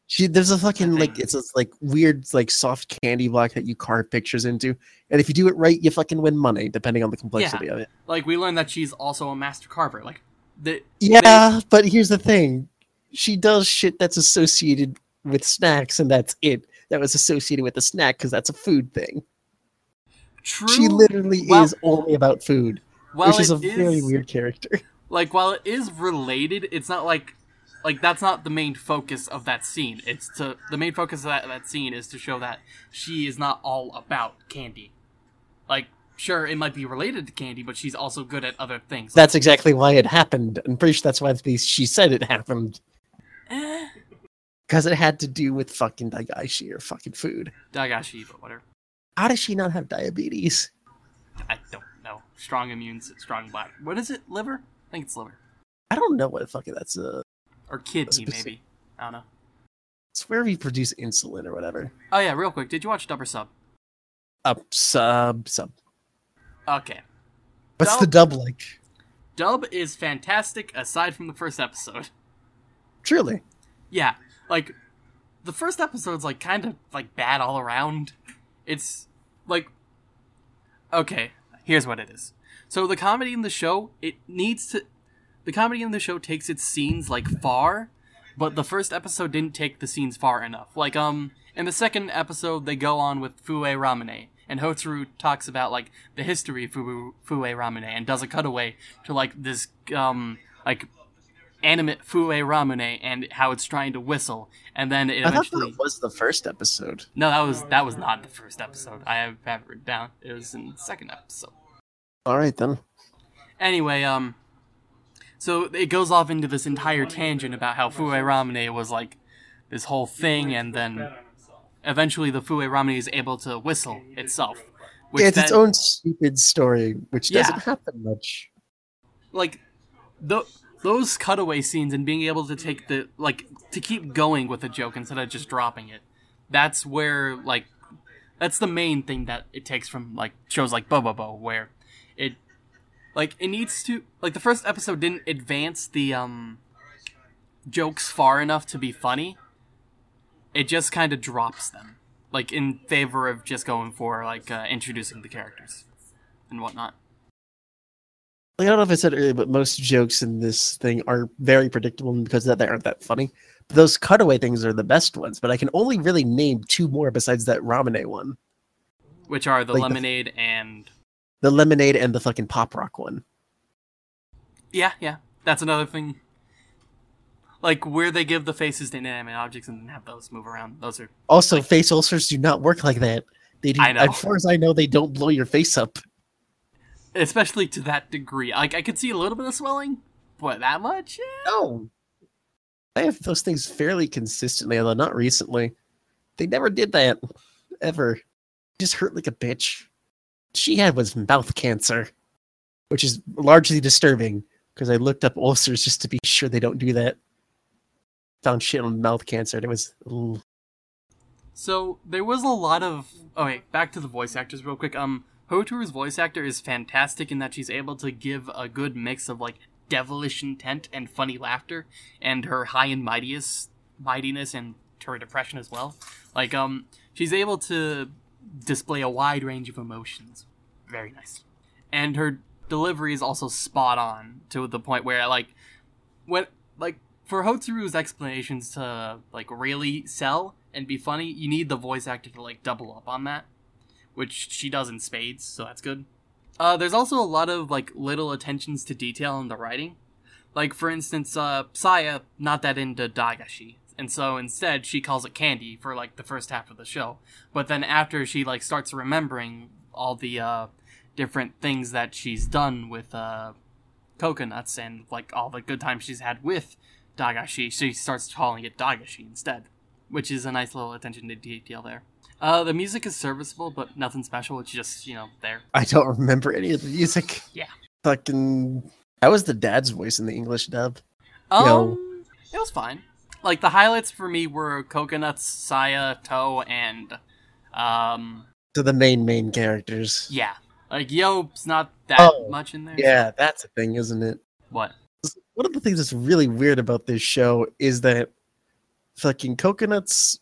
She there's a fucking like it's this like weird like soft candy block that you carve pictures into, and if you do it right, you fucking win money depending on the complexity of it. Like we learned that she's also a master carver. Like the Yeah, but here's the thing: she does shit that's associated with snacks, and that's it. That was associated with the snack because that's a food thing. true. She literally Well- is only about food, which is a it very weird character. Like while it is related, it's not like like that's not the main focus of that scene. It's to the main focus of that, that scene is to show that she is not all about candy. Like sure, it might be related to candy, but she's also good at other things. That's exactly why it happened. I'm pretty sure that's why she said it happened. Because it had to do with fucking Daigashi or fucking food. Dagashi, but whatever. How does she not have diabetes? I don't know. Strong immune, strong black. What is it? Liver? I think it's liver I don't know what the fuck that's. Uh, or kidney, maybe. I don't know. it's where we produce insulin or whatever. Oh yeah, real quick. Did you watch Dub or Sub? Up sub sub. Okay. What's Dub? the dub like? Dub is fantastic aside from the first episode. Truly. Yeah, like the first episode's like kind of like bad all around. It's like okay, here's what it is. So the comedy in the show, it needs to the comedy in the show takes its scenes like far, but the first episode didn't take the scenes far enough. Like um in the second episode they go on with Fue Ramune and Hotaru talks about like the history of Fue, Fue Ramune and does a cutaway to like this um like animate Fue Ramune and how it's trying to whistle and then it I thought eventually that was the first episode. No, that was that was not the first episode. I have, have it written down. It was in the second episode. All right then. Anyway, um, so it goes off into this entire tangent about how Fue Ramune was like this whole thing, and then eventually the Fue Ramune is able to whistle itself. Which Yeah, it's its own stupid story, which Yeah. doesn't happen much. like th- those cutaway scenes and being able to take the like to keep going with a joke instead of just dropping it. That's where like that's the main thing that it takes from like shows like Bobobo where it like it needs to like the first episode didn't advance the um jokes far enough to be funny. It just kind of drops them like in favor of just going for like uh, introducing the characters and whatnot. Like, I don't know if I said earlier, but most jokes in this thing are very predictable and because of that they aren't that funny. But those cutaway things are the best ones, but I can only really name two more besides that Ramune one. Which are the Like the- lemonade and The lemonade and the fucking pop rock one. Yeah, yeah. That's another thing. Like where they give the faces to inanimate objects and then have those move around. Those are Also, face ulcers do not work like that. They do, I know. As far as I know, they don't blow your face up. Especially to that degree. Like I could see a little bit of swelling, but that much? Yeah. No. I have those things fairly consistently, although not recently. They never did that. Ever. Just hurt like a bitch. She had was mouth cancer, which is largely disturbing because I looked up ulcers just to be sure they don't do that. Found shit on mouth cancer. and It was ooh. So there was a lot of oh wait, back to the voice actors real quick. Um Hotaru's voice actor is fantastic in that she's able to give a good mix of like devilish intent and funny laughter and her high and mightiest mightiness and her depression as well. Like um she's able to display a wide range of emotions. Very nice. And her delivery is also spot on to the point where like when like for Hotaru's explanations to like really sell and be funny, you need the voice actor to like double up on that, which she does in spades, so that's good. Uh, there's also a lot of like little attentions to detail in the writing, like for instance, uh, not that into Dagashi, and so instead she calls it candy for like the first half of the show. But then after she like starts remembering all the uh, different things that she's done with uh, Kokonotsu and like all the good times she's had with Dagashi, she starts calling it Dagashi instead, which is a nice little attention to detail there. Uh, the music is serviceable, but nothing special. It's just you know there. I don't remember any of the music. Yeah. Fucking. That was the dad's voice in the English dub. Um, it was fine. Like the highlights for me were Kokonotsu, Saya, Toe, and um, To the main main characters. yeah. Like Yo's not that Oh, much in there. Yeah, that's a thing, isn't it? What? one of the things that's really weird about this show is that fucking Kokonotsu,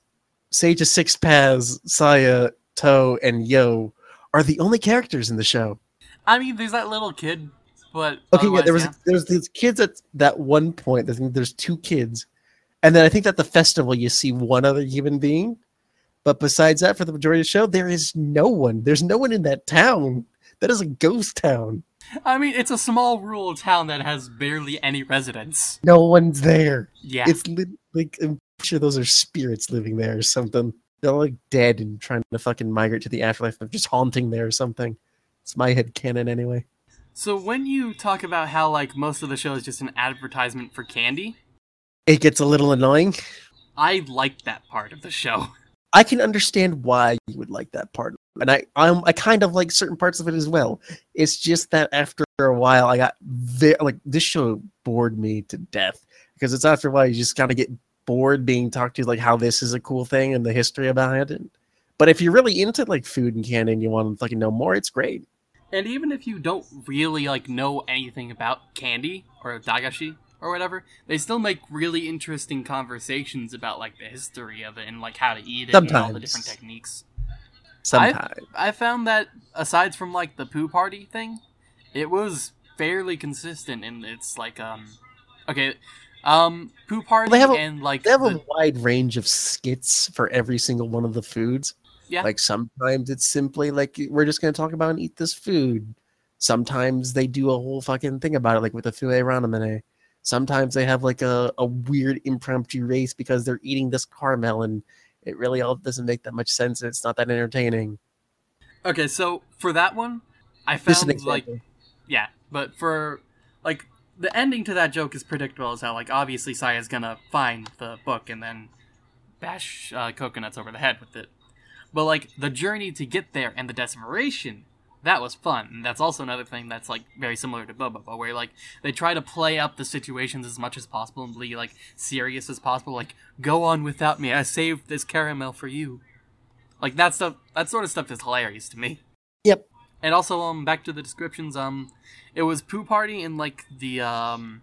Sage of Six Paths, Saya, Toe, and Yo are the only characters in the show. I mean, there's that little kid, but Okay, yeah, there was there's these kids at that one point. I think there's two kids, and then I think at the festival you see one other human being, but besides that, for the majority of the show, there is no one. There's no one in that town. That is a ghost town. I mean, it's a small rural town that has barely any residents. No one's there. Yeah. It's like sure those are spirits living there or something. They're like dead and trying to fucking migrate to the afterlife. They're just haunting there or something. It's my head canon anyway. So when you talk about how like most of the show is just an advertisement for candy, It gets a little annoying. I like that part of the show. I can understand why you would like that part, and I I'm, I kind of like certain parts of it as well. It's just that after a while, I got very like this show bored me to death because it's after a while you just kind of get bored being talked to like how this is a cool thing and the history about it. But if you're really into like food and candy and you want to fucking know more, it's great. And even if you don't really like know anything about candy or dagashi or whatever, they still make really interesting conversations about like the history of it and like how to eat it and all the different techniques. Sometimes I found that aside from like the poo party thing, it was fairly consistent in its like um okay um poo party they have a- and like they have the- a wide range of skits for every single one of the foods. Yeah. Like sometimes it's simply like we're just gonna talk about and eat this food. Sometimes they do a whole fucking thing about it, like with the Fue Ramune. Sometimes they have like a, a weird impromptu race because they're eating this caramel and it really all doesn't make that much sense and it's not that entertaining. okay so for that one I found like yeah but for like the ending to that joke is predictable as how like obviously Saya's gonna find the book and then bash uh, Kokonotsu over the head with it. But like the journey to get there and the desperation that was fun. And that's also another thing that's like very similar to Boba where like they try to play up the situations as much as possible and be like serious as possible. Like go on without me. I saved this caramel for you. Like that stuff that sort of stuff is hilarious to me. Yep. and also um back to the descriptions um it was poo party in like the um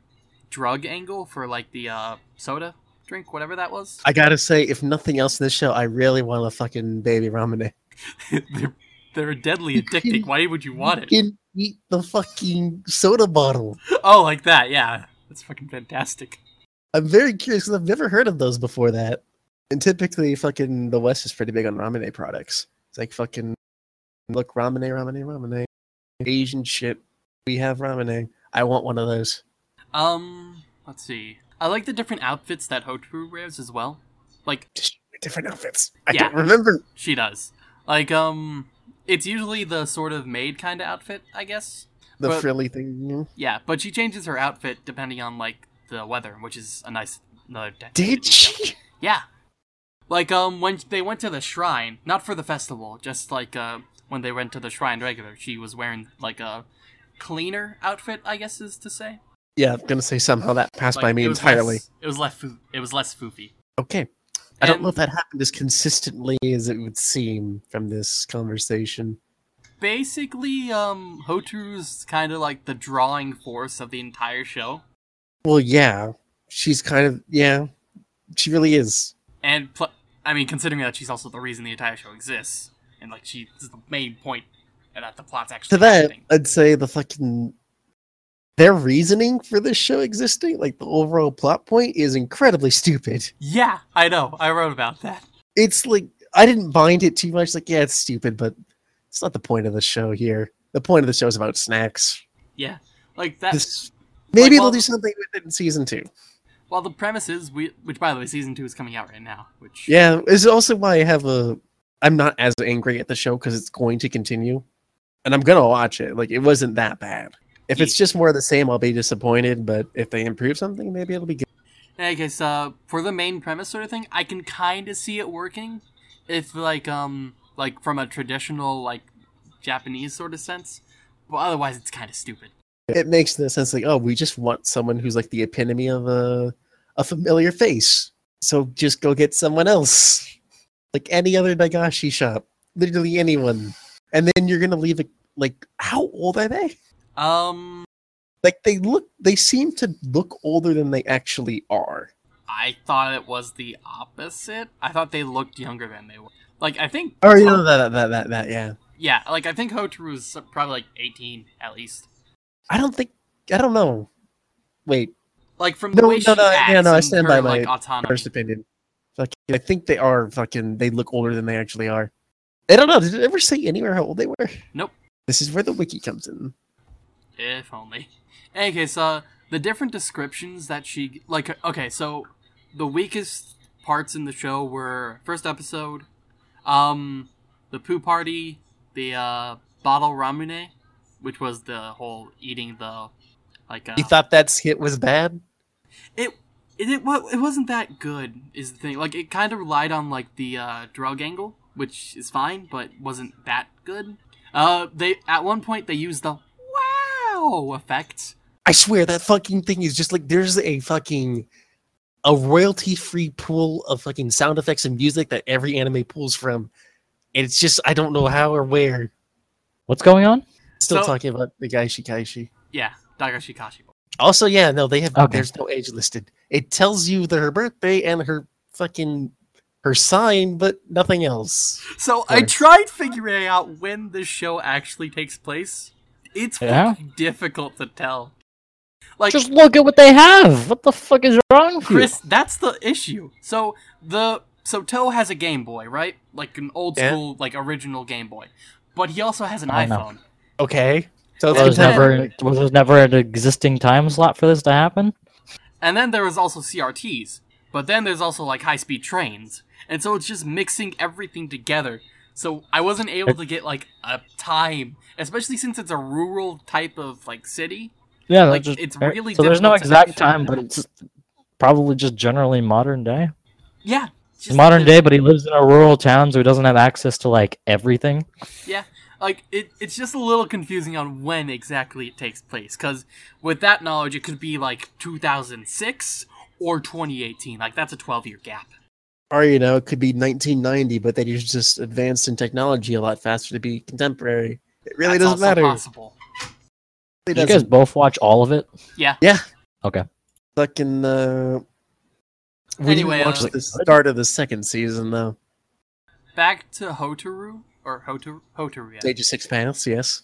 drug angle for like the uh soda drink whatever that was I gotta say, if nothing else in this show, I really want a fucking baby ramune. they're, they're deadly addicting why would you want it You can eat the fucking soda bottle. oh like that yeah that's fucking fantastic I'm very curious because I've never heard of those before that. And typically, fucking the West is pretty big on ramen products. It's like fucking look ramen, ramen, ramen, Asian shit. We have ramen. I want one of those. um let's see i like the different outfits that hotaru wears as well like different outfits. I Yeah. don't remember. she does like um it's usually the sort of maid kind of outfit i guess The But- frilly thing. Yeah, but she changes her outfit depending on like the weather, which is a nice another. Did she? Yeah. Like um when they went to the shrine, not for the festival, just like uh when they went to the shrine regular, she was wearing like a cleaner outfit, I guess is to say. Yeah, I'm gonna say somehow that passed Like, by me it entirely. Less, it was less it was less foofy. Okay. I don't know if that happened as consistently as it would seem from this conversation. Basically, um Hotaru's kind of like the drawing force of the entire show. Well, yeah, she's kind of yeah, she really is. And I mean, considering that she's also the reason the entire show exists, and like she's the main point, and that the plot's actually To that, happening. I'd say the fucking their reasoning for this show existing, like the overall plot point, is incredibly stupid. Yeah, I know. I wrote about that. It's like I didn't mind it too much. Like, yeah, it's stupid, but it's not the point of the show here. The point of the show is about snacks. Yeah, like that. This, maybe well- they'll do something with it in season two. well, the premise is we, which by the way, season two is coming out right now. Which Yeah, is also why I have a. I'm not as angry at the show because it's going to continue, and I'm gonna watch it. Like it wasn't that bad. If it's just more of the same, I'll be disappointed. But if they improve something, maybe it'll be good. I guess uh, for the main premise sort of thing, I can kind of see it working, if like um like from a traditional like Japanese sort of sense. But otherwise, it's kind of stupid. It makes the sense like, oh, we just want someone who's like the epitome of a a familiar face. So just go get someone else, like any other Daigashi shop, literally anyone. And then you're gonna leave it like, how old are they? Um, Like they look, they seem to look older than they actually are. I thought it was the opposite. I thought they looked younger than they were. Like I think. Oh, you know that that that that yeah. Yeah, like I think Hotaru was probably like 18 at least. I don't think I don't know. Wait, Like from the No, way no, she no, acts yeah, no, I stand her, by my like autonomy. first opinion. Fucking, I think they are fucking. They look older than they actually are. I don't know. Did it ever say anywhere how old they were? Nope. This is where the wiki comes in. If only. In any case, uh, the different descriptions that she like. Okay, so the weakest parts in the show were first episode, um, the poo party, the uh bottle ramune, which was the whole eating the like. Uh, You thought that hit was bad? it it it, it wasn't that good is the thing. Like it kind of relied on like the uh, drug angle, which is fine, but wasn't that good. Uh, they at one point they used the wow effect. I swear that fucking thing is just like there's a fucking a royalty free pool of fucking sound effects and music that every anime pulls from. And it's just I don't know how or where. What's going on? Still So- talking about the Gaishi Kaishi. Yeah, Dagashi Kashi. Also, yeah, no, they have Okay. there's no age listed. It tells you that her birthday and her fucking her sign, but nothing else. So I tried figuring out when the show actually takes place. It's Yeah? difficult to tell. Like Just look at what they have. What the fuck is wrong with Chris, that's the issue. So the so Toe has a Game Boy, right? Like an old Yeah. school, like original Game Boy. But he also has an I know. iPhone. Okay. So you? it's Was And then- never was there never an existing time slot for this to happen? And then there was also CRTs. But then there's also like high speed trains. And so it's just mixing everything together. So I wasn't able to get like a time, especially since it's a rural type of like city. Yeah, Like, just, it's really so. There's no exact time, but it's probably just generally modern day. Yeah. modern day, but he lives in a rural town, so he doesn't have access to like everything. Yeah, like it, it's just a little confusing on when exactly it takes place. Because with that knowledge, it could be like 2006 or 2018. Like that's a 12 year gap. Or you know, it could be 1990, but they just advanced in technology a lot faster to be contemporary. It really That's doesn't matter. Possible. It Did you guys both watch all of it? Yeah. Yeah. Okay. Fucking uh we Anyway, didn't watch uh, the start of the second season though. Back to Hotaru or Hotaru. Hotaru. Yeah. Stage of Six Paths, yes.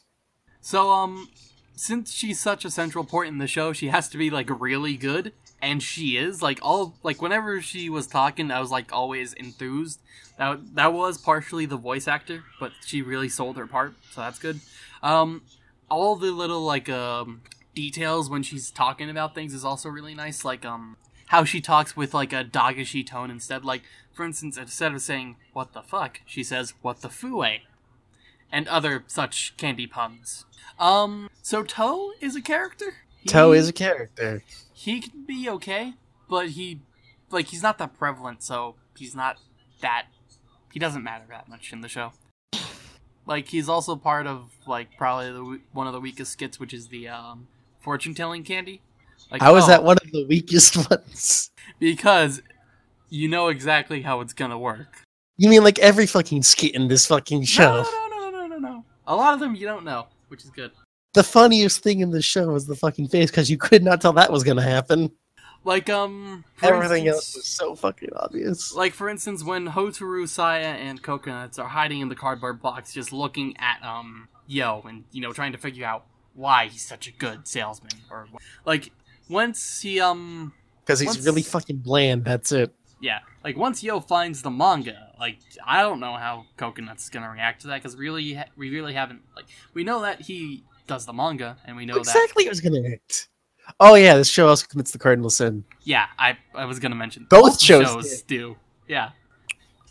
So um, since she's such a central point in the show, she has to be like really good, and she is. Like all like whenever she was talking, I was like always enthused. That that was partially the voice actor, but she really sold her part, so that's good. Um, all the little like um details when she's talking about things is also really nice. Like um how she talks with like a doggish tone instead. Like for instance, instead of saying "what the fuck," she says "what the fooey," and other such candy puns. Um, so Toe is a character. He, Toe is a character. He can be okay, but he like he's not that prevalent, so he's not that he doesn't matter that much in the show. Like he's also part of like probably the, one of the weakest skits, which is the um, fortune telling candy. Like, How is oh, that one of the weakest ones? Because you know exactly how it's gonna work. You mean like every fucking skit in this fucking show? No, no, no, no, no, no, no. A lot of them you don't know, which is good. The funniest thing in the show is the fucking face because you could not tell that was gonna happen. Like um, Everything instance- else was so fucking obvious. Like for instance, when Hotaru, Saya, and Kokonotsu are hiding in the cardboard box, just looking at um Yo, and you know trying to figure out why he's such a good salesman, or like once he um Because he's once- really fucking bland. That's it. yeah, like once Yo finds the manga, like I don't know how Kokonotsu is gonna react to that because really we really haven't like we know that he does the manga and we know that exactly what was gonna act. Oh yeah, this show also commits the cardinal sin. yeah I I was gonna mention Both shows do yeah.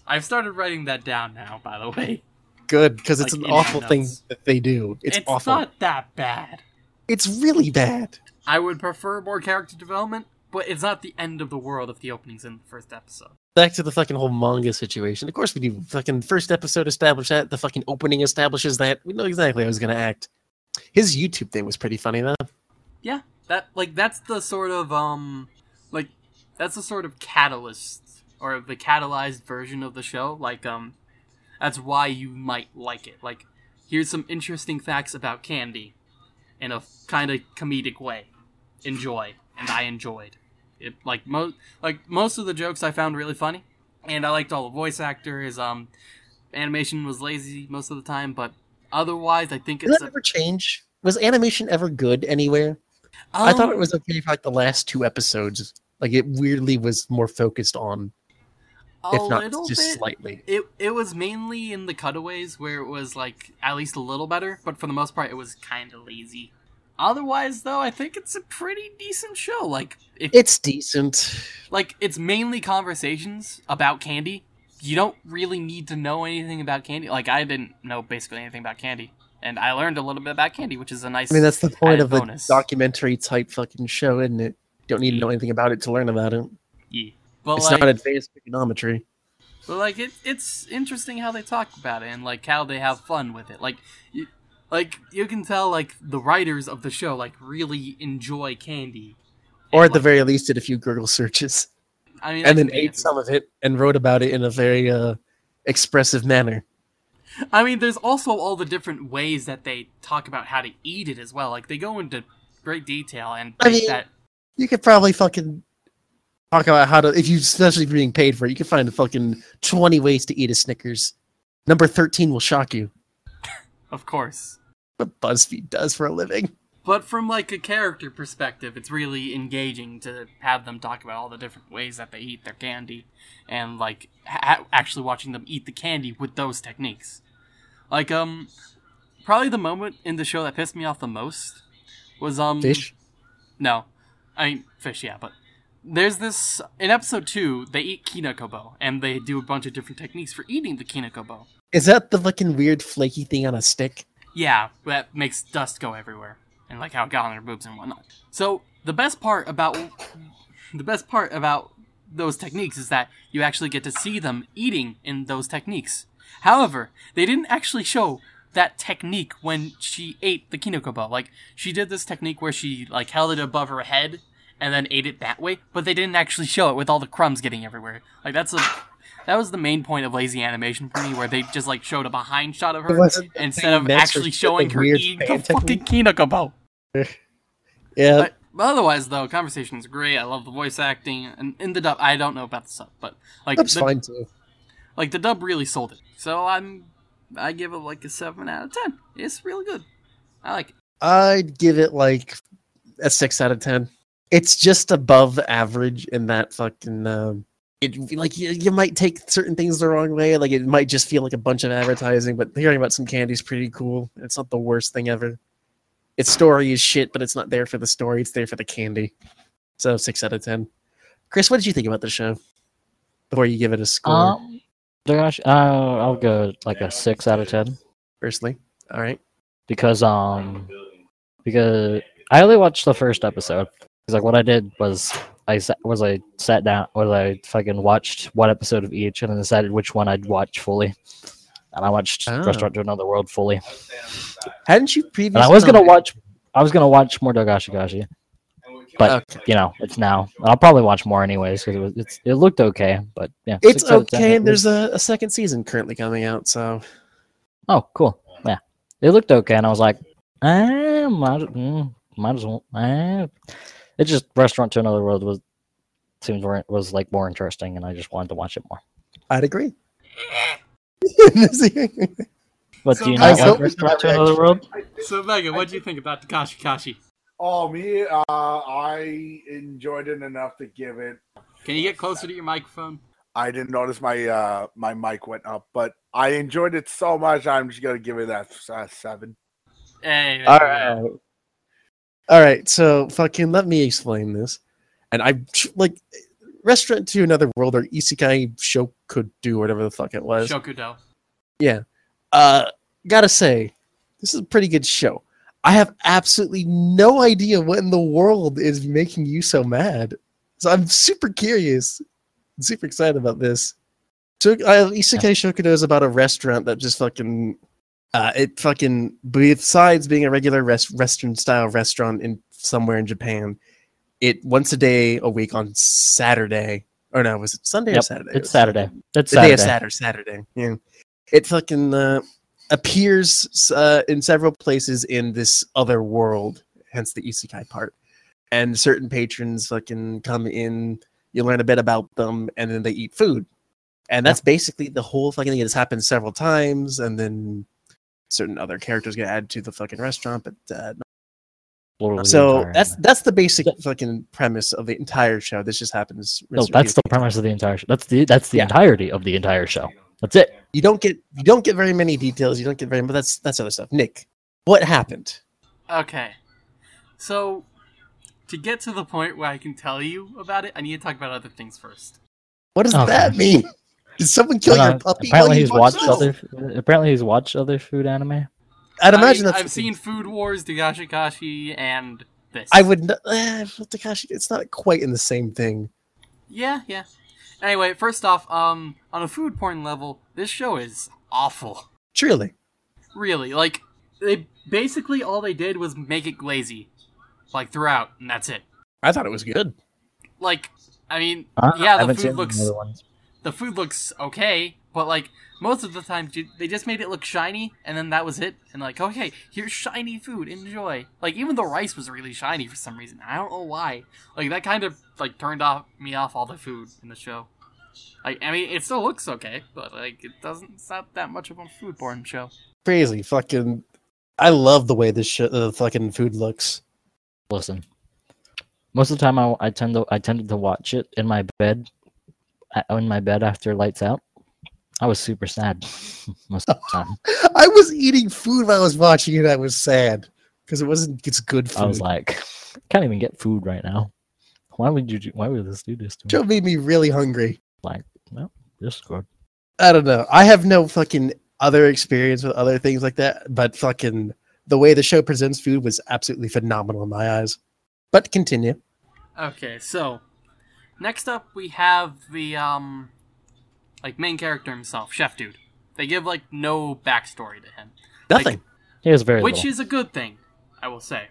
I've started writing that down now, by the way. Good, because it's Like, an awful thing that they do. It's, awful. it's awful. not that bad. It's really bad. I would prefer more character development, but it's not the end of the world if the opening's in the first episode. Back to the fucking whole manga situation. Of course we do. Fucking first episode established that. The fucking opening establishes that. We know exactly how he's gonna act. His YouTube thing was pretty funny though. Yeah, that like that's the sort of um like that's the sort of catalyst or the catalyzed version of the show. Like um that's why you might like it. Like here's some interesting facts about candy in a kind of comedic way. Enjoy, and I enjoyed. It like most like most of the jokes I found really funny, and I liked all the voice actors. Um, animation was lazy most of the time, but otherwise, I think Did it's that a, ever change? Was animation ever good anywhere? I thought it Um, was okay for like the last two episodes. Like it weirdly was more focused on, if not just bit. slightly. It it was mainly in the cutaways where it was like at least a little better, but for the most part, it was kind of lazy. Otherwise, though, I think it's a pretty decent show. Like if It's decent. like it's mainly conversations about candy. You don't really need to know anything about candy. Like I didn't know basically anything about candy, and I learned a little bit about candy, which is a nice. I mean, that's the point of a documentary type fucking show, isn't it? You don't need to know anything about it to learn about it. yeah. But it's like, not advanced econometry. But like it, it's interesting how they talk about it and like how they have fun with it. Like, you, like you can tell like the writers of the show like really enjoy candy. Or at the very least, did a few Google searches I mean, and then ate some of it and wrote about it in a very uh, expressive manner. I mean, there's also all the different ways that they talk about how to eat it as well. Like they go into great detail and I mean- that. You could probably fucking talk about how to, if you, especially if you're being paid for it, you can find the fucking 20 ways to eat a Snickers. Number 13 will shock you. Of course. What BuzzFeed does for a living. But from like a character perspective, it's really engaging to have them talk about all the different ways that they eat their candy, and like ha- actually watching them eat the candy with those techniques. Like um, probably the moment in the show that pissed me off the most was um Fish? No, I mean fish, yeah, but there's this in episode two they eat kinakobo and they do a bunch of different techniques for eating the kinakobo. Is that the fucking weird flaky thing on a stick? Yeah, that makes dust go everywhere, and like how it got on their boobs and whatnot. So the best part about the best part about those techniques is that you actually get to see them eating in those techniques. However, they didn't actually show that technique when she ate the kinakobo. Like she did this technique where she like held it above her head and then ate it that way, but they didn't actually show it with all the crumbs getting everywhere. Like that's a that was the main point of lazy animation for me, where they just like showed a behind shot of her instead of actually showing her eating the fucking kinakobo. Yeah. But, but otherwise, though, conversation's great. I love the voice acting, and in the dub, I don't know about the sub, but like That's the, fine too. like the dub really sold it. So I'm I give it like a seven out of ten. It's really good. I like it. I'd give it like a six out of ten. It's just above average in that fucking. Um, it like you, you might take certain things the wrong way. Like it might just feel like a bunch of advertising, but hearing about some candy is pretty cool. It's not the worst thing ever. Its story is shit, but it's not there for the story. It's there for the candy. So six out of ten. Chris, what did you think about the show? Before you give it a score, Um, gosh, uh, I'll go like a six out of ten firstly. All right. because um because I only watched the first episode. Because like what I did was I was I sat down was I fucking watched one episode of each and then decided which one I'd watch fully. And I watched Oh. Restaurant to Another World fully. Hadn't you previously? And I was gonna watch I was gonna watch more Dogashi Gashi. But Okay. you know, it's now. I'll probably watch more anyways because it was it's it looked okay, but yeah. It's six out of 10, okay. and There's a, a second season currently coming out, so Oh, cool. Yeah. It looked okay, and I was like, eh, might, mm, might as well. Eh. It just Restaurant to Another World was seems more was like more interesting, and I just wanted to watch it more. I'd agree. But So do you I not like Restaurant to Another World? So Megan, what do you think about Takashi Kashi? Oh, me, uh, I enjoyed it enough to give it. Can you get closer to your microphone? I didn't notice my uh my mic went up, but I enjoyed it so much. I'm just gonna give it that uh, seven. Hey, there All you go. right. All right. So fucking let me explain this. And I like restaurant to another world or isekai show could do whatever the fuck it was. Shokudo. Yeah. Uh, gotta say, this is a pretty good show. I have absolutely no idea what in the world is making you so mad. So I'm super curious. I'm super excited about this. So, uh, Isekai Shokudo is about a restaurant that just fucking, uh, it fucking, besides being a regular rest, Western style restaurant in somewhere in Japan, it once a day a week on Saturday, or no, was it Sunday or Saturday? It's was Saturday. It's the day of Saturday. Saturday, Saturday. Yeah, it fucking uh, appears uh, in several places in this other world, hence the isekai part. and certain patrons fucking come in. You learn a bit about them, and then they eat food, and that's basically the whole fucking thing. It's happened several times, and then certain other characters get added to the fucking restaurant, but uh, Literally so that's anime. that's the basic fucking premise of the entire show. This just happens. no, that's the premise of the entire show. That's the that's the Yeah. entirety of the entire show. That's it. you don't get you don't get very many details. You don't get very, but that's that's other stuff. Nick, what happened? Okay. So, to get to the point where I can tell you about it, I need to talk about other things first. What does Okay. that mean? Did someone kill Uh, your puppy? apparently he's watched watched this? other. Apparently he's watched other food anime. I'd I imagine mean, that's. I've seen Food Wars, Dagashikashi, and this. I would. n- Eh, Takashi, it's not quite in the same thing. Yeah, yeah. Anyway, first off, um, on a food porn level, this show is awful. Truly, Really, like they basically all they did was make it glazy, like throughout, and that's it. I thought it was good. Like, I mean, Uh, I yeah, the food looks the other ones. the food looks okay, but like most of the time they just made it look shiny, and then that was it. And like, okay, here's shiny food, enjoy. Like even the rice was really shiny for some reason. I don't know why. Like that kind of like turned off me off all the food in the show. Like I mean, it still looks okay, but like it doesn't. It's not that much of a food porn show. Crazy, fucking. I love the way this sh- the uh, fucking food looks. Listen, most of the time I, I tend to I tended to watch it in my bed, a- in my bed after lights out. I was super sad most of the time. I was eating food while I was watching it. I was sad because it wasn't. It's good food. I was like, I can't even get food right now. Why would you? Do, why would this do this to me? Show made me really hungry. Like, well, Discord. I don't know. I have no fucking other experience with other things like that, but fucking the way the show presents food was absolutely phenomenal in my eyes. But continue. Okay, so next up we have the um like main character himself, Chef Dude. They give like no backstory to him, Nothing. He was very which little. is a good thing, I will say.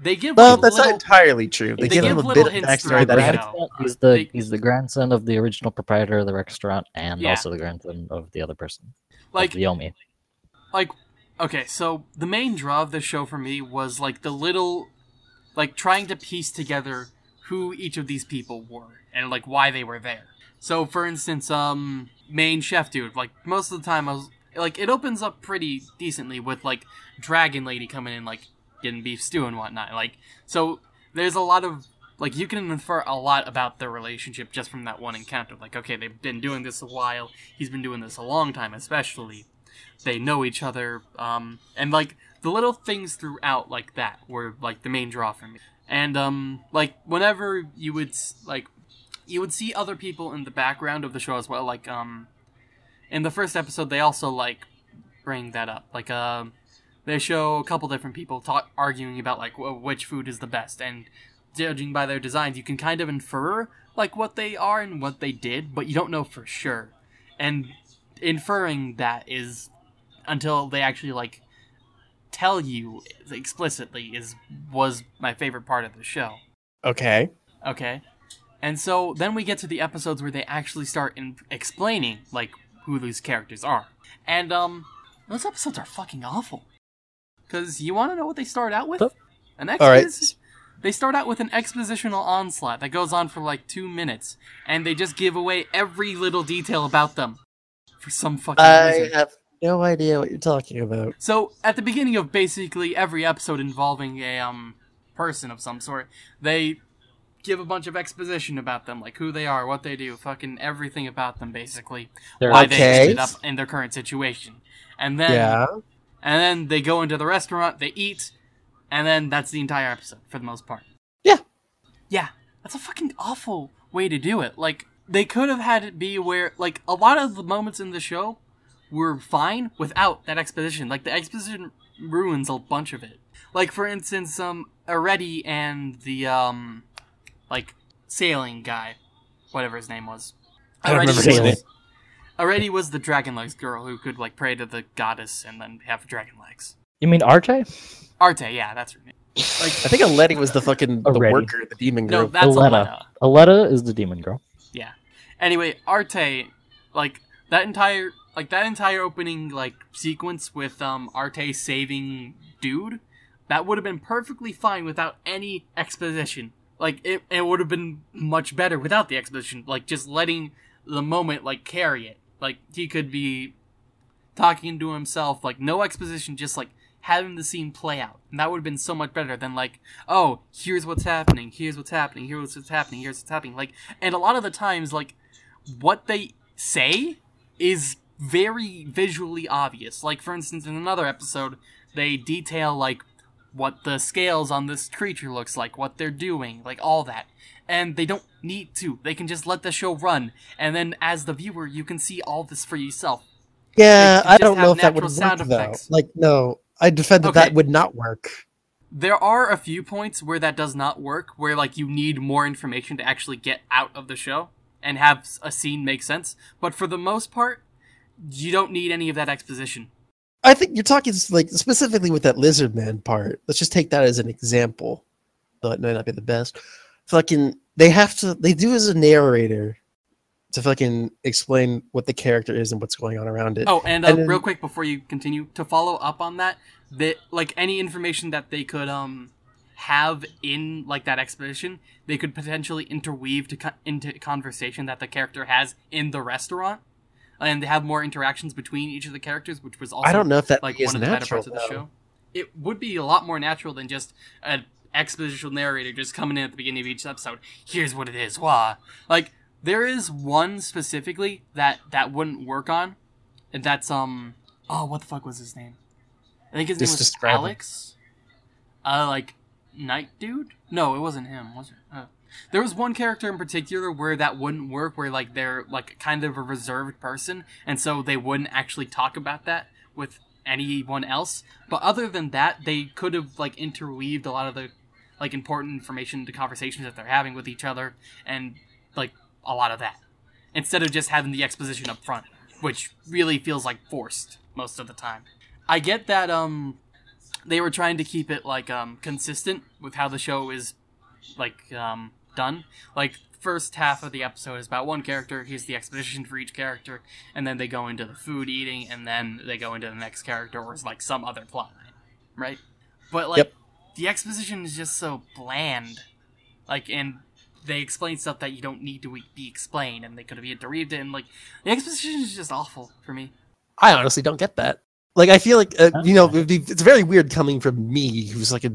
They give well, like, that's little, not entirely true. They, they give give him a little bit of backstory that the I had. he's the They- he's the grandson of the original proprietor of the restaurant and Yeah. also the grandson of the other person, like of Yomi. like okay so the main draw of the show for me was like the little like trying to piece together who each of these people were and like why they were there. So for instance um main chef dude like most of the time i was like it opens up pretty decently with like dragon lady coming in like getting beef stew and whatnot like so there's a lot of like you can infer a lot about their relationship just from that one encounter like okay they've been doing this a while he's been doing this a long time especially they know each other um and like the little things throughout like that were like the main draw for me. And um like whenever you would like you would see other people in the background of the show as well like um in the first episode they also like bring that up. Like um they show a couple different people talk arguing about like wh- which food is the best. And judging by their designs you can kind of infer like what they are and what they did but you don't know for sure. And inferring that is until they actually like tell you explicitly is was my favorite part of the show. Okay. okay and so then we get to the episodes where they actually start in explaining like who these characters are and um those episodes are fucking awful because you want to know what they start out with Yep. an All right. expos- they start out with an expositional onslaught that goes on for like two minutes and they just give away every little detail about them for some fucking I reason have no idea what you're talking about. so at the beginning of basically every episode involving a um person of some sort, they give a bunch of exposition about them, like who they are, what they do, fucking everything about them, basically, They're why Okay. they ended up in their current situation, and then Yeah. and then they go into the restaurant, they eat, and then that's the entire episode for the most part. Yeah. Yeah, that's a fucking awful way to do it. Like they could have had it be where like a lot of the moments in the show were fine without that exposition. Like the exposition ruins a bunch of it. Like for instance, um Areti and the um like sailing guy, whatever his name was. I don't Areti remember his was- name. Areti was the dragon legs girl who could like pray to the goddess and then have dragon legs. You mean Arte? Arte, yeah, that's her name. I think Aleti was the fucking the Already. worker, the demon girl. No, that's Aletta. Aletta. Aletta is the demon girl. Yeah. Anyway, Arte, like that entire like that entire opening like sequence with um Arte saving dude, that would have been perfectly fine without any exposition. Like it, it would have been much better without the exposition. Like just letting the moment like carry it. Like he could be talking to himself, like no exposition, just like having the scene play out. And that would have been so much better than like, oh, here's what's happening, here's what's happening, here's what's happening, here's what's happening. Like and a lot of the times like what they say is very visually obvious. Like for instance in another episode, they detail like what the scales on this creature looks like, what they're doing, like all that. And they don't need to. They can just let the show run. And then as the viewer, you can see all this for yourself. Yeah, I don't know if that would natural sound work though. effects. Like, no, I defend that Okay. that would not work. There are a few points where that does not work, where like you need more information to actually get out of the show and have a scene make sense. But for the most part, you don't need any of that exposition. I think you're talking like specifically with that lizard man part. Let's just take that as an example. Though it might not be the best. Fucking, they have to. They do as a narrator to fucking explain what the character is and what's going on around it. Oh, and, uh, And then- real quick before you continue, to follow up on that, that like any information that they could um have in like that exposition, they could potentially interweave to co- into conversation that the character has in the restaurant, and they have more interactions between each of the characters, which was also I don't know if that like is one of the better parts of the show. It would be a lot more natural than just an expositional narrator just coming in at the beginning of each episode. Here's what it is. Wah. Like there is one specifically that that wouldn't work on, and that's um oh what the fuck was his name? I think his Just name was describe him. Alex. Uh, like Night Dude? No, it wasn't him. Was it? Uh, there was one character in particular where that wouldn't work, where like they're like kind of a reserved person, and so they wouldn't actually talk about that with anyone else. But other than that, they could have like interweaved a lot of the like important information into conversations that they're having with each other, and like a lot of that, instead of just having the exposition up front, which really feels like forced most of the time. I get that um they were trying to keep it like um consistent with how the show is like um done. Like first half of the episode is about one character, here's the exposition for each character, and then they go into the food eating and then they go into the next character or it's like some other plot line. Right? But like Yep. the exposition is just so bland. Like and they explain stuff that you don't need to be explained and they could have derived it and like the exposition is just awful for me. I honestly don't get that. Like, I feel like, uh, you know, be, it's very weird coming from me, who's like a,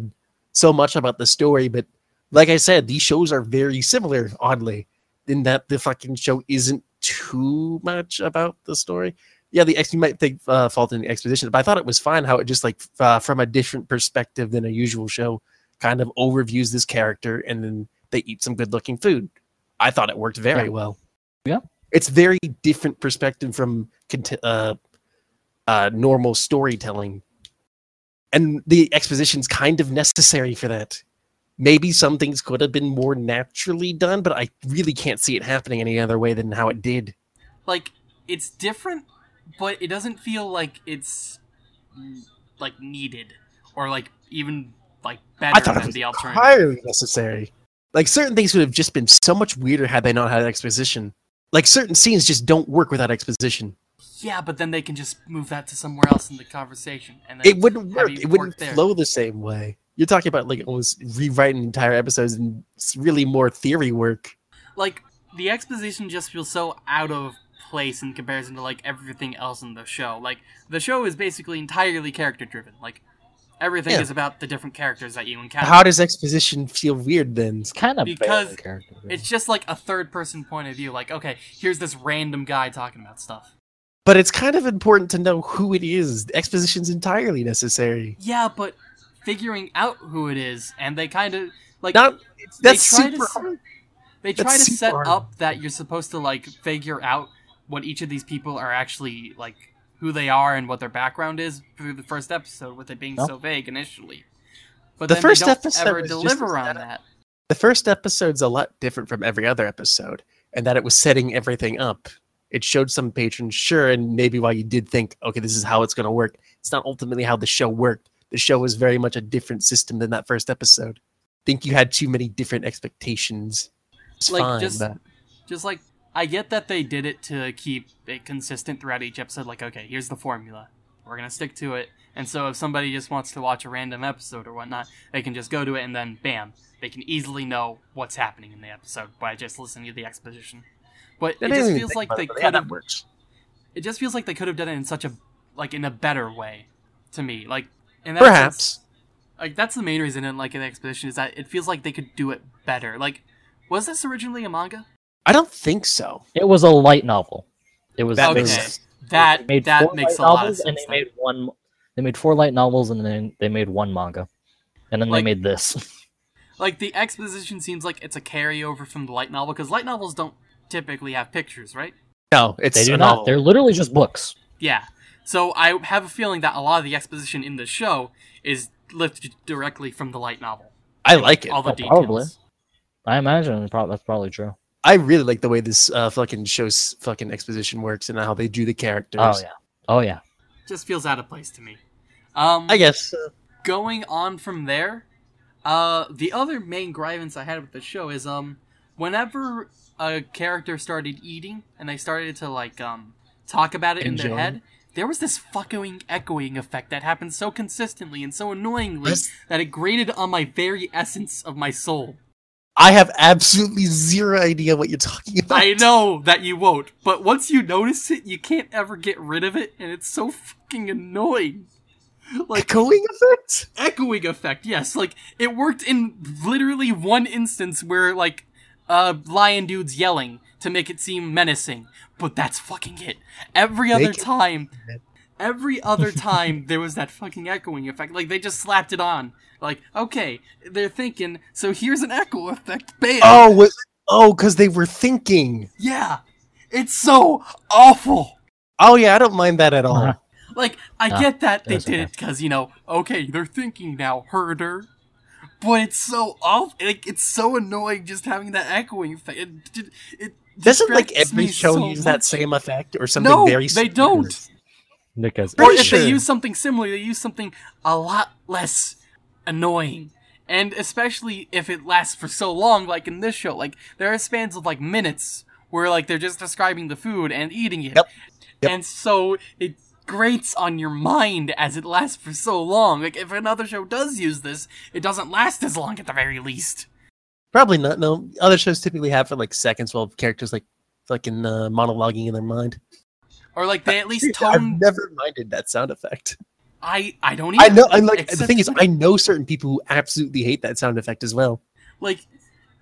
so much about the story, but like I said, these shows are very similar, oddly, in that the fucking show isn't too much about the story. Yeah, the ex you might think uh, fault in the exposition, but I thought it was fine how it just like uh, from a different perspective than a usual show, kind of overviews this character, and then they eat some good-looking food. I thought it worked very Yeah. well. Yeah. it's very different perspective from uh, uh, normal storytelling. And the exposition's kind of necessary for that. Maybe some things could have been more naturally done, but I really can't see it happening any other way than how it did. like it's different but it doesn't feel like it's like needed or like even like better I thought it was the alternative entirely necessary. Like certain things would have just been so much weirder had they not had exposition. Like certain scenes just don't work without exposition. yeah but then they can just move that to somewhere else in the conversation and then It wouldn't work. It wouldn't there. flow the same way. You're talking about like almost rewriting entire episodes and it's really more theory work. like the exposition just feels so out of place in comparison to like everything else in the show like the show is basically entirely character driven like everything Yeah. is about the different characters that you encounter How does exposition feel weird then? It's kind of Because character. it's just like a third person point of view like okay here's this random guy talking about stuff But it's kind of important to know who it is. Exposition's entirely necessary. Yeah, but figuring out who it is, and they kind of like Not it's, They that's try to super s- hard. they try that's to set hard. up that you're supposed to like figure out what each of these people are actually like who they are and what their background is through the first episode, with it being No. so vague initially. But The then first episode ever deliver on setup. that. The first episode's a lot different from every other episode, and that it was setting everything up. It showed some patrons, sure, and maybe why you did think, okay, this is how it's going to work. It's not ultimately how the show worked. The show was very much a different system than that first episode. I think you had too many different expectations. It's Like, fine, just- but Just like I get that they did it to keep it consistent throughout each episode. Like, okay, here's the formula. We're gonna stick to it. And so if somebody just wants to watch a random episode or whatnot, they can just go to it and then bam, they can easily know what's happening in the episode by just listening to the exposition. But it just feels like they could have it just feels like they could have done it in such a like in a better way to me. Like in that sense- Perhaps. like that's the main reason I didn't like the exposition is that it feels like they could do it better. Like was this originally a manga? I don't think so. It was a light novel. It was That it makes Okay. was- That made that makes a lot of sense. and they then. made one. They made four light novels, and then they made one manga, and then Like- they made this. Like the exposition seems like it's a carryover from the light novel because light novels don't typically have pictures, right? No, it's they do not. novel. They're literally just books. Yeah. So I have a feeling that a lot of the exposition in the show is lifted directly from the light novel. I like it. All the Oh, details. probably. I imagine that's probably true. I really like the way this uh, fucking show's fucking exposition works and how they do the characters. Oh yeah. Oh yeah. Just feels out of place to me. Um, I guess. uh, going on from there, uh, the other main grievance I had with the show is um, whenever a character started eating and they started to like um talk about it in their head, there was this fucking echoing effect that happened so consistently and so annoyingly That's- that it grated on my very essence of my soul. I have absolutely zero idea what you're talking about. I know that you won't, but once you notice it, you can't ever get rid of it, and it's so fucking annoying. Like Echoing effect? echoing effect yes like it worked in literally one instance where like uh lion dude's yelling to make it seem menacing but that's fucking it every other Make time every other time there was that fucking echoing effect like they just slapped it on like okay they're thinking so here's an echo effect bam Oh, was oh, because they were thinking. yeah it's so awful Oh yeah, I don't mind that at all. Uh-huh. Like, I Ah, get that they did okay. it because, you know, okay, they're thinking now, herder. But it's so off. Like, it's so annoying just having that echoing effect. It, it, it Doesn't like every show so use that same effect or something No, very similar? they don't. Because Or Pretty if they use something similar, they use something a lot less annoying. And especially if it lasts for so long, like in this show. Like, there are spans of, like, minutes where, like, they're just describing the food and eating it. Yep. Yep. And so it grates on your mind as it lasts for so long. Like, if another show does use this, it doesn't last as long at the very least. Probably not. No, other shows typically have for like seconds while characters like fucking uh, monologuing in their mind. Or, like, they at least I've tone. never minded that sound effect. I, I don't Even, I know. I'm like the thing is, I know certain people who absolutely hate that sound effect as well. like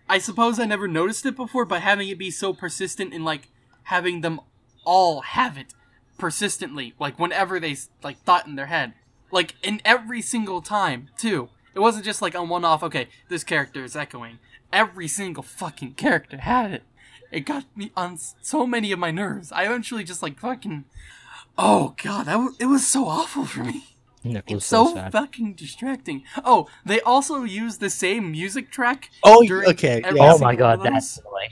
I suppose I never noticed it before, but having it be so persistent and like having them all have it persistently, like whenever they like thought in their head, like in every single time too. It wasn't just like on one off. Okay, this character is echoing. Every single fucking character had it. It got me on so many of my nerves. I eventually just like fucking. Oh god, that was, it was so awful for me. Nick was It's so, so sad. fucking distracting. Oh, they also use the same music track. Oh, during okay, every yeah. Oh my god, that's those. annoying.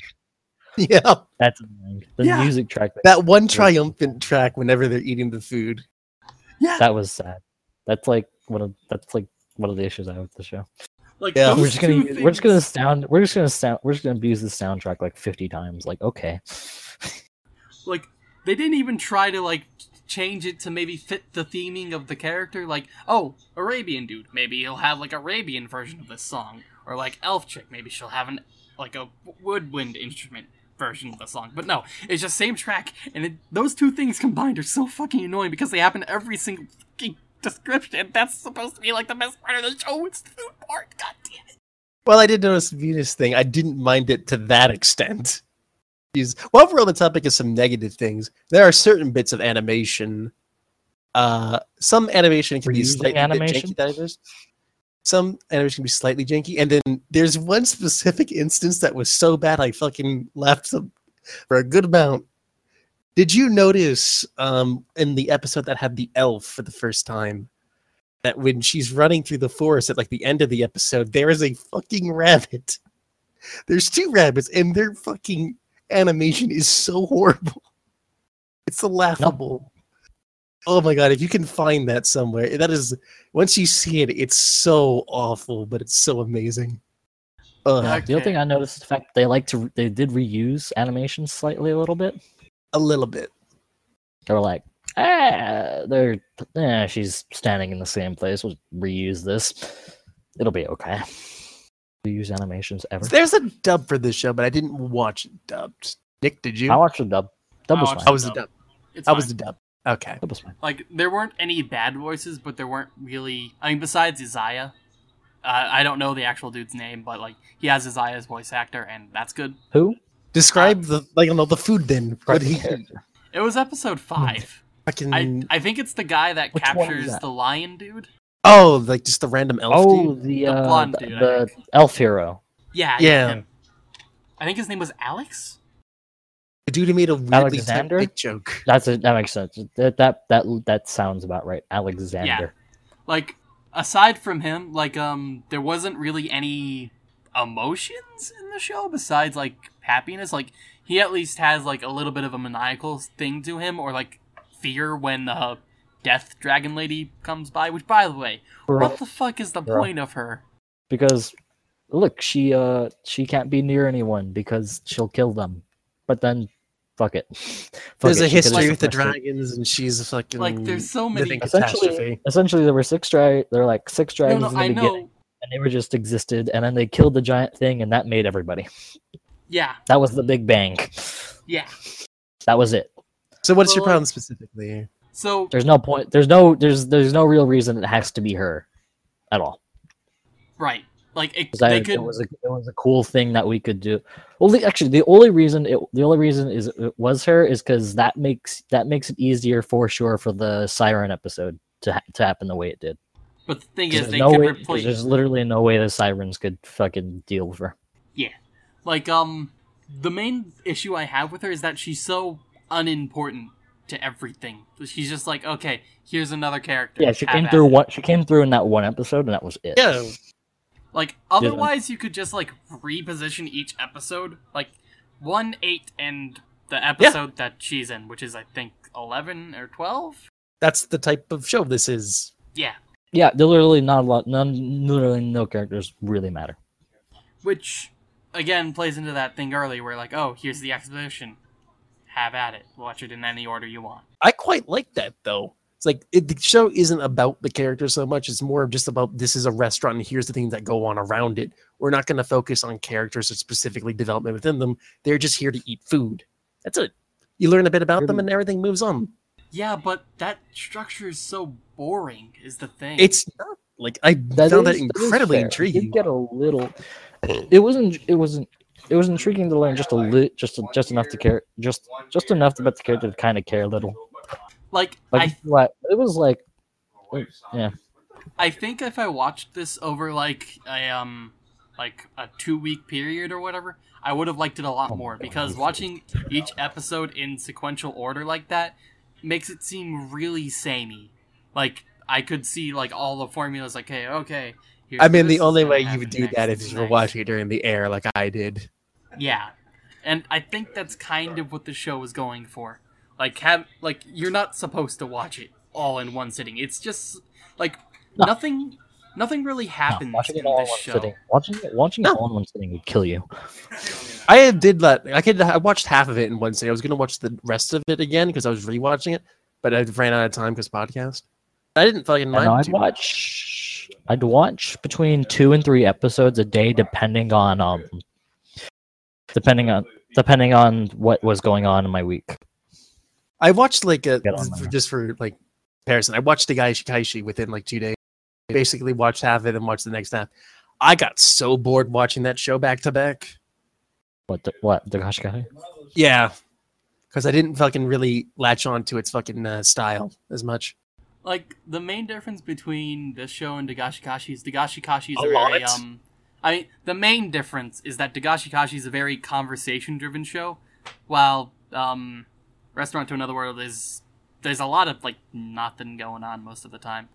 Yeah, That's annoying. The Yeah. music track that, that one triumphant track whenever they're eating the food. Yeah, that was sad. That's like one of that's like one of the issues I have with the show. Like Yeah. we're just gonna two use, we're just gonna things- sound we're just gonna sound we're just gonna abuse the soundtrack like 50 times. Like okay, like they didn't even try to like change it to maybe fit the theming of the character. Like, oh, Arabian dude, maybe he'll have like Arabian version of this song, or like elf chick, maybe she'll have an like a woodwind instrument version of the song. But no, it's just same track, and it, those two things combined are so fucking annoying because they happen every single fucking description. That's supposed to be like the best part of the show. It's the food part. God damn it. Well, I did notice the Venus thing. I didn't mind it to that extent. Is while we're on the topic of some negative things, there are certain bits of animation. Uh, some animation can We're be slightly animation? janky. That is. Some animation can be slightly janky, and then there's one specific instance that was so bad I fucking laughed some, for a good amount. Did you notice um, in the episode that had the elf for the first time that when she's running through the forest at like the end of the episode, there is a fucking rabbit. There's two rabbits, and their fucking animation is so horrible. It's laughable. Oh my god, if you can find that somewhere, that is once you see it, it's so awful, but it's so amazing. Okay. the other thing I noticed is the fact they like to they did reuse animation slightly a little bit. A little bit. They were like, ah, they're eh, she's standing in the same place. We'll reuse this. It'll be okay. We use animations ever. There's a dub for this show, but I didn't watch it dubbed. Nick, did you? I watched the dub. Dub I was watched fine. How was the dub. dub? It's How fine. was the dub? Okay. Dub was fine. like there weren't any bad voices, but there weren't really. I mean, besides Isaiah, uh, I don't know the actual dude's name, but like he has Isaiah as voice actor, and that's good. Who? Describe the like, you know, the food then. What he It was episode five. fucking. I I think it's the guy that Which captures that? the lion dude. oh, like just the random elf. Oh, dude? the The uh, blonde the, dude, I the elf hero. Yeah, Yeah. him. I think his name was Alex. the dude who made a weirdly Alexander? joke. That's it. That makes sense. That that that that sounds about right. Alexander. Yeah. Like aside from him, like um, there wasn't really any emotions in the show besides like happiness. Like he at least has like a little bit of a maniacal thing to him, or like fear when the death dragon lady comes by. Which, by the way, what the fuck is the Bro. point of her? because look, she uh she can't be near anyone because she'll kill them. But then, fuck it. Fuck There's it, a history with the sequestered- dragons, and she's a fucking Like, there's so many- living Essentially, essentially, there were six dra- There were like six No, dragons no, in the I beginning, know. And they were just existed, and then they killed the giant thing, and that made everybody. Yeah, That was the Big Bang. yeah. That was it. So what's your problem specifically? So There's no point. There's no. There's there's no real reason it has to be her, at all. right, like it, 'Cause I- could. It was a it was a cool thing that we could do. Well, the, actually, the only reason it the only reason is it was her is because that makes that makes it easier for sure for the siren episode to ha- to happen the way it did. But the thing is, There's they no could way, replace. There's literally no way the sirens could fucking deal with her. Yeah, like, um, the main issue I have with her is that she's so unimportant to everything. She's just like, okay, here's another character. Yeah, she have came at through it. one. She came through in that one episode, and that was it. Yeah, Like, otherwise, you could just like reposition each episode, like one, eight, and the episode that she's in, which is I think eleven or twelve. that's the type of show this is. Yeah, Yeah, there literally not a lot. None, literally no characters really matter. which again plays into that thing early where like, oh, here's the exposition. Have at it. Watch it in any order you want. I quite like that though. It's like it, the show isn't about the characters so much. It's more just about this is a restaurant and here's the things that go on around it. We're not going to focus on characters or specifically development within them. They're just here to eat food. That's it. You learn a bit about them mm-hmm. and everything moves on. Yeah, but that structure is so boring. Is the thing. It's not like I That found that is- is incredibly fair. You intriguing. did get a little. It wasn't. It wasn't. It was intriguing to learn just a lit, just just enough to care, just just enough about the character to kind of care a little. like Like I what? It was like, yeah. I think if I watched this over like a um like a two week period or whatever, I would have liked it a lot Oh more because watching each episode in sequential order like that makes it seem really samey. Like I could see like all the formulas like, hey, okay. here's I mean, the only way you would do next, that this is is if you were watching it during the air like I did. Yeah. And I think that's kind of what the show was going for. Like have like you're not supposed to watch it all in one sitting. It's just like No. nothing nothing really No, happens watching it in all in this one show. sitting. Watching it, watching No. it all in one sitting would kill you. I did let I could I watched half of it in one sitting. I was gonna watch the rest of it again because I was rewatching it, but I ran out of time because podcast. I didn't fucking And mind. I'd too much. watch. I'd watch between two and three episodes a day, depending on um, depending on depending on what was going on in my week. I watched like a for- just for like comparison. I watched Dagashi Kashi within like two days. Basically, watched half of it and watched the next half. I got so bored watching that show back to back. What? The, what? The gosh, guy? Yeah, because I didn't fucking really latch on to its fucking uh, style as much. Like the main difference between this show and Dagashi Kashi is Dagashi Kashi is A a very lot. um I mean the main difference is that Dagashi Kashi is a very conversation driven show, while um Restaurant to Another World is there's a lot of like nothing going on most of the time.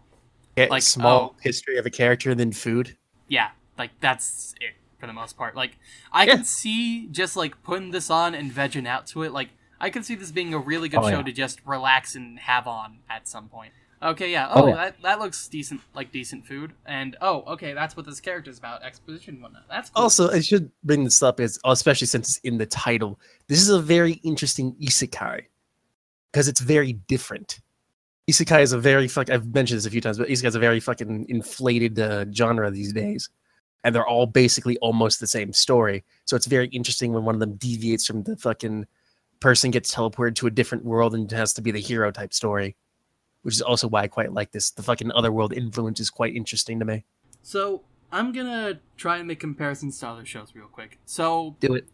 Yeah, Like, small oh. history of a character and then food. Yeah, like that's it for the most part. Like I Yeah. can see just like putting this on and vegging out to it. Like I can see this being a really good Oh, show yeah. to just relax and have on at some point. Okay, yeah. Oh, Oh, yeah. that that looks decent, like decent food. And oh, okay, that's what this character's about. Exposition, and whatnot. That's cool. Also, I should bring this up, is especially since it's in the title. This is a very interesting isekai because it's very different. Isekai is a very fuck. I've mentioned this a few times, but Isekai is a very fucking inflated uh, genre these days, and they're all basically almost the same story. So it's very interesting when one of them deviates from the fucking person gets teleported to a different world and has to be the hero type story, which is also why I quite like this. The fucking otherworld influence is quite interesting to me. So I'm gonna try and make comparisons to other shows real quick. So Do it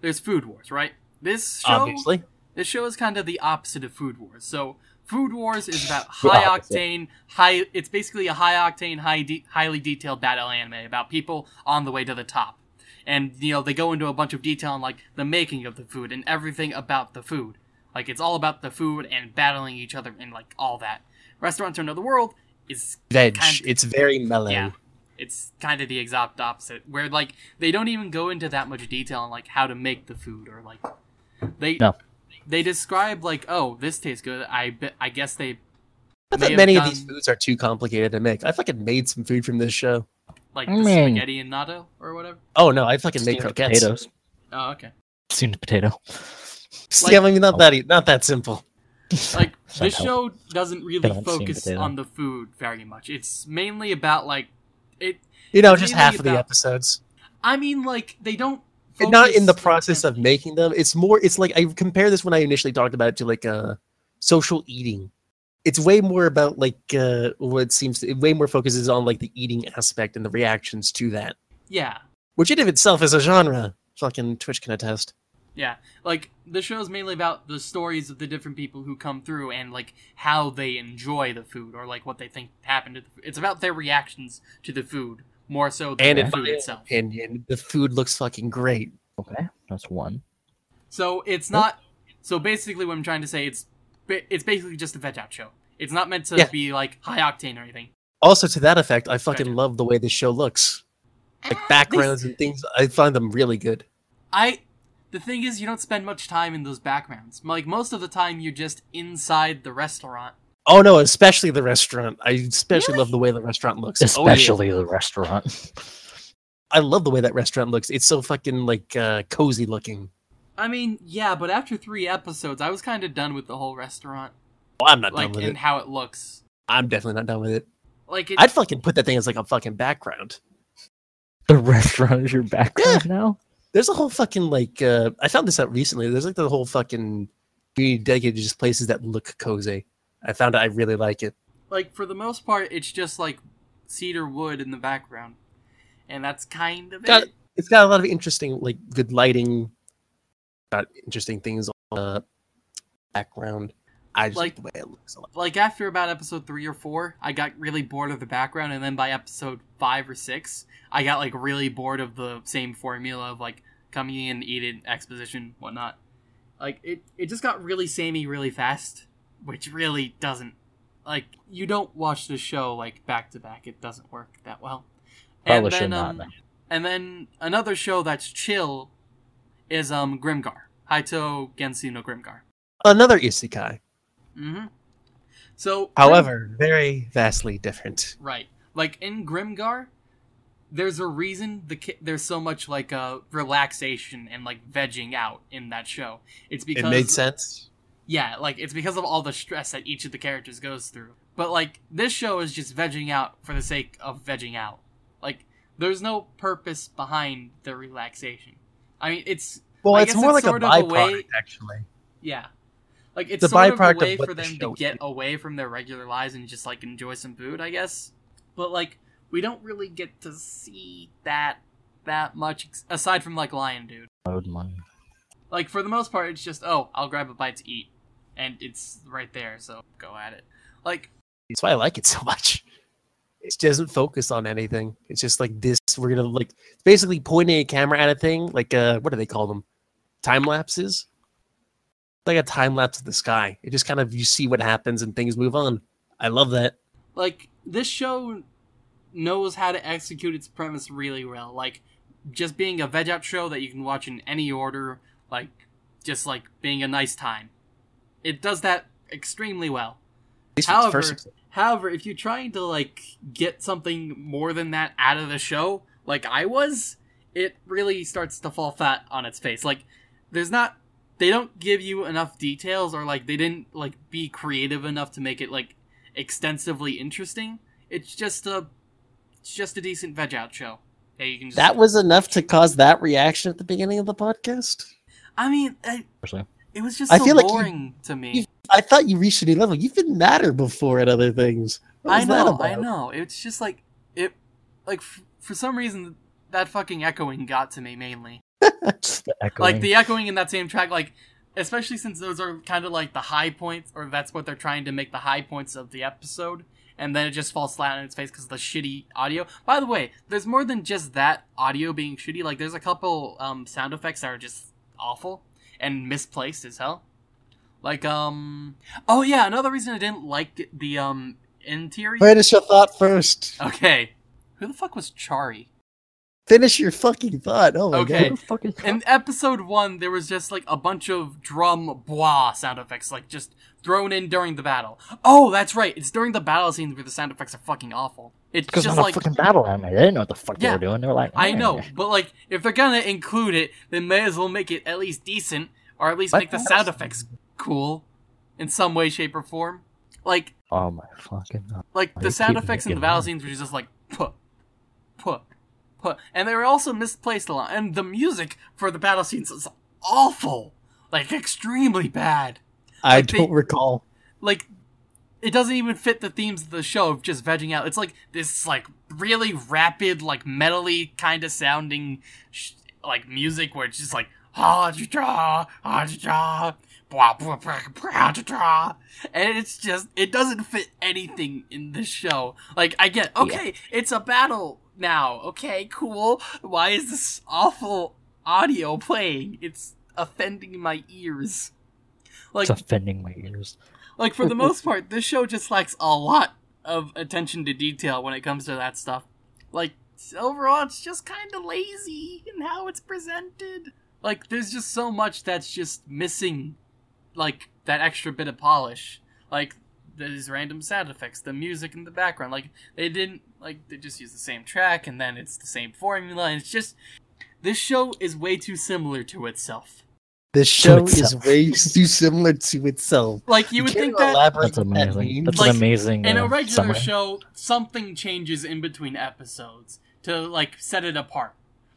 there's Food Wars, right? This show, obviously. this show is kind of the opposite of Food Wars. So Food Wars is about high octane, high. It's basically a high octane, high de- highly detailed battle anime about people on the way to the top, and you know they go into a bunch of detail on like the making of the food and everything about the food. Like it's all about the food and battling each other and like all that. Restaurant to the World is Veg. kind- it's very mellow. yeah. It's kind of the exact opposite, where like they don't even go into that much detail on like how to make the food or like they No. they describe like oh this tastes good. I bet I guess they Not may that have many of these foods are too complicated to make. I fucking made some food from this show. like I the spaghetti and natto or whatever. Oh no, I fucking make Steamed croquettes. potatoes. Oh okay. Steamed potato. Yeah, I mean not that e- not that simple. Like this show doesn't really focus potato. on the food very much. It's mainly about like it. You know, just half of the episodes. I mean like they don't. And not in the process of making them. It's more. It's like I compare this when I initially talked about it to like uh, social eating. It's way more about like uh, what seems to, way more focuses on like the eating aspect and the reactions to that, Yeah. which in of itself is a genre. Fucking Twitch can attest. Yeah, like the show's mainly about the stories of the different people who come through and like how they enjoy the food or like what they think happened to the food. It's about their reactions to the food more so than And the food itself. opinion, the food looks fucking great. Okay, that's one. So it's not. So basically, what I'm trying to say, it's it's basically just a veg out show. It's not meant to Yeah. be like high octane or anything. Also, to that effect, I fucking Gotcha. love the way this show looks. Like backgrounds and things, I find them really good. I. The thing is, you don't spend much time in those backgrounds. Like most of the time, you're just inside the restaurant. Oh no, especially the restaurant. I especially Really? love the way the restaurant looks. Oh, yeah. Especially the restaurant. I love the way that restaurant looks. It's so fucking like uh, cozy looking. I mean, yeah, but after three episodes, I was kind of done with the whole restaurant, Well, I'm not like done with and it. And how it looks. I'm definitely not done with it. Like it, I'd fucking put that thing as like a fucking background. the restaurant is your background now. There's a whole fucking like uh, I found this out recently. There's like the whole fucking community dedicated to just places that look cozy. I found it. I really like it. like for the most part, it's just like cedar wood in the background, and that's kind of Got it. It's got a lot of interesting like good lighting. Got interesting things on the background. I just like, Like- the way it looks a lot. Like after about episode three or four, I got really bored of the background, and then by episode five or six, I got like really bored of the same formula of like coming in, eat it, exposition, whatnot. Like it, it just got really samey really fast, which really doesn't. Like you don't watch the show like back to back; it doesn't work that well. Probably and should then, not. um, and then another show that's chill is um Grimgar, Haito Gensou no Grimgar. Another isekai, Mm-hmm. So, Grim- however, very vastly different. right, like in Grimgar, there's a reason the ki- there's so much like uh relaxation and like vegging out in that show. It's because it made sense. Yeah, like it's because of all the stress that each of the characters goes through. But like this show is just vegging out for the sake of vegging out. Like there's no purpose behind the relaxation. I mean, it's Well, I it's more it's like a of a byproduct, way- actually. yeah, like it's The sort of a byproduct of way what for the them to get is. away from their regular lives and just like enjoy some food, I guess. But like we don't really get to see that that much ex- aside from like Lion Dude. Load money. Like for the most part, it's just oh, I'll grab a bite to eat, and it's right there, so go at it. Like That's why I like it so much. It doesn't focus on anything. It's just like this. We're gonna like basically pointing a camera at a thing. Like uh, what do they call them? Time lapses. Like a time lapse of the sky. It just kind of you see what happens and things move on. I love that. like this show knows how to execute its premise really well. Like just being a veg out show that you can watch in any order, like just like being a nice time. It does that extremely well. At least for its However, however, if you're trying to like get something more than that out of the show, like I was, it really starts to fall flat on its face. Like there's not they don't give you enough details or like they didn't like be creative enough to make it like extensively interesting. It's just a it's just a decent veg out show. Yeah, you can just That was enough to cause that reaction at the beginning of the podcast. I mean, I, it was just I so feel like you- boring to me. you- I thought you reached a new level. You've been madder before at other things. What I was that know, I know. It's just like it, like f- for some reason that fucking echoing got to me mainly. The echoing. Like the echoing in that same track, like especially since those are kind of like the high points, or that's what they're trying to make the high points of the episode, and then it just falls flat on its face because of the shitty audio. By the way, there's more than just that audio being shitty. Like there's a couple um, sound effects that are just awful and misplaced as hell. Like um, oh yeah, another reason I didn't like the um interior. Finish your thought first. Okay. Who the fuck was Chari? Finish your fucking thought. Oh my Okay. Who the fuck is In episode one, there was just like a bunch of drum bois sound effects, like just thrown in during the battle. Oh, that's right. It's during the battle scenes where the sound effects are fucking awful. It's Because just like fucking battle anime, they didn't know what the fuck Yeah, they were doing. They were like, I "Eh." know, but like if they're gonna include it, then may as well make it at least decent, or at least But make the sound effects cool, in some way, shape, or form. Like Oh my fucking god. like Why the sound effects in the battle scenes were just like put, put, put, and they were also misplaced a lot. And the music for the battle scenes is awful, like extremely bad. I Like, don't recall. Like it doesn't even fit the themes of the show of just vegging out. It's like this like really rapid, like metally kind of sounding sh- like music where it's just like ah ah da blah blah blah blah and it's just it doesn't fit anything in the show. Like I get okay, it's a battle now. Okay, cool. Why is this awful audio playing? It's offending my ears. Like It's offending my ears. like for the most part, this show just lacks a lot of attention to detail when it comes to that stuff. Like overall, it's just kind of lazy in how it's presented. Like there's just so much that's just missing, like that extra bit of polish. Like these random sound effects, the music in the background. Like they didn't like they just use the same track and then it's the same formula. And it's just this show is way too similar to itself. This show is way too similar to itself. Like you would care think that that's what that amazing. means? That's Like, an amazing. in a uh, regular summary. show, something changes in between episodes to like set it apart.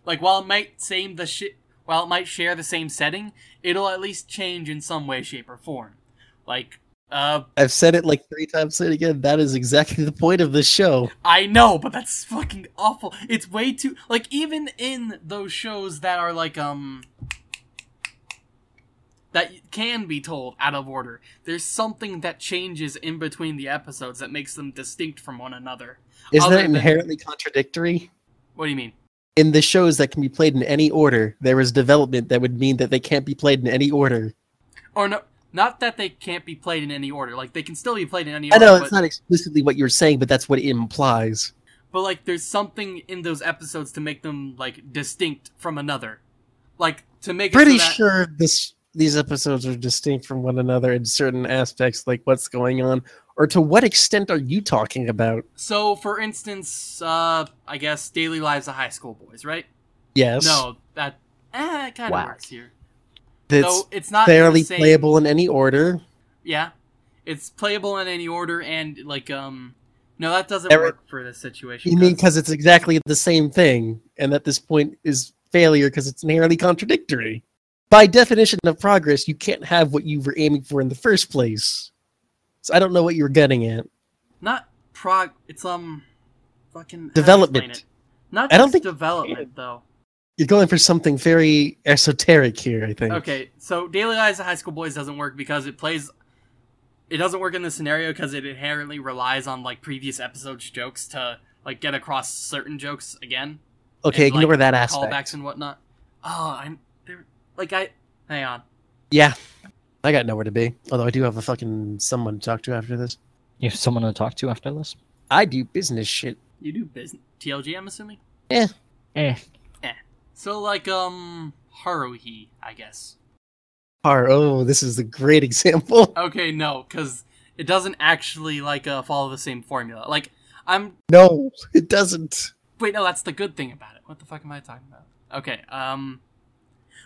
Like while it might same the shit, while it might share the same setting, it'll at least change in some way, shape, or form. Like, uh, I've said it like three times. Say it again. That is exactly the point of this show. I know, but that's fucking awful. It's way too like even in those shows that are like um that can be told out of order. There's something that changes in between the episodes that makes them distinct from one another. Isn't that than- inherently contradictory? What do you mean? In the shows that can be played in any order, there is development that would mean that they can't be played in any order. Or no, not that they can't be played in any order. Like they can still be played in any I order. I know it's not explicitly what you're saying, but that's what it implies. but like there's something in those episodes to make them like distinct from another. Like to make it Pretty so that, sure this these episodes are distinct from one another in certain aspects, like what's going on, or to what extent are you talking about? So, for instance, uh, I guess Daily Lives of High School Boys, right? Yes, No, that eh, kind of works here. that's Though it's not in fairly same- playable in any order. Yeah, it's playable in any order, and like um, no, that doesn't Every- work for this situation. You mean because it's exactly the same thing, and at this point is failure because it's nearly contradictory. By definition of progress, you can't have what you were aiming for in the first place. So I don't know what you were getting at. not prog? It's um, fucking how do I Development. Not I don't think- development though. You're going for something very esoteric here, I think. Okay, so Daily Lives of High School Boys doesn't work because it plays. It doesn't work in this scenario because it inherently relies on like previous episodes' jokes to like get across certain jokes again. Okay, and, like, ignore that aspect. Callbacks and whatnot. Oh, I'm there. Like I, hang on. Yeah. I got nowhere to be. Although I do have a fucking someone to talk to after this. You have someone to talk to after this? I do business shit. You do business TLG, I'm assuming. Eh. So like um Haruhi, I guess. Har, oh, this is a great example. Okay, no, because it doesn't actually like uh, follow the same formula. Like I'm No, it doesn't. Wait, no, that's the good thing about it. What the fuck am I talking about? Okay, um,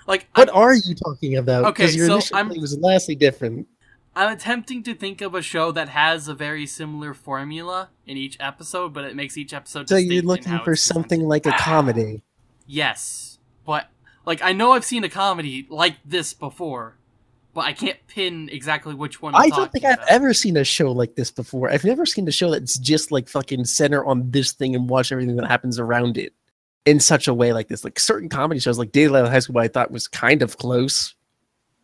Like What I'm, are you talking about? Okay, your so initial I'm- thing was vastly different. I'm attempting to think of a show that has a very similar formula in each episode, but it makes each episode. So you're looking for something like a comedy. Yes, but like I know I've seen a comedy like this before, but I can't pin exactly which one. I'm I don't talking think I've ever seen a show like this before. I've never seen a show that's just like fucking center on this thing and watch everything that happens around it in such a way like this. Like certain comedy shows, like Daylight High School, I thought was kind of close.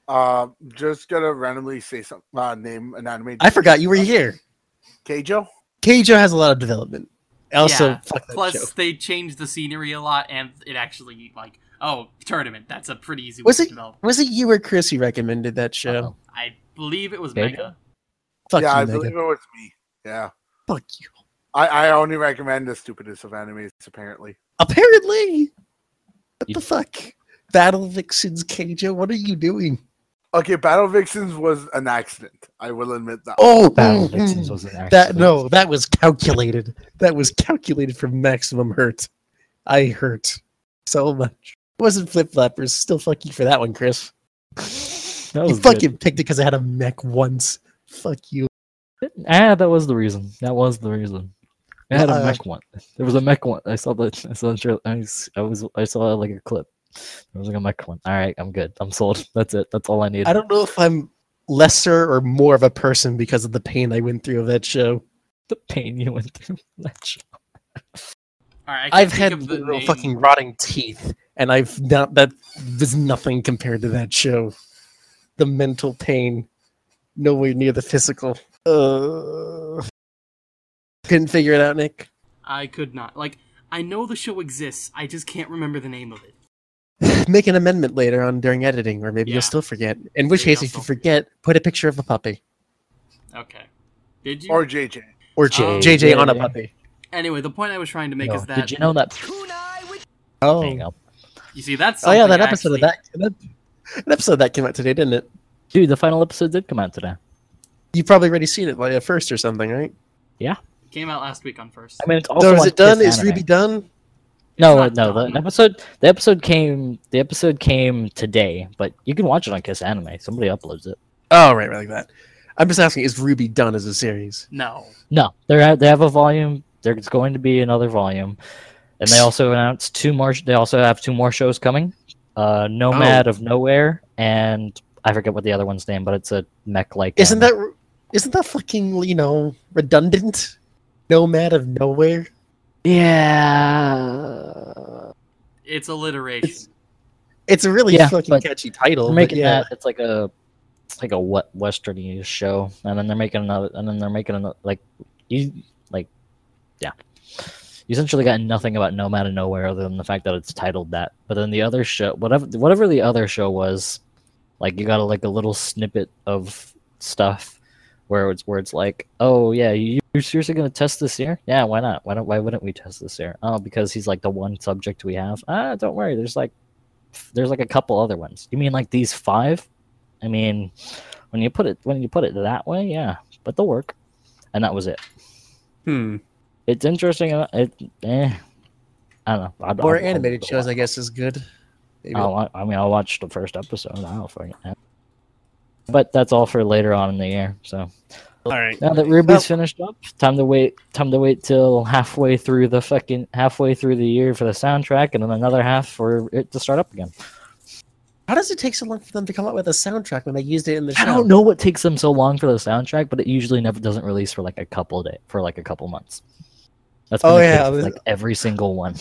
Uh, just gonna randomly say some uh, name an anime. I forgot you were here. Keijo. Keijo has a lot of development. Also, Yeah, Plus, show. they changed the scenery a lot, and it actually like oh tournament. That's a pretty easy Was way it- to develop. Was it you or Chris who recommended that show? Uh-oh. I believe it was Keijo? Mega. Fuck yeah, you, I Megan. believe it was me. Yeah, Fuck you. I, I only recommend the stupidest of animes. Apparently, Apparently. What You- the fuck? Battle Vixens, Keijo, what are you doing? okay, Battle Vixens was an accident. I will admit that. Oh, Battle mm, Vixens was an that accident. no, that was calculated. That was calculated for maximum hurt. I hurt so much. It wasn't flip flappers. Still fuck you for that one, Chris. That You was fucking picked it because I had a mech once. Fuck you. Ah, that was the reason. That was the reason. I had a Uh, mech one. There was a mech one. I saw the. I saw the. trail- I was. I was. I saw like a clip. There was like a mech one. All right, I'm good. I'm sold. That's it. That's all I need. I don't know if I'm lesser or more of a person because of the pain I went through of that show. the pain you went through. That show. All right, I I've had of literal name. fucking rotting teeth, and I've not. That was nothing compared to that show. The mental pain, nowhere near the physical. Uh, couldn't figure it out, Nick. I could not like. I know the show exists. I just can't remember the name of it. Make an amendment later on during editing, or maybe Yeah. you'll still forget. In which Maybe case, I'll if you still forget, put a picture of a puppy Okay. Did you? Or JJ. or oh, J- Oh, JJ on a puppy. anyway, the point I was trying to make No, is that Did you know that? Oh, There you you see that's oh yeah, that episode actually- of that, that an episode that came out today, didn't it? Dude, the final episode did come out today. You probably already seen it like at first or something, right? Came out last week on first. I mean, it's also So is it done? Is RWBY done? No, no. done. The episode, the episode came, the episode came today, but you can watch it on Kiss Anime. Somebody uploads it. Oh, right, right, like that. I'm just asking, is RWBY done as a series? No. No, they have they have a volume. There's going to be another volume, and they also announced two more. They also have two more shows coming. Uh, Nomad Oh. of Nowhere, and I forget what the other one's name, but it's a mech like. Isn't that isn't that fucking you know redundant? Nomad of nowhere. Yeah. It's alliteration. It's- It's a really Yeah, fucking catchy title. They're making yeah. that. It's like a, it's like a what westerny show, and then they're making another, and then they're making another like you like, yeah. You essentially got nothing about Nomad of Nowhere other than the fact that it's titled that. But then the other show, whatever whatever the other show was, like you got a, like a little snippet of stuff where it's where it's like, oh yeah, you, you're seriously gonna test this here? Yeah, why not? Why don't why wouldn't we test this here? Oh, because he's like the one subject we have. Ah, don't worry. There's like there's like a couple other ones. You mean like these five? I mean, when you put it when you put it that way, yeah, but they'll work. And that was it. Hmm. It's interesting. uh, It, eh, I don't know. I'd, More I'd- I'd animated go shows, I guess, is good. Maybe. I'll, I mean, I'll watch the first episode. I don't fucking. Know. But that's all for later on in the year. So All right. now that RWBY's Well- finished up, time to wait. Time to wait till halfway through the fucking halfway through the year for the soundtrack, and then another half for it to start up again. How does it take so long for them to come up with a soundtrack when they used it in the show? I don't know what takes them so long for the soundtrack, but it usually never doesn't release for like a couple day for like a couple months. That's been Oh, yeah, case I with, was- like every single one.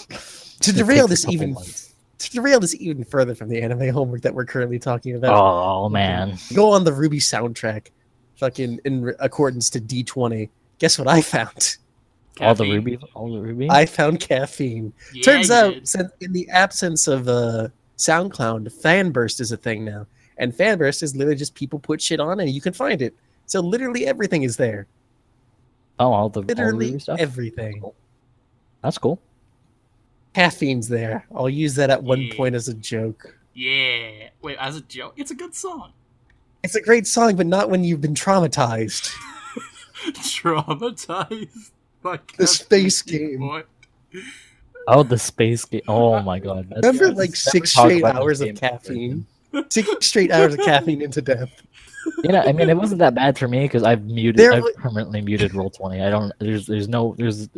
To derail this even months. To derail this even further from the anime homework that we're currently talking about. Oh man, Go on the RWBY soundtrack, fucking in accordance to D20. Guess what I found? all the RWBY, all the RWBY. I found caffeine. Yeah, Turns out, did. since in the absence of uh, SoundCloud, Fanburst is a thing now, and Fanburst is literally just people put shit on and you can find it. So literally everything is there. oh, all the all the Literally RWBY stuff. everything. That's cool. Caffeine's there. I'll use that at one Yeah. point as a joke. Yeah. Wait, as a joke, it's a good song. It's a great song, but not when you've been traumatized. Traumatized. by The space game. boy. Oh, the space game. Oh my god. That's- Remember, like six straight hours of caffeine. Six straight hours of caffeine into death. You know, I mean, it wasn't that bad for me because I've muted, There I've wa- permanently muted roll twenty. I don't. There's, there's no, there's,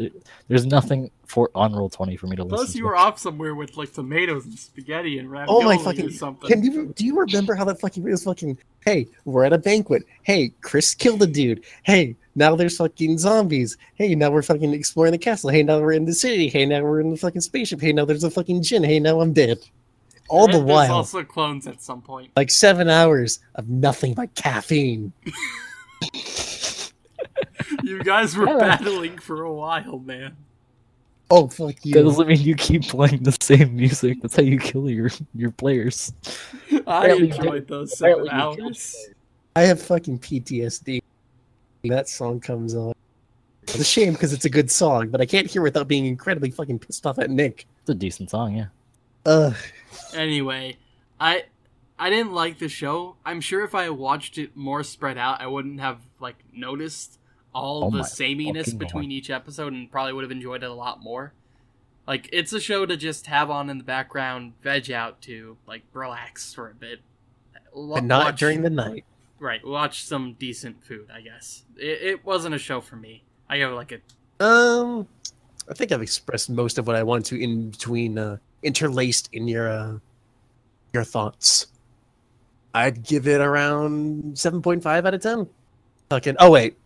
there's nothing for on roll twenty for me to listen. Plus, you to. were off somewhere with like tomatoes and spaghetti and Oh ravioli my or fucking! something. Can you do you remember how that fucking was fucking? Hey, we're at a banquet. Hey, Chris killed a dude. Hey, now there's fucking zombies. Hey, now we're fucking exploring the castle. Hey, now we're in the city. Hey, now we're in the fucking spaceship. Hey, now there's a fucking gin. Hey, now I'm dead. All the There's while, also clones at some point. like seven hours of nothing but caffeine. You guys were battling for a while, man. Oh fuck That you! doesn't mean you keep playing the same music. That's how you kill your your players. I Apparently enjoyed those seven hours. I have fucking PTSD. That song comes on. It's a shame because it's a good song, but I can't hear without being incredibly fucking pissed off at Nick. It's a decent song, yeah. Ugh. Anyway, I I didn't like the show. I'm sure if I watched it more spread out, I wouldn't have like noticed all Oh the sameness between each episode and probably would have enjoyed it a lot more. Like it's a show to just have on in the background, veg out to, like relax for a bit. Lo- But not watch- during the night. right. Watch some decent food, I guess. It, it wasn't a show for me. I it like a Um, I think I've expressed most of what I want to in between, uh, interlaced in your, uh, your thoughts. I'd give it around 7.5 out of 10. Fucking, oh wait.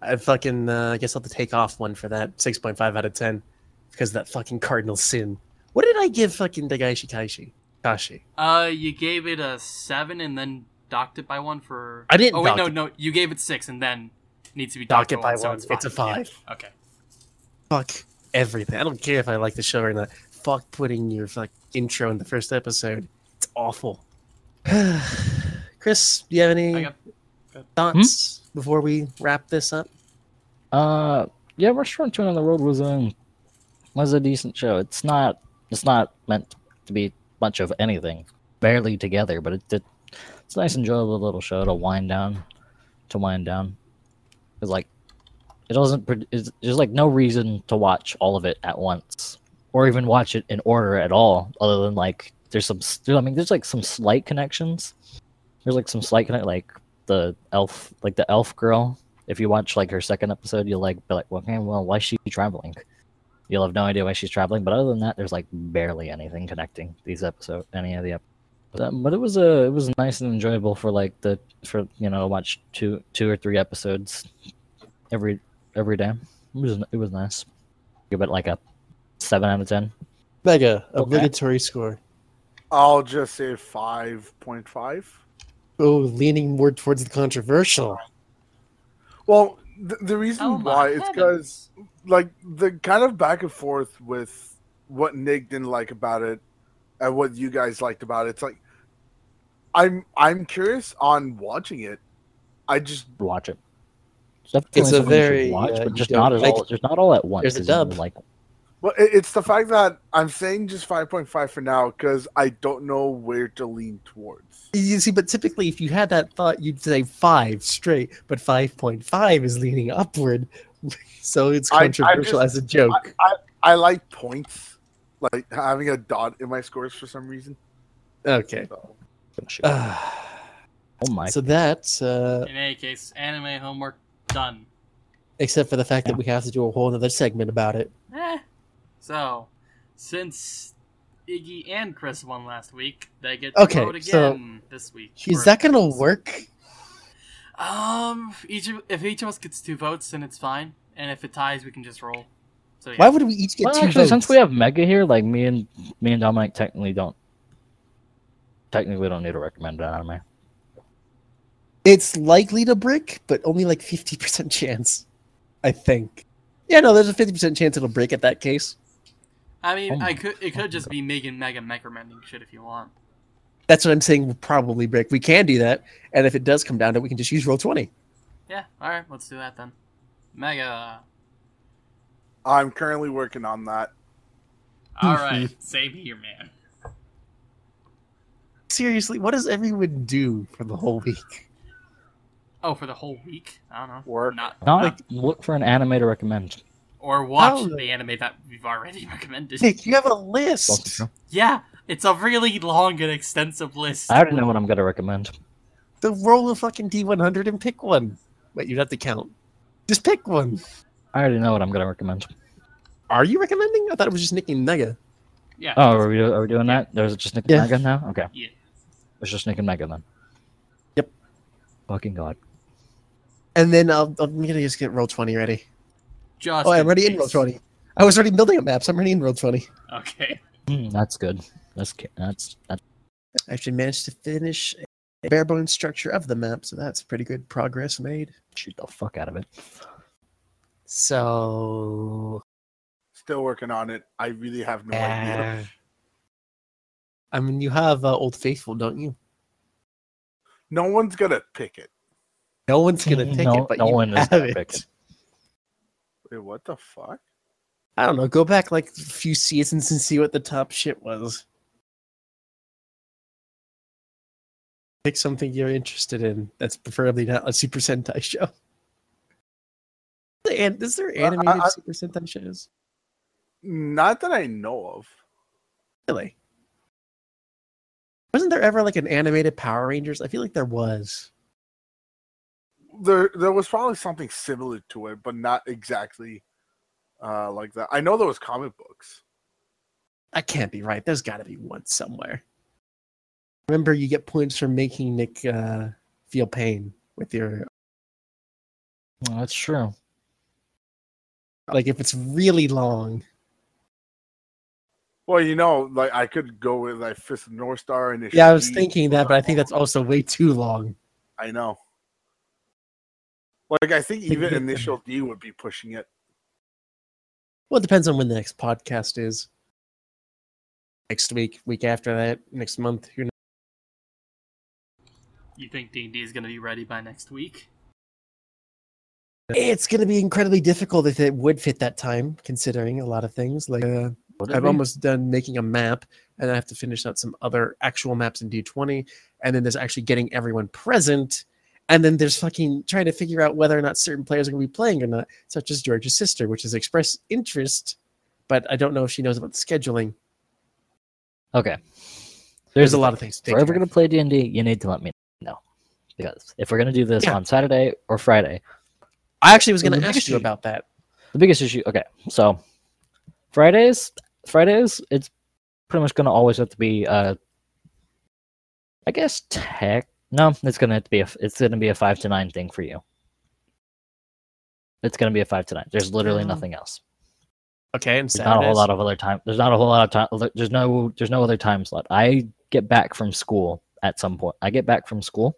I fucking, uh, I guess I'll have to take off one for that. 6.5 out of 10. Because of that fucking cardinal sin. What did I give fucking Dagaishi Kaishi? Kashi. Uh, you gave it a seven and then docked it by one for. I didn't Oh wait, no, it. no, you gave it six and then needs to be Dock docked it by so one. It's, It's a five. five. Yeah. Okay. Fuck everything. I don't care if I like the show or not. Fuck putting your fuck intro in the first episode. It's awful. Chris, do you have any got thoughts before we wrap this up? Uh, yeah, Restaurant to Another World was a was a decent show. It's not it's not meant to be much of anything, barely together, but it, it it's a nice, enjoyable little show to wind down, to wind down. It's like it doesn't. pro- It's, there's like no reason to watch all of it at once, or even watch it in order at all, other than like there's some. I mean, there's like some slight connections. There's like some slight connect, like the elf, like the elf girl if you watch like her second episode, you'll like be like, well, okay, well, why is she traveling? You'll have no idea why she's traveling. But other than that, there's like barely anything connecting these episodes, any of the episodes. But, um, but it was a it was nice and enjoyable for like the for you know watch two two or three episodes every every day. It was it was nice. Give it like a seven out of ten. Mega, Okay. obligatory score. I'll just say five point five. Oh, leaning more towards the controversial. Well, the, the reason Oh my why it's because like the kind of back and forth with what Nick didn't like about it and what you guys liked about it. It's like I'm I'm curious on watching it. I just Watch it. It's, It's a something you should very, watch, uh, but just don't not as like- all just not all at once. There's a 'cause you dub. Like well, it's the fact that I'm saying just five point five for now because I don't know where to lean towards. You see, but typically, if you had that thought, you'd say five straight, but 5.5 is leaning upward. So it's I- I controversial just- as a joke. I like points, like having a dot in my scores for some reason. okay. So. Ah, oh my so that's, uh, In any case, anime homework done. except for the fact that we have to do a whole other segment about it. Eh. So, since Iggy and Chris won last week, they get to Okay, vote so again this week. Is that going to work? Um, each of, if each of us gets two votes, then it's fine, and if it ties, we can just roll. So yeah. Why would we each get Well, two actually, votes? since we have Mega here, like me and me and Dominic technically don't technically don't need to recommend an anime. It's likely to brick, but only like 50% chance, I think. Yeah, no, there's a 50% chance it'll break at that case. I mean, Oh I could it could just be Megan Mega recommending shit if you want. That's what I'm saying will probably break. We can do that, and if it does come down to it, we can just use roll 20. Yeah, all right, let's do that then. Mega. I'm currently working on that. All right, same here, man. Seriously, what does everyone do for the whole week? Oh, for the whole week? I don't know. Work. Not Not not- look for an anime to recommend. Or watch How- the anime that we've already recommended. Nick, you have a list. Yeah, it's a really long and extensive list. I already know what I'm gonna recommend. The roll a fucking D100 and pick one. Wait, you'd have to count. Just pick one. I already know what I'm gonna recommend. Are you recommending? I thought it was just Nick and Mega. Yeah. Oh, are we are we doing that? There's just Nick and Yeah. Mega now. Okay. Yeah. It's just Nick and Mega then. Yep. Fucking god. And then I'll, I'm gonna just get roll 20 ready. Just Oh, I'm already in roll case. 20. I was already building a map, so I'm already in roll 20. Okay. Hmm, that's good. That's ca- that's that's I actually managed to finish a bare bones structure of the map, so that's pretty good progress made. shoot the fuck out of it. So Still working on it. I really have no idea. uh, I mean, you have uh, Old Faithful, don't you? No one's gonna pick it. No one's gonna pick no, it, but no you one is have gonna it. Wait, what the fuck? I don't know. Go back like a few seasons and see what the top shit was. Pick something you're interested in. That's preferably not a Super Sentai show. And is there animated I- Super Sentai shows? Not that I know of. Really? Wasn't there ever like an animated Power Rangers? I feel like there was. There, there was probably something similar to it, but not exactly uh, like that. I know there was comic books. I can't be right. There's got to be one somewhere. Remember, you get points for making Nick uh, feel pain with your Well, that's true. like if it's really long. Well, you know, like I could go with like Fist of North Star and Yeah, I was thinking that, but I think that's also way too long. I know. Like I think even Initial D would be pushing it. Well, it depends on when the next podcast is. Next week, week after that, next month. Who knows? You think D and D is gonna be ready by next week? It's going to be incredibly difficult if it would fit that time, considering a lot of things. Like, uh, I've be? almost done making a map, and I have to finish out some other actual maps in D20. And then there's actually getting everyone present. And then there's fucking trying to figure out whether or not certain players are going to be playing or not, such as George's sister, which has expressed interest, but I don't know if she knows about the scheduling. Okay. There's the a lot of things to If we're ever gonna play D and D, you need to let me know because if we're gonna do this Yeah. on Saturday or Friday, I actually was going to ask biggest you about that. the biggest issue. Okay, so Fridays, Fridays, it's pretty much gonna always have to be. Uh, I guess tech. No, it's gonna have to be a. It's gonna be a five to nine thing for you. It's gonna be a five to nine. There's literally Yeah. nothing else. Okay, and There's not a whole lot of other time. There's not a whole lot of time. There's no. There's no other time slot. I get back from school at some point. I get back from school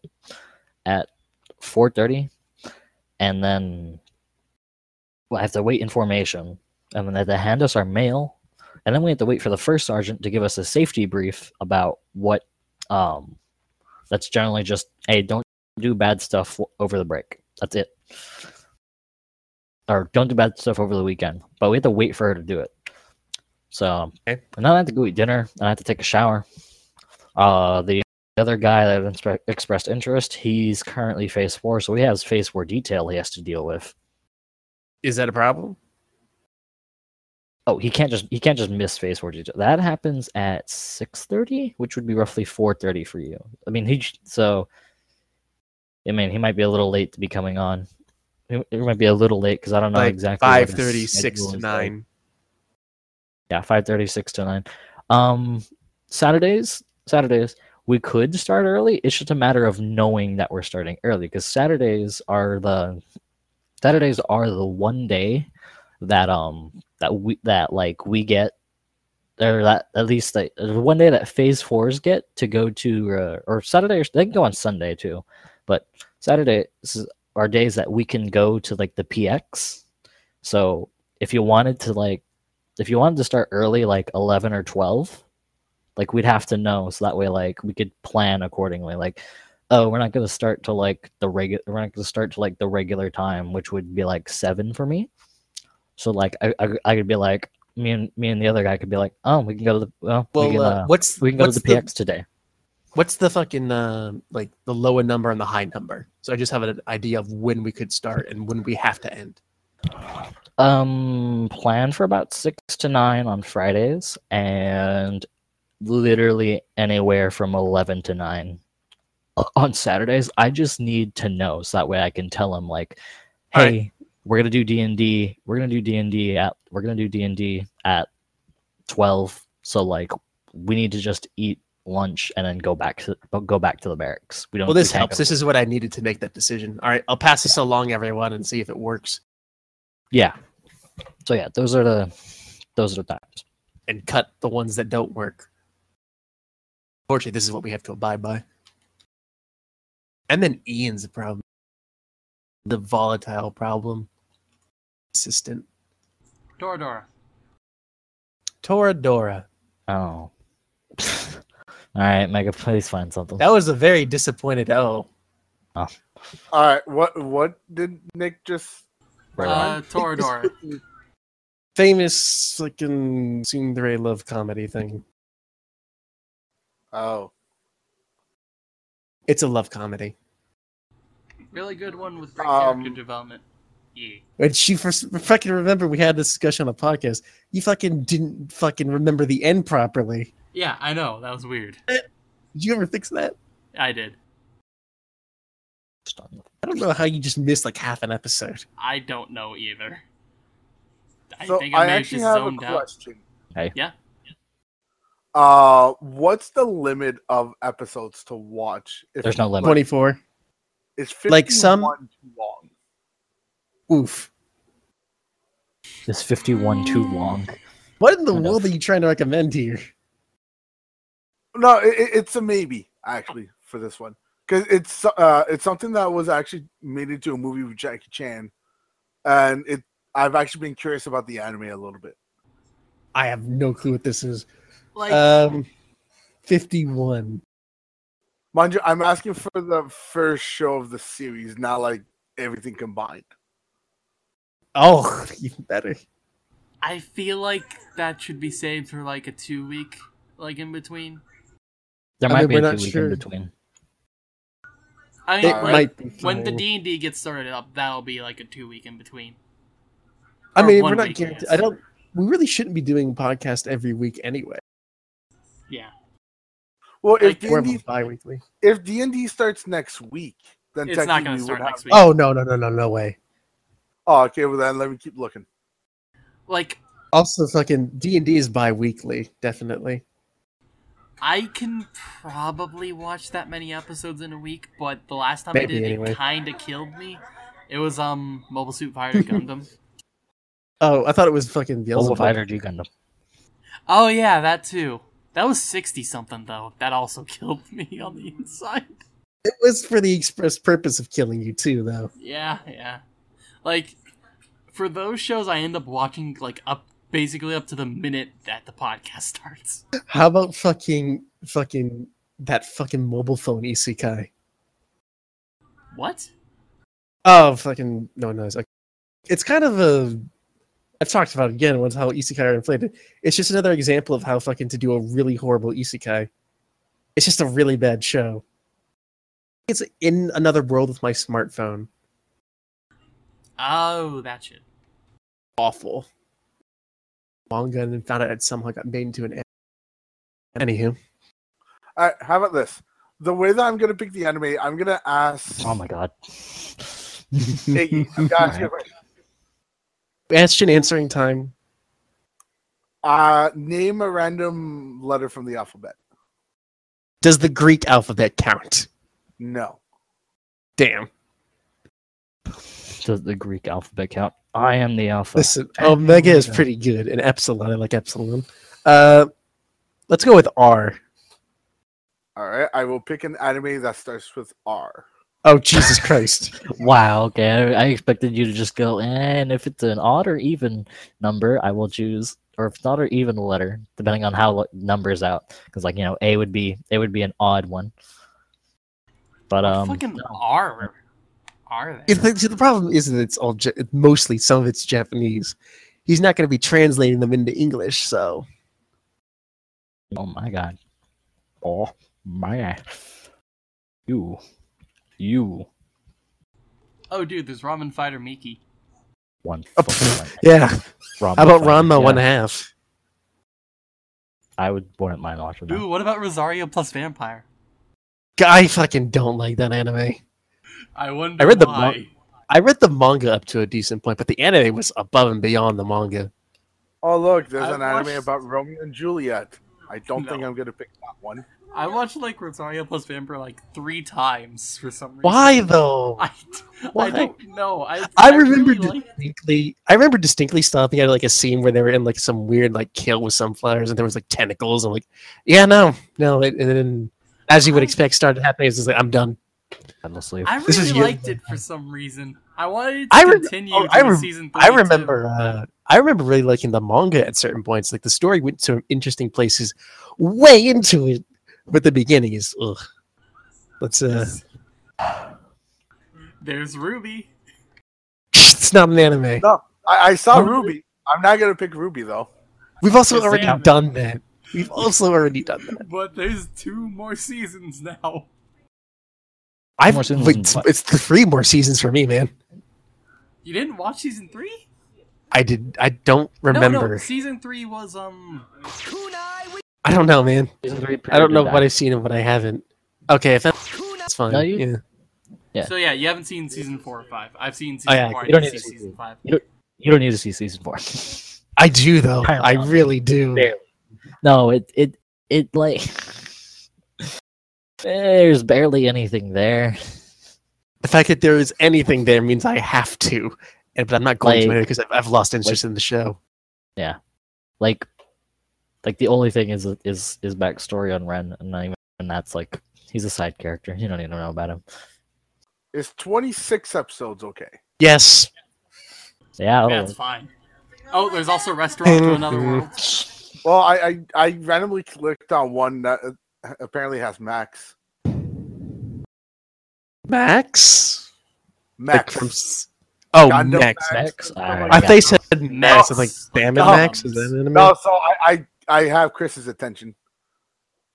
at four thirty, and then well, I have to wait information, and then they have to hand us our mail, and then we have to wait for the first sergeant to give us a safety brief about what. Um, that's generally just hey, don't do bad stuff over the break. That's it or don't do bad stuff over the weekend. But we have to wait for her to do it. So Okay. and then I have to go eat dinner and I have to take a shower. Uh, the other guy that inspe- expressed interest, he's currently phase four, so he has phase four detail he has to deal with. Is that a problem? Oh, he can't just he can't just miss phase four. That happens at six thirty, which would be roughly four thirty for you. I mean, he so. I mean, he might be a little late to be coming on. It it might be a little late because I don't know like exactly. what his 5.30, 6 to is like. 9. Yeah, five thirty, six to nine. Um, Saturdays, Saturdays we could start early. It's just a matter of knowing that we're starting early because Saturdays are the Saturdays are the one day that um that we that like we get or that at least the one day that phase fours get to go to uh, or Saturday or they can go on Sunday too, but Saturday are days that we can go to like the PX. So if you wanted to like if you wanted to start early like 11 or 12 like we'd have to know. So that way like we could plan accordingly. Like oh we're not going to start to like the regular we're not going to start to like the regular time which would be like 7 for me so like I, I, I could be like me and me and the other guy could be like oh we can go to the well, Well, we can, uh, uh, what's we can go to the the, px today what's the fucking uh, like the lower number and the high number? So I just have an idea of when we could start and when we have to end. Um, plan for about six to nine on Fridays, and literally anywhere from eleven to nine on Saturdays. I just need to know so that way I can tell them like, hey. We're gonna do D and D. We're gonna do D and D at we're gonna do D and D at twelve. So like, we need to just eat lunch and then go back to go back to the barracks. We don't. Well, this we helps. This is what I needed to make that decision. All right, I'll pass this along, everyone, and see if it works. yeah. So yeah, those are the those are the times. And cut the ones that don't work. Unfortunately, this is what we have to abide by. And then Ian's the problem. The volatile problem. Consistent. Doradora. Toradora. Oh. All right, Mega, please find something. That was a very disappointed oh. All right, what what did Nick just? Right Uh, Toradora. Famous fucking Tsundere love comedy thing. Oh, It's a love comedy. really good one with great Um, character development. Yeah. When she first fucking remember we had this discussion on the podcast, you fucking didn't fucking remember the end properly. Yeah, I know. That was weird. Did you ever fix that? I did. I don't know how you just missed like half an episode. I don't know either. I so think I I may have actually have a zoned out. question. Hey. Yeah. Uh, what's the limit of episodes to watch? If There's no limit. 24. It's like some- too long. Oof. Is 51 too long? What in the Enough. world are you trying to recommend here? No, it, it- it's a maybe actually for this one because it's uh it's something that was actually made into a movie with Jackie Chan, and it I've actually been curious about the anime a little bit. I have no clue what this is. Like, Um 51. Mind you, I'm asking for the first show of the series, not like everything combined. Oh, even better. I feel like that should be saved for like a two week, like in between. There I might mean, be a two week sure. in between. I mean, Alright. like, might be when the. D and D gets started up, that'll be like a two week in between. I or mean, we're not week, guaranteed. I don't we really shouldn't be doing podcast every week anyway. Yeah, Well, if Like, D We're and D bi-weekly. if D and D starts next week, then it's not going to start next week. Oh no, no, no, no, no way. Oh, okay. Well, then let me keep looking. Like, Also fucking D&D is bi-weekly, definitely. I can probably watch that many episodes in a week, but the last time Maybe, I did, anyway. it kind of killed me. It was um Mobile Suit Fighter Gundam. Oh, I thought it was fucking Mobile Fighter G Gundam. oh yeah, that too. That was sixty something though. That also killed me on the inside. It was for the express purpose of killing you too, though. Yeah, yeah. Like for those shows, I end up watching like up basically up to the minute that the podcast starts. How about fucking fucking that fucking mobile phone isekai? What? Oh, fucking no one knows. It's kind of a. I've talked about it again once how isekai are inflated. It's just another example of how fucking to do a really horrible isekai. It's just a really bad show. It's in another world with my smartphone. Oh, that shit. Awful. Manga and found out it somehow got made into an. anime. Anywho, All right, how about this? The way that I'm gonna pick the anime, I'm gonna ask. Oh my god. Iggy, I'm gonna ask you a question. question answering time. Uh, name a random letter from the alphabet. Does the Greek alphabet count? No. Damn. Does the Greek alphabet count? I am the alpha. Listen, Omega is pretty good, and Epsilon, I like Epsilon. Uh, let's go with R. All right, I will pick an anime that starts with R. Oh, Jesus Christ. Wow, okay. I, I expected you to just go, and if it's an odd or even number, I will choose, or if it's not or even letter, depending on how numbers out. Because, like, you know, A would be it would be an odd one. But What um, fucking no. are are It's they? like- see, the problem is that it's all Ja- mostly some of it's Japanese. He's not going to be translating them into English, so oh my god, oh my, you, you. Oh, dude, there's Ramen Fighter Miki. one. Oh, fucking. Yeah. Ranma How about fight, Ranma yeah. one half? I would wouldn't mind watching that. Ooh, what about Rosario plus Vampire? I fucking don't like that anime. I wonder I read the why. mon- I read the manga up to a decent point, but the anime was above and beyond the manga. Oh look, there's I an anime about Romeo and Juliet. I don't think I'm gonna pick that one. I watched like Rosario plus Vampire like three times for some reason. Why though? I, Why? I don't know. I, I remember really like- distinctly. I remember distinctly stopping at like a scene where they were in like some weird like kill with sunflowers, and there was like tentacles. I'm like, yeah, no, no. And then, as you would expect, started happening. It's just like I'm done. Endlessly. I This is really your- liked it for some reason. I wanted it to I rem- continue oh, to I season three. I too. remember. Uh, I remember really liking the manga at certain points. Like the story went to interesting places, way into it, but the beginning is ugh. Let's uh, There's RWBY. it's not an anime. No, I, I saw Oh. RWBY. I'm not gonna pick RWBY though. We've also It's already anime. done that. We've also already done that. But there's two more seasons now. I've more seasons it's, it's the three more seasons for me, man. You didn't watch season three? I did. I don't remember. no. no, Season three was um. I don't know, man. Season three I don't know what. I've seen and what I haven't. Okay, if that's, that's fine. No, you- yeah. Yeah. So yeah, you haven't seen season four or five. I've seen Oh, season yeah, four. You don't need see to see season it. five. You don't need to see season four. I do though. Kinda I really do. Barely. no, it it it like there's barely anything there. The fact that there is anything there means I have to, but I'm not going to because I've, I've lost interest in the show. Yeah, like like the only thing is is is backstory on Ren, and not even and that's like he's a side character. You don't even know about him. Is 26 episodes okay? Yes. Yeah, Yeah, oh, it's fine. Oh, there's also Restaurant to Another. World. Well, I I, I randomly clicked on one that uh, apparently has Max. Max. Like oh, Max. from oh, Gundam Max. Max. Oh my Alright. I God. thought you said Max. I'm like, Max. damn it, No. Max. Is that an anime? No, so I, I I have Chris's attention.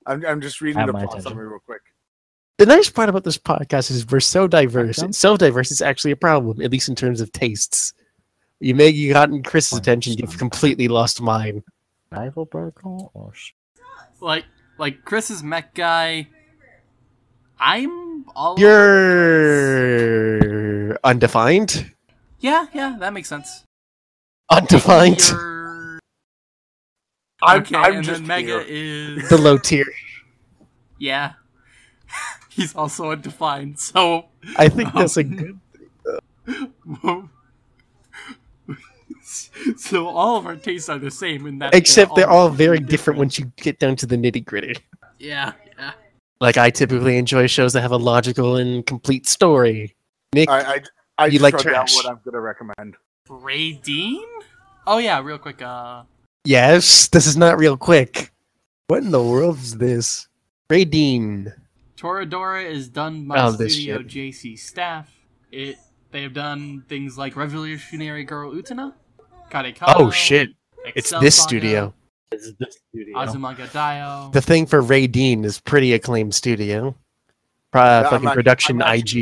I'm I'm just reading the my plot summary real quick. The nice part about this podcast is we're so diverse. And so diverse is actually a problem, at least in terms of tastes. You may you gotten Chris's attention, you've completely lost mine. Rival protocol or sh- Like, like Chris's mech guy. I'm all. You're undefined. Yeah, yeah, that makes sense. Undefined. You're... I'm, I'm and just then Mega here. is The low tier. yeah. He's also undefined, so I think that's a good. so all of our tastes are the same in that. Except they're all very completely different once you get down to the nitty gritty. Yeah, yeah. Like I typically enjoy shows that have a logical and complete story. Nick, I I, I You like wrote down trash. what I'm gonna recommend. Reideen? Oh yeah, real quick. Uh, yes, this is not real quick. What in the world is this? Reideen. Toradora is done by Oh, Studio shit. JC staff. It they have done things like Revolutionary Girl Utena, Karekano, Oh shit! It's this Saga, studio. It's this studio. Azumanga Daioh. The thing for Reideen is pretty acclaimed studio. Pro- I'm fucking actually- production I'm IG.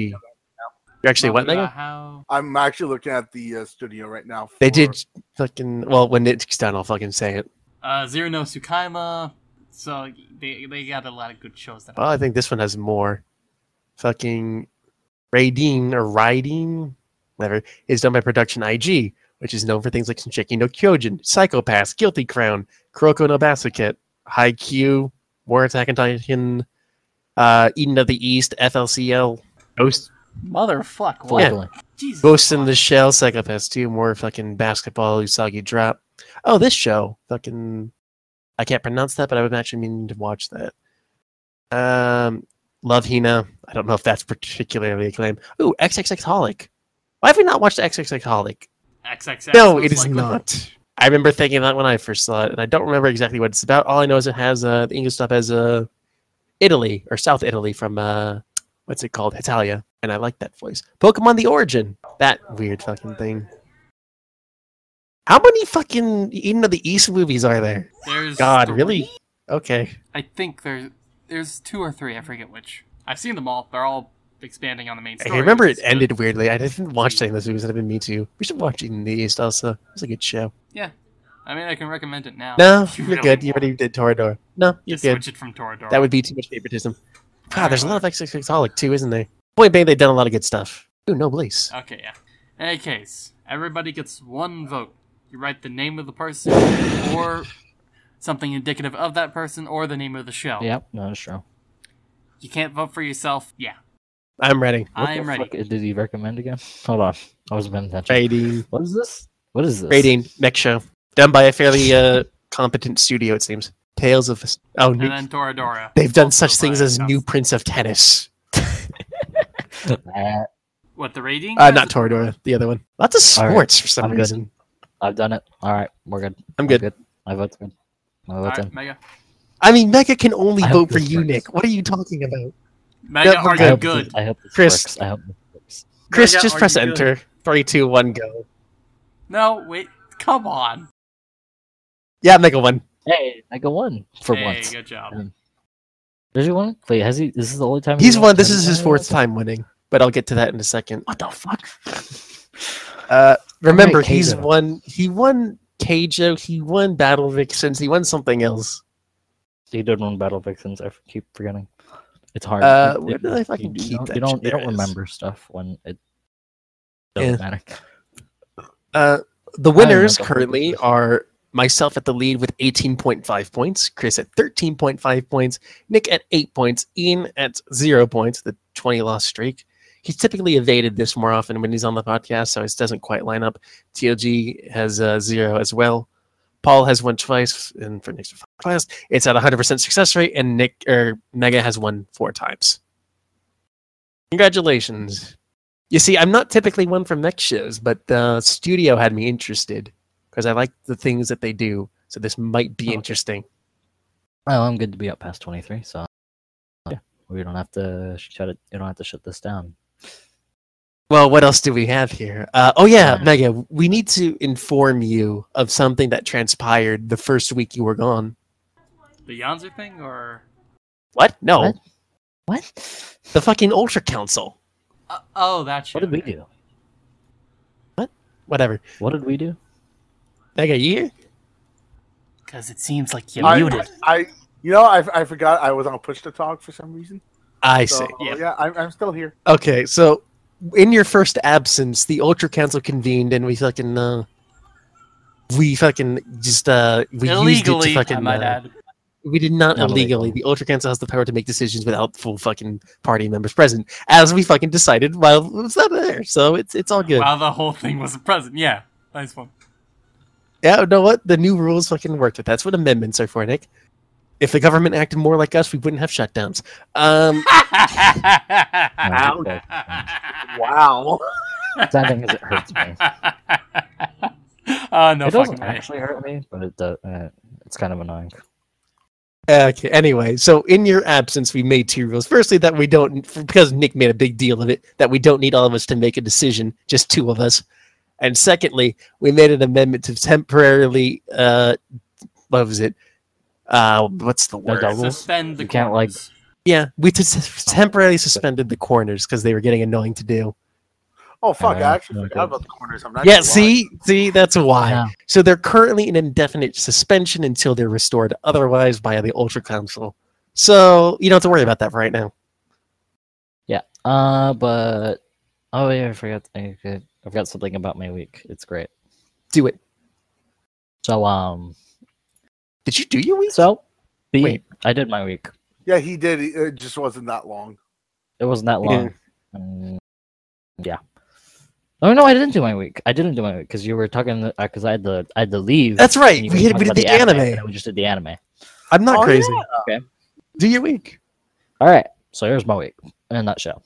You're actually what? Manga Megan? How? I'm actually looking at the uh, studio right now. They did fucking well when it's done. I'll fucking say it. Uh, Zero no Tsukaima. So they they got a lot of good shows that. Well, I think this one has more. Fucking Reideen or Riding, whatever, is done by Production IG, which is known for things like Shingeki no Kyojin, Psycho-Pass, Guilty Crown, Kuroko no Basket, Haikyuu, War Attack on Titan, uh, Eden of the East, FLCL, Ghost, Motherfuck! Fully. Jesus Ghost in the Shell, Psycho-Pass 2, more fucking basketball, Usagi Drop. Oh, this show, fucking, I can't pronounce that, but I would actually mean to watch that. Um, Love Hina. I don't know if that's particularly acclaimed. Ooh, XXX Holic. Why have we not watched XXX Holic? XXX. No, most it is likely. not. I remember thinking that when I first saw it, and I don't remember exactly what it's about. All I know is it has uh, the English stuff as uh, Italy or South Italy from uh, what's it called, Hetalia, and I like that voice. Pokemon: The Origin, that weird fucking thing. How many fucking Eden of the East movies are there? There's God, three? really? Okay. I think there's there's two or three. I forget which. I've seen them all. They're all expanding on the main I story. remember it it is good. ended weirdly. I didn't watch any of those movies that have been me too. We should watch in the East also. It's a good show. Yeah, I mean, I can recommend it now. No, you you're really good. You already did Toradora. No, you're Just good. switch it from Toradora. That would be too much favoritism. Wow, there's a lot of x XXXholic too, isn't there? Point being, they've done a lot of good stuff. Ooh, no Blaze. Okay, yeah. In any case, everybody gets one vote. You write the name of the person, or something indicative of that person, or the name of the show. Yep, no, that's true. You can't vote for yourself. Yeah, I'm ready. What I am the ready. fuck did he recommend again? Hold on, I wasn't paying attention. Rating. What is this? What is this? Rating. Next show. Done by a fairly uh, competent studio, it seems. Tales of... Oh, and new... then Toradora. they've done such things as New Prince of Tennis. Uh, What the rating? Uh, not Toradora, the other one. Lots of All right, sports for some I'm good. reason. I've done it. All right, we're good. I'm good. My vote's good. My All vote's right, in. Mega. I mean, Mega can only I vote for you, works. Nick. What are you talking about? Mega, Yeah, we're are I you hope good? I hope this Chris. works. I hope this works. Chris, Mega, just press you good? enter. Three, two, one, go. No, wait. Come on. Yeah, Mega one. Hey, I go one for once. hey, once. good job. Um, Did you win? Wait, has he? This is the only time He's won? won. This is his fourth time winning, but I'll get to that in a second. What the fuck? Uh, remember, Alright, he's won. He won Keijo. He won Battle Vixens. He won something else. he did win Battle Vixens. I keep forgetting. It's hard. Uh, It- where did I you fucking do- keep you don't, that You don't. You don't There it is. remember stuff when it doesn't Yeah. matter. Uh, the winners currently are myself at the lead with 18.5 points, Chris at 13.5 points, Nick at 8 points, Ian at 0 points, the 20 loss streak. He's typically evaded this more often when he's on the podcast, so it doesn't quite line up. TLG has uh, 0 as well. Paul has won twice, and for Nick's class, it's at 100% success rate, and Nick er, or Mega has won four times. Congratulations. You see, I'm not typically one for mech shows, but the studio had me interested because I like the things that they do. So this might be oh, Okay. interesting. Well, I'm good to be up past 23, so yeah, we don't have to shut it. You don't have to shut this down. Well, what else do we have here? Uh, oh yeah, Yeah. Mega, we need to inform you of something that transpired the first week you were gone. The Yanzer thing, or What? No, What? What? the fucking Ultra Council. uh, oh, that shit. What did we do? What? Whatever. What did we do? Mega, you here? Because it seems like you I, muted. I, you know, I, I forgot I was on push to talk for some reason. I So, see. Yeah. yeah, I'm, I'm still here. Okay, so in your first absence, the Ultra Council convened, and we fucking uh, we fucking just uh, we used it Illegally, to fucking. I might uh, add. We did not, Not illegally. illegal. The Ultra Council has the power to make decisions without full fucking party members present, as we fucking decided while it was not there. So it's it's all good. Wow, the whole thing wasn't present. Yeah, nice one. Yeah, you know what? The new rules fucking worked. With. That's what amendments are for, Nick. If the government acted more like us, we wouldn't have shutdowns. Um, Ouch. Wow. Sounding as it hurts me. uh, no it doesn't way. actually hurt me, but it does. Uh, it's kind of annoying. Okay. Anyway, so in your absence, we made two rules. Firstly, that we don't, because Nick made a big deal of it, that we don't need all of us to make a decision, just two of us. And secondly, we made an amendment to temporarily, uh, what was it? Uh, what's the word? double? Suspend the You can't, like. Yeah, we just temporarily suspended the corners because they were getting annoying to do. Oh fuck! Yeah, I actually okay. forgot about the corners. I'm not. Yeah, gonna lie. see, see, that's why. Yeah. So they're currently in indefinite suspension until they're restored otherwise by the Ultra Council. So you don't have to worry about that right now. Yeah. Uh, but oh yeah, I forgot. I, I forgot something about my week. It's great. Do it. So um, Did you do your week? so the, Wait. I did my week. Yeah, he did. It just wasn't that long. It wasn't that Yeah. long. Um, yeah. Oh no, I didn't do my week. I didn't do my week because you were talking because I had to I had to leave. That's right. We, were had, we did about the anime. and then We just did the anime. I'm not Oh, crazy. Okay. Do your week. All right. So here's my week in a nutshell.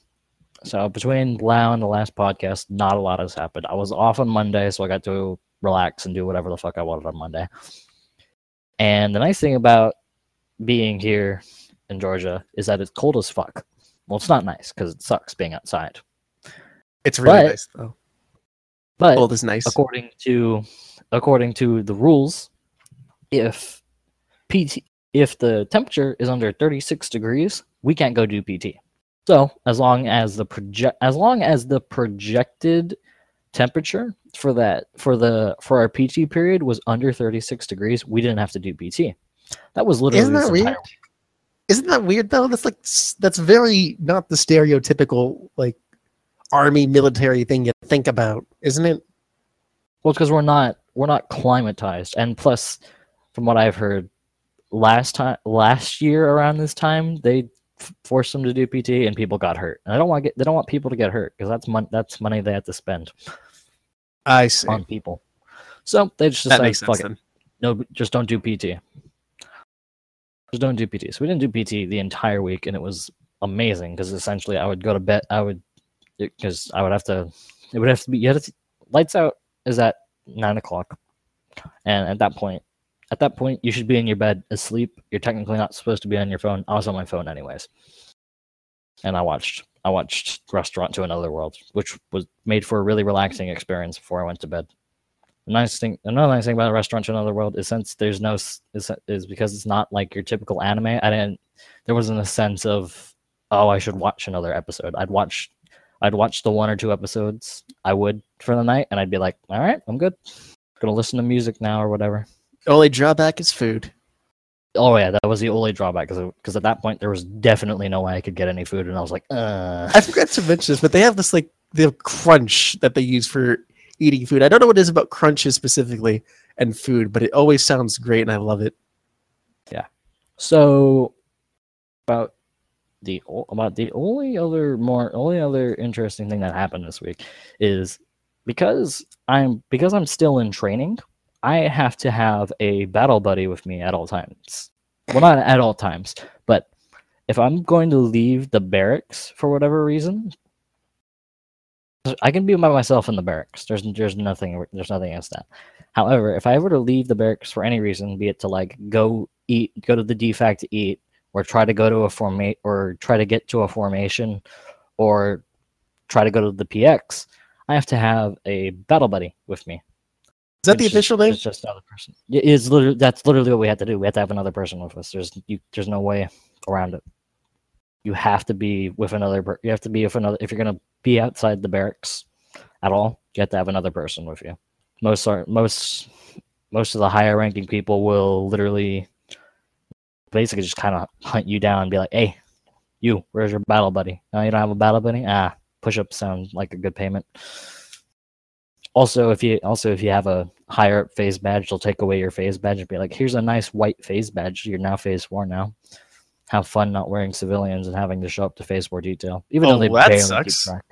So between Lao and the last podcast, not a lot has happened. I was off on Monday, so I got to relax and do whatever the fuck I wanted on Monday. And the nice thing about being here in Georgia is that it's cold as fuck. Well, it's not nice because it sucks being outside. It's really But- nice though. But Cold is nice. according to according to the rules, if PT if the temperature is under 36 degrees, we can't go do PT. So as long as the project, as long as the projected temperature for that for the for our PT period was under 36 degrees, we didn't have to do PT. That was literally Isn't that weird? entire Isn't that weird though? That's like that's very not the stereotypical like army military thing you think about, isn't it? Well, because we're not we're not climatized, and plus, from what I've heard, last time last year around this time they f- forced them to do PT, and people got hurt. And I don't want get they don't want people to get hurt because that's money that's money they have to spend I see. on people. So they just decided, fuck sense. it, Then. no, just don't do PT. Just don't do PT. So we didn't do PT the entire week, and it was amazing because essentially I would go to bed. I would because I would have to. It would have to be. You had to, lights out is at nine o'clock, and at that point, at that point, you should be in your bed asleep. You're technically not supposed to be on your phone. I was on my phone anyways, and I watched. I watched Restaurant to Another World, which was made for a really relaxing experience before I went to bed. The nice thing, another nice thing about Restaurant to Another World is since there's no is, is because it's not like your typical anime. I didn't. There wasn't a sense of oh I should watch another episode. I'd watch, I'd watch the one or two episodes I would for the night, and I'd be like, all right, I'm good. Gonna listen to music now or whatever. Only drawback is food. Oh yeah, that was the only drawback because at that point there was definitely no way I could get any food, and I was like, uh. I forgot to mention this, but they have this like the crunch that they use for eating food. I don't know what it is about crunches specifically and food, but it always sounds great and I love it. Yeah. So about the about the only other more only other interesting thing that happened this week is because I'm because I'm still in training, I have to have a battle buddy with me at all times. Well, not at all times, but if I'm going to leave the barracks for whatever reason, I can be by myself in the barracks. There's there's nothing there's nothing against that. However, if I were to leave the barracks for any reason, be it to like go eat, go to the DFAC to eat, or try to go to a formate, or try to get to a formation, or try to go to the PX, I have to have a battle buddy with me. Is that the just- official name? It's just another person. It is literally that's literally what we had to do. We had to have another person with us. There's you, there's no way around it. You have to be with another. per- You have to be with another. If you're gonna be outside the barracks at all, you have to have another person with you. Most are most most of the higher ranking people will literally basically just kind of hunt you down and be like, "Hey, you, where's your battle buddy? No, you don't have a battle buddy? Ah, push up sounds like a good payment." Also, if you also if you have a higher up phase badge, they'll take away your phase badge and be like, "Here's a nice white phase badge. You're now phase four now." Have fun not wearing civilians and having to show up to phase four detail, even Oh, though they that barely sucks. keep track.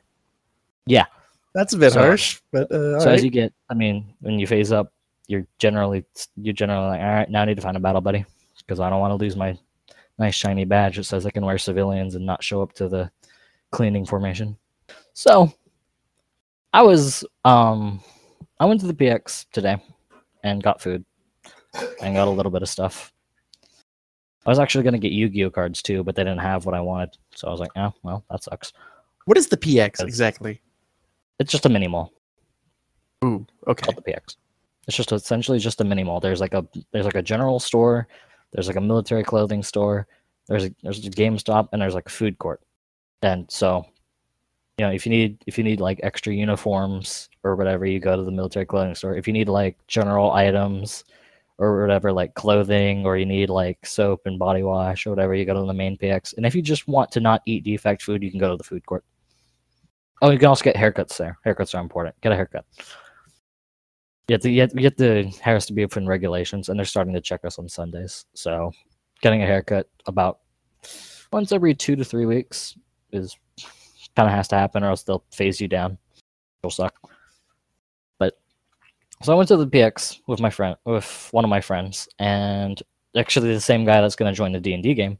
Yeah. That's a bit So- harsh, but uh, So alright. as you get, I mean, when you phase up, you're generally you're generally like, all right, now I need to find a battle buddy because I don't want to lose my nice shiny badge that says I can wear civilians and not show up to the cleaning formation. So I was um I went to the PX today and got food and got a little bit of stuff. I was actually gonna get Yu-Gi-Oh cards too, but they didn't have what I wanted, so I was like, oh well, that sucks. what is the PX exactly? It's just a mini mall. Ooh, okay. called the PX. It's just essentially just a mini mall. There's like a there's like a general store, there's like a military clothing store, there's a there's a GameStop, and there's like a food court. And so, you know, if you need if you need like extra uniforms or whatever, you go to the military clothing store. If you need like general items or whatever, like clothing, or you need like soap and body wash or whatever, you go to the main PX. And if you just want to not eat DFAC food, you can go to the food court. Oh, you can also get haircuts there. Haircuts are important. Get a haircut. You have to you have, have the hairs to be within regulations, and they're starting to check us on Sundays. So, getting a haircut about once every two to three weeks is kind of has to happen, or else they'll phase you down. It'll suck. But so I went to the PX with my friend, with one of my friends, and actually the same guy that's going to join the D and D game.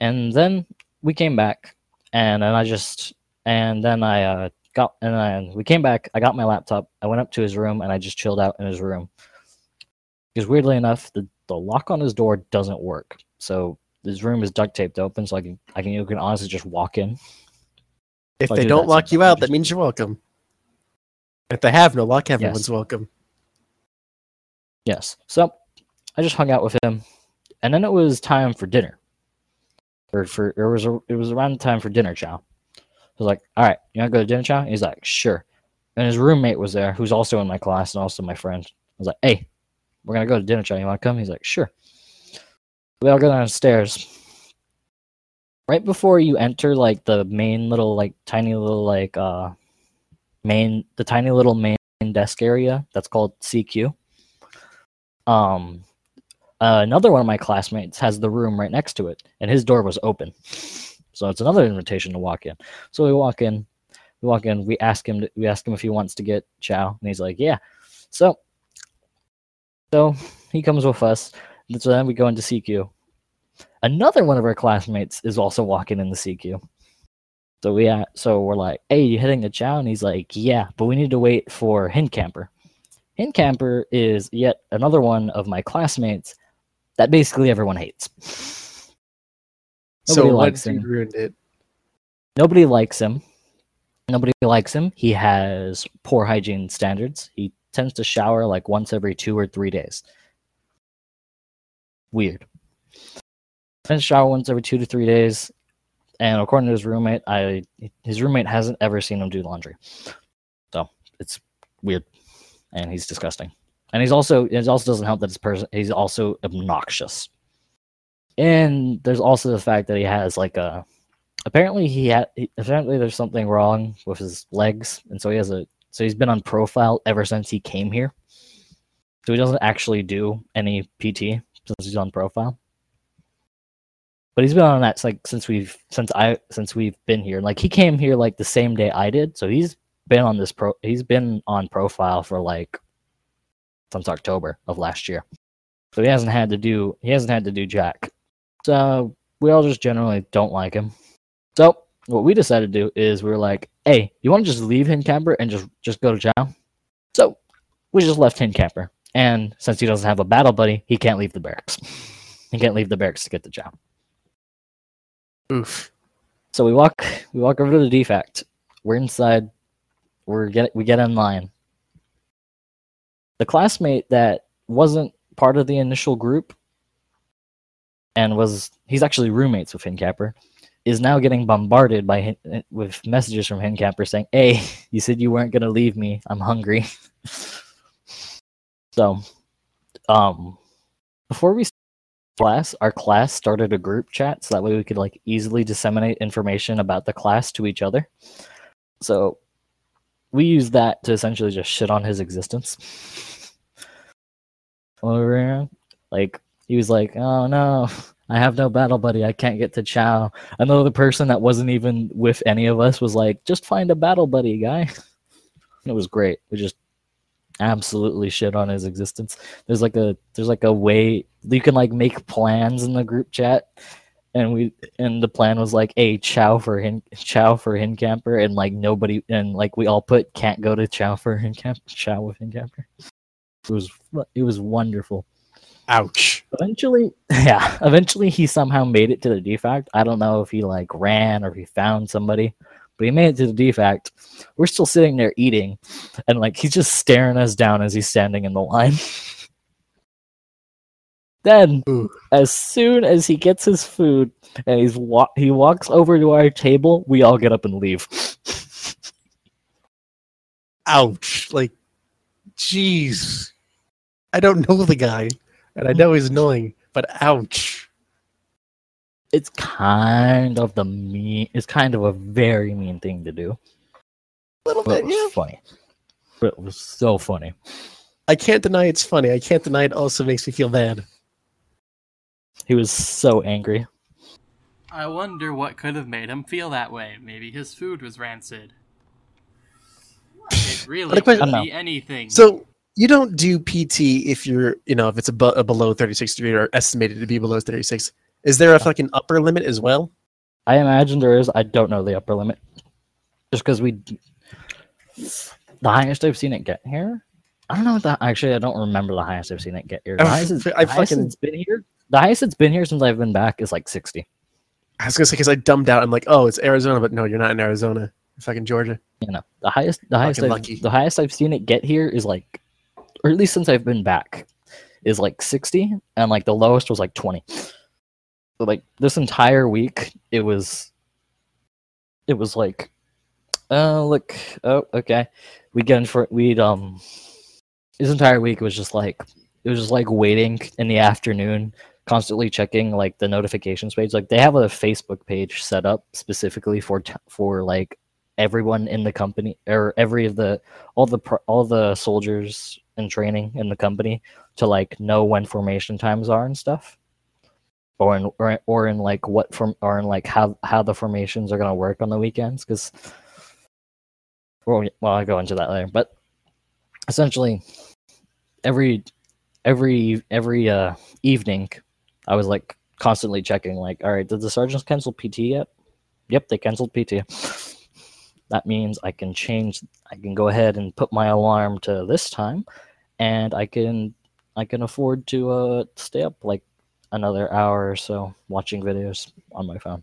And then we came back, and then I just and then I uh, got and then we came back. I got my laptop. I went up to his room and I just chilled out in his room. Because weirdly enough, the, the lock on his door doesn't work. So his room is duct taped open, so I can I can you can honestly just walk in. If they do don't lock you out, that means you're welcome. If they have no lock, everyone's welcome. Yes. So I just hung out with him, and then it was time for dinner. or for it was a, it was around the time for dinner chow. I was like, all right, you want to go to dinner chow? He's like, sure. And his roommate was there, who's also in my class and also my friend. I was like, hey, we're gonna go to dinner chow. You want to come? He's like, sure. We all go downstairs. Right before you enter, like the main little, like tiny little, like uh, main the tiny little main desk area that's called CQ. Um, uh, another one of my classmates has the room right next to it, and his door was open. So it's another invitation to walk in. So we walk in, we walk in, we ask him, to, we ask him if he wants to get chow, and he's like, yeah. So, so he comes with us. So then we go into CQ. Another one of our classmates is also walking in the CQ. So we, uh, so we're like, hey, you hitting the chow? And he's like, yeah, but we need to wait for Hin Camper. Hin Camper is yet another one of my classmates that basically everyone hates. So Nobody what likes him. ruined it? Nobody likes him. Nobody likes him. He has poor hygiene standards. He tends to shower like once every two or three days. Weird. To shower once every two to three days. And according to his roommate, I his roommate hasn't ever seen him do laundry. So it's weird. And he's disgusting. And he's also it also doesn't help that his person he's also obnoxious. And there's also the fact that he has like a apparently he had apparently there's something wrong with his legs and so he has a so he's been on profile ever since he came here so he doesn't actually do any pt since he's on profile but he's been on that like since we've since i since we've been here like he came here like the same day i did so he's been on this pro he's been on profile for like since october of last year so he hasn't had to do he hasn't had to do jack so we all just generally don't like him so what we decided to do is we were like, "Hey, you want to just leave Hincamper and just just go to jail? So we just left Hincamper, and since he doesn't have a battle buddy, he can't leave the barracks. He can't leave the barracks to get the Chow. Oof. So we walk we walk over to the DFAC. We're inside. We're get we get in line. The classmate that wasn't part of the initial group and was he's actually roommates with Hincapper is now getting bombarded by with messages from Hincapper saying, "Hey, you said you weren't gonna leave me. I'm hungry." so, um, before we class, our class started a group chat so that way we could like easily disseminate information about the class to each other. So we used that to essentially just shit on his existence. Like he was like, "Oh no, I have no battle buddy. I can't get to Chow." Another person that wasn't even with any of us was like, "Just find a battle buddy, guy." it was great. We just absolutely shit on his existence. There's like a there's like a way you can like make plans in the group chat. And we and the plan was like a chow for hin chow for hin camper and like nobody and like we all put can't go to chow for hin camp chow with it was it was wonderful. Ouch. eventually yeah eventually he somehow made it to the DFAC i don't know if he like ran or if he found somebody but he made it to the DFAC. we're still sitting there eating and like he's just staring us down as he's standing in the line then Ooh. as soon as he gets his food and he's wa- he walks over to our table we all get up and leave Ouch. Like, jeez. I don't know the guy, and I know he's annoying, but ouch. It's kind of the mean it's kind of a very mean thing to do A little but it bit, was yeah. funny but it was so funny I can't deny it's funny. I can't deny it also makes me feel bad. he was so angry I wonder what could have made him feel that way. Maybe his food was rancid. It really But a question- could be anything. So you don't do PT if you're, you know, if it's abo- a below 36 degree or estimated to be below 36. Is there a fucking upper limit as well? I imagine there is. I don't know the upper limit. Just because we... The highest I've seen it get here? I don't know what that... Actually, I don't remember the highest I've seen it get here. The oh, highest, it's, I fucking... it's been here... The highest it's been here since I've been back is like 60. I was gonna say because I dumbed out. I'm like, oh, it's Arizona, but no, you're not in Arizona. Fucking Georgia. You know, the highest, the highest, I've, the highest I've seen it get here is like, or at least since I've been back, is like 60, and like the lowest was like 20 like this entire week, it was, it was like, oh look, oh okay, we in for we'd um, this entire week was just like it was just like waiting in the afternoon, constantly checking like the notifications page. Like they have a Facebook page set up specifically for for like everyone in the company or every of the all the all the soldiers in training in the company to like know when formation times are and stuff or in or, or in like what form or in like how how the formations are going to work on the weekends because well, well i'll go into that later but essentially every every every uh evening i was like constantly checking like all right did the sergeants cancel pt yet? Yep they canceled pt that means i can change i can go ahead and put my alarm to this time and i can i can afford to uh stay up like another hour or so watching videos on my phone.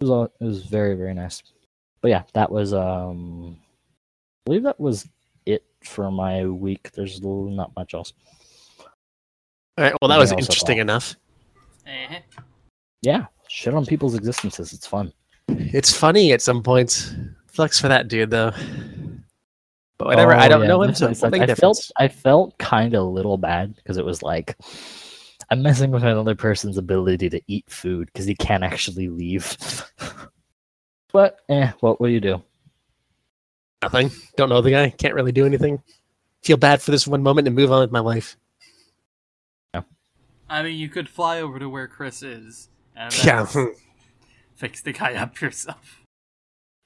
It was all, it was very very nice. But yeah, that was um I believe that was it for my week. There's not much else. All right. Well, that was Nothing else interesting all. enough. Eh. Yeah, shit on people's existences. It's fun. It's funny at some points. Flex for that dude though. But whatever. Oh, I don't yeah, know him, this so is it won't like- make a I felt. I felt kind of a little bad because it was like I'm messing with another person's ability to eat food because he can't actually leave. but eh, what will you do? Nothing. Don't know the guy. Can't really do anything. Feel bad for this one moment and move on with my life. Yeah. I mean, you could fly over to where Chris is and Yeah. fix the guy up yourself.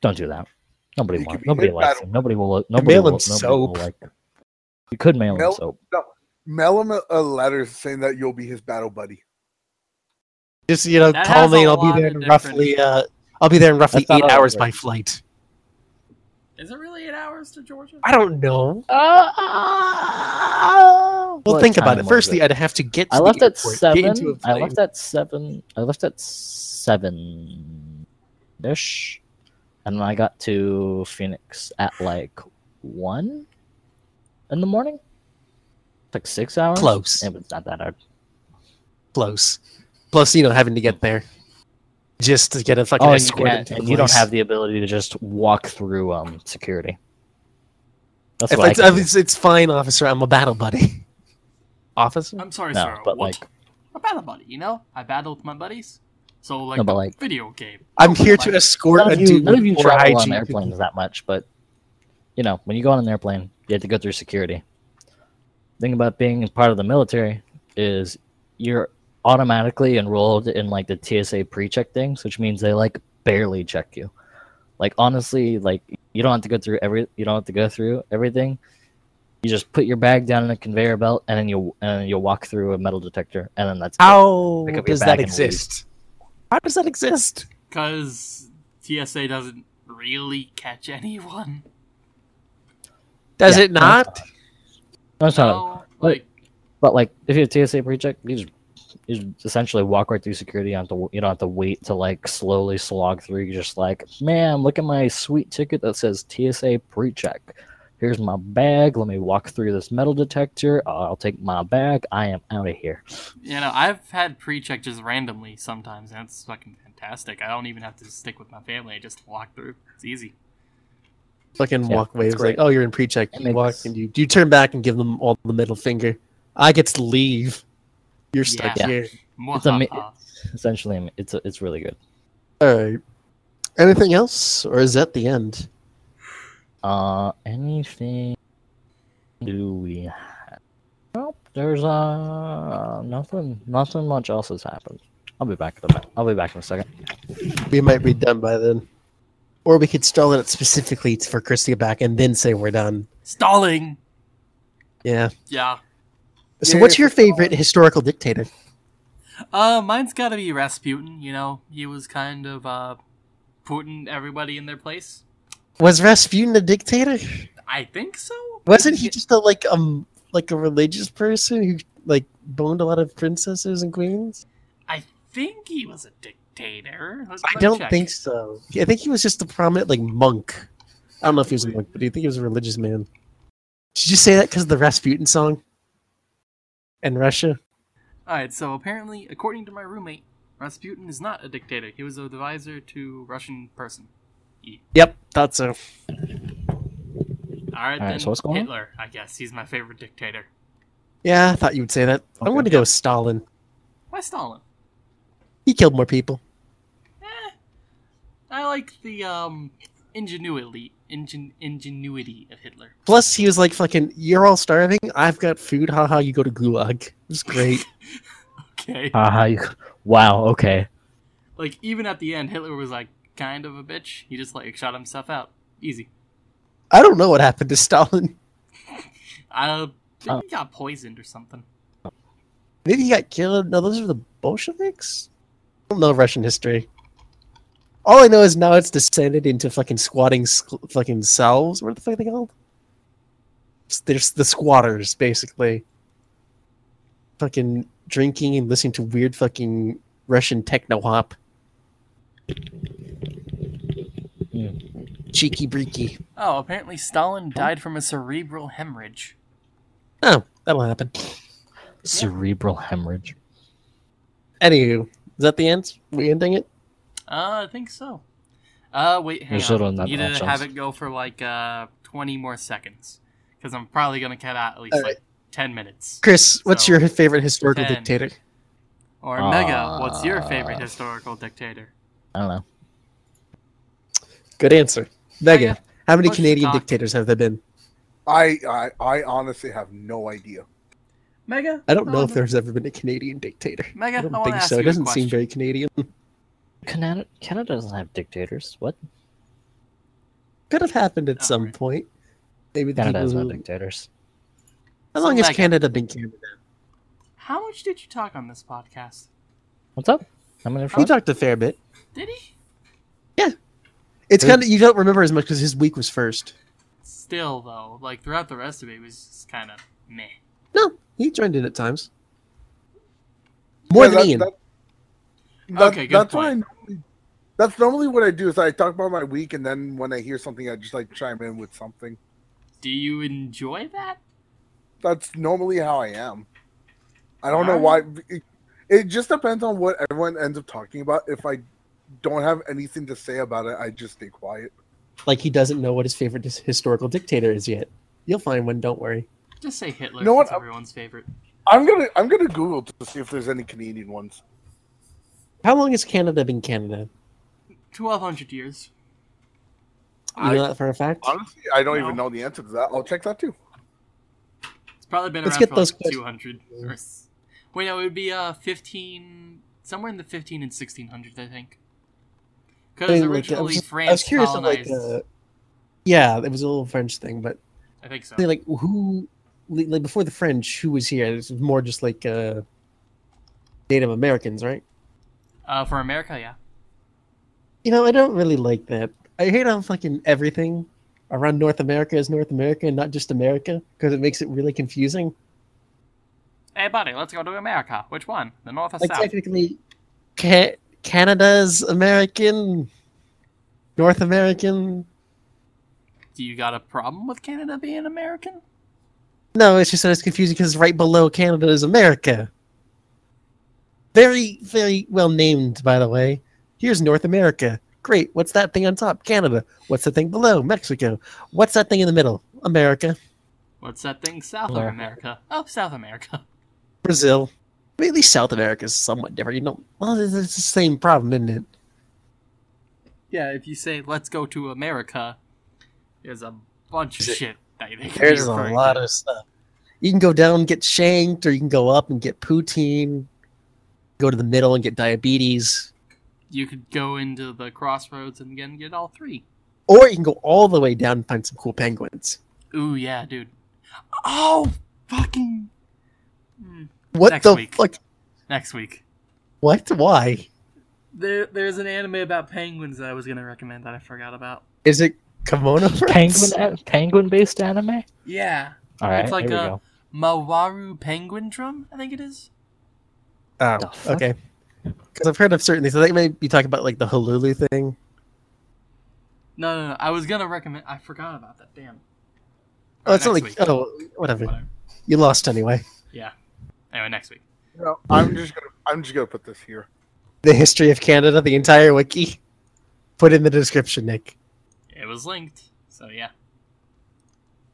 Don't do that. Nobody You wants. Nobody hit likes him. Nobody will. Nobody mail will. him Nobody will soap. like. You could mail him Mail- soap. Mail him a, a letter saying that you'll be his battle buddy. Just you know, That call me and I'll be there in roughly. Uh, I'll be there in roughly That's eight hours by flight. Is it really eight hours to Georgia? I don't know. Well, What think about it. was Firstly, I'd have to get. To I left the at airport, seven. Get into a I plane. left at seven. I left at seven ish, and then I got to Phoenix at like one in the morning. Like six hours. Close. It was not that hard. close. Plus, you know, having to get there just to get a fucking Oh, and you, escort can't, and you don't have the ability to just walk through um security. That's If what it's, can if do. it's, it's fine, officer. I'm a battle buddy. Officer? I'm sorry, No, sir. but what? like a battle buddy, you know? I battle with my buddies. So like, No, but like- video game. I'm Oh, here like- to escort none a you, dude none of you with poor travel on hygiene. airplanes that much, but you know, when you go on an airplane, you have to go through security. The thing about being part of the military is you're automatically enrolled in like the TSA pre-check things, which means they like barely check you. Like honestly, like you don't have to go through every you don't have to go through everything. You just put your bag down in a conveyor belt and then you'll and then you'll walk through a metal detector and then that's. How Pick up your does that exist? How does that exist? Because TSA doesn't really catch anyone. Does Yeah, it not? That's not a- oh, like But like, if you have TSA pre-check, you just, you just essentially walk right through security. You don't have to, you don't have to wait to like slowly slog through. You're just like, man, look at my sweet ticket that says TSA pre-check. Here's my bag. Let me walk through this metal detector. Uh, I'll take my bag. I am out of here. you know, I've had pre-check just randomly sometimes, and it's fucking fantastic. I don't even have to stick with my family. I just walk through. It's easy. Fucking Yeah, walkway. it's It's like, oh, you're in pre-check. It You walk and you, you turn back and give them all the middle finger. I get to leave. You're stuck Yeah. here. It's a. Essentially, it's it's really good. All right. Anything else, or is that the end? Uh, anything do we have? Well, there's uh nothing, nothing much else has happened. I'll be back in a I'll be back in a second. We might be done by then. Or we could stall it specifically for Chris to get back and then say we're done. Stalling. Yeah. Yeah. So what's your favorite historical dictator? Uh, mine's got to be Rasputin. You know, he was kind of uh putting everybody in their place. Was Rasputin a dictator? I think so. Wasn't he just a like um like a religious person who like boned a lot of princesses and queens? I think he was a dictator. Let's I don't check. think so. I think he was just a prominent like monk. I don't know if he was a monk, but do you think he was a religious man? Did you say that because of the Rasputin song? In Russia? Alright, so apparently, according to my roommate, Rasputin is not a dictator. He was a advisor to Russian person. Yep, thought so. Alright, Alright, then so what's going on? Hitler, I guess. He's my favorite dictator. Yeah, I thought you would say that. I'm going to go with Stalin. Why Stalin? He killed more people. I like the um ingenuity, ingen, ingenuity of Hitler. Plus, he was like, fucking, you're all starving. I've got food. Haha, you go to Gulag. It's great. Okay. Haha, you... Wow, okay. Like even at the end, Hitler was like kind of a bitch. He just like shot himself out. Easy. I don't know what happened to Stalin. Uh, think Oh. he got poisoned or something. Maybe he got killed. No, those are the Bolsheviks? I don't know Russian history. All I know is now it's descended into fucking squatting sc- fucking cells. What the fuck are they called? There's the squatters, basically. Fucking drinking and listening to weird fucking Russian techno hop. Cheeky breeky. Oh, apparently Stalin died from a cerebral hemorrhage. Oh, that'll happen. Cerebral hemorrhage. Anywho, is that the end? We ending it? Uh, I think so. Uh, wait, hang There's on. little not Need to have it go for like uh 20 more seconds, because I'm probably gonna cut out at least Alright. like 10 minutes. Chris, what's your favorite historical 10. dictator? Or Mega, what's your favorite Uh, historical dictator? I don't know. Good answer. Mega, Mega, how many push Canadian dictators have there been? I, I I honestly have no idea. Mega? I don't know if there's ever been a Canadian dictator. Mega, I I don't wanna think ask so. you It doesn't seem very Canadian. Canada, Canada doesn't have dictators. What? Could have happened at Oh, some right. point. Maybe the Canada people has no who, dictators. How long as Mega. Canada been Canada. How much did you talk on this podcast? What's up? I'm in He front. talked a fair bit. Did he? Yeah. It's kind of you don't remember as much because his week was first. Still though, like throughout the rest of it, it was just kind of meh. No, he joined in at times. More Yeah, than that- Ian. that- that- Okay, good that's point. I normally, that's normally what I do. Is I talk about my week, and then when I hear something, I just like chime in with something. Do you enjoy that? That's normally how I am. I don't know why. It, it just depends on what everyone ends up talking about. If I don't have anything to say about it, I just stay quiet. Like he doesn't know what his favorite historical dictator is yet. You'll find one. Don't worry. Just say Hitler. You know what? Everyone's favorite. I'm gonna I'm gonna Google to see if there's any Canadian ones. How long has Canada been Canada? Twelve hundred years. You I- know that for a fact. Honestly, I don't No. even know the answer to that. I'll check that too. It's probably been Let's around get for those like two hundred. Or... Wait, no, it would be uh fifteen, somewhere in the fifteen and sixteen hundreds, I think. I Because mean, like, I originally was, just- I France was curious of like, colonized. uh, yeah, it was a little French thing, but I think so. they, like who, like before the French, who was here? It was more just like uh, Native Americans, right? Uh, for America, yeah. You know, I don't really like that. I hate on fucking everything around North America is North America and not just America because it makes it really confusing. Hey, buddy, let's go to America. Which one? The North or Like South? technically, ca- Canada's American, North American. Do you got a problem with Canada being American? No, it's just that it's confusing because right below Canada is America. Very, very well named, by the way. Here's North America. Great. What's that thing on top? Canada. What's the thing below? Mexico. What's that thing in the middle? America. What's that thing south of America. America? Oh, South America. Brazil. I mean, at least South America is somewhat different. You know, well, it's it's the same problem, isn't it? Yeah, if you say let's go to America, there's a bunch of shit that they could There's a lot to. of stuff. You can go down and get shanked, or you can go up and get poutine. Go to the middle and get diabetes. You could go into the crossroads and again get all three. Or you can go all the way down and find some cool penguins. Ooh yeah, dude. Oh, fucking. Hmm. What Next the week. fuck? Next week. What? Why? There, there's an anime about penguins that I was gonna recommend that I forgot about. Is it Kimono Penguin, penguin based anime. Yeah, All right, It's like here we a- go. Mawaru Penguin Drum, I think it is. Oh, okay. Because I've heard of certain things. I think maybe be talking about like the Hululu thing. No, no, no. I was gonna recommend. I forgot about that. Damn. Oh, it's not next like week. oh, whatever. Whatever. You lost anyway. Yeah. Anyway, next week. No, I'm just gonna I'm just gonna put this here. The history of Canada, the entire wiki. Put in the description, Nick. It was linked, so yeah.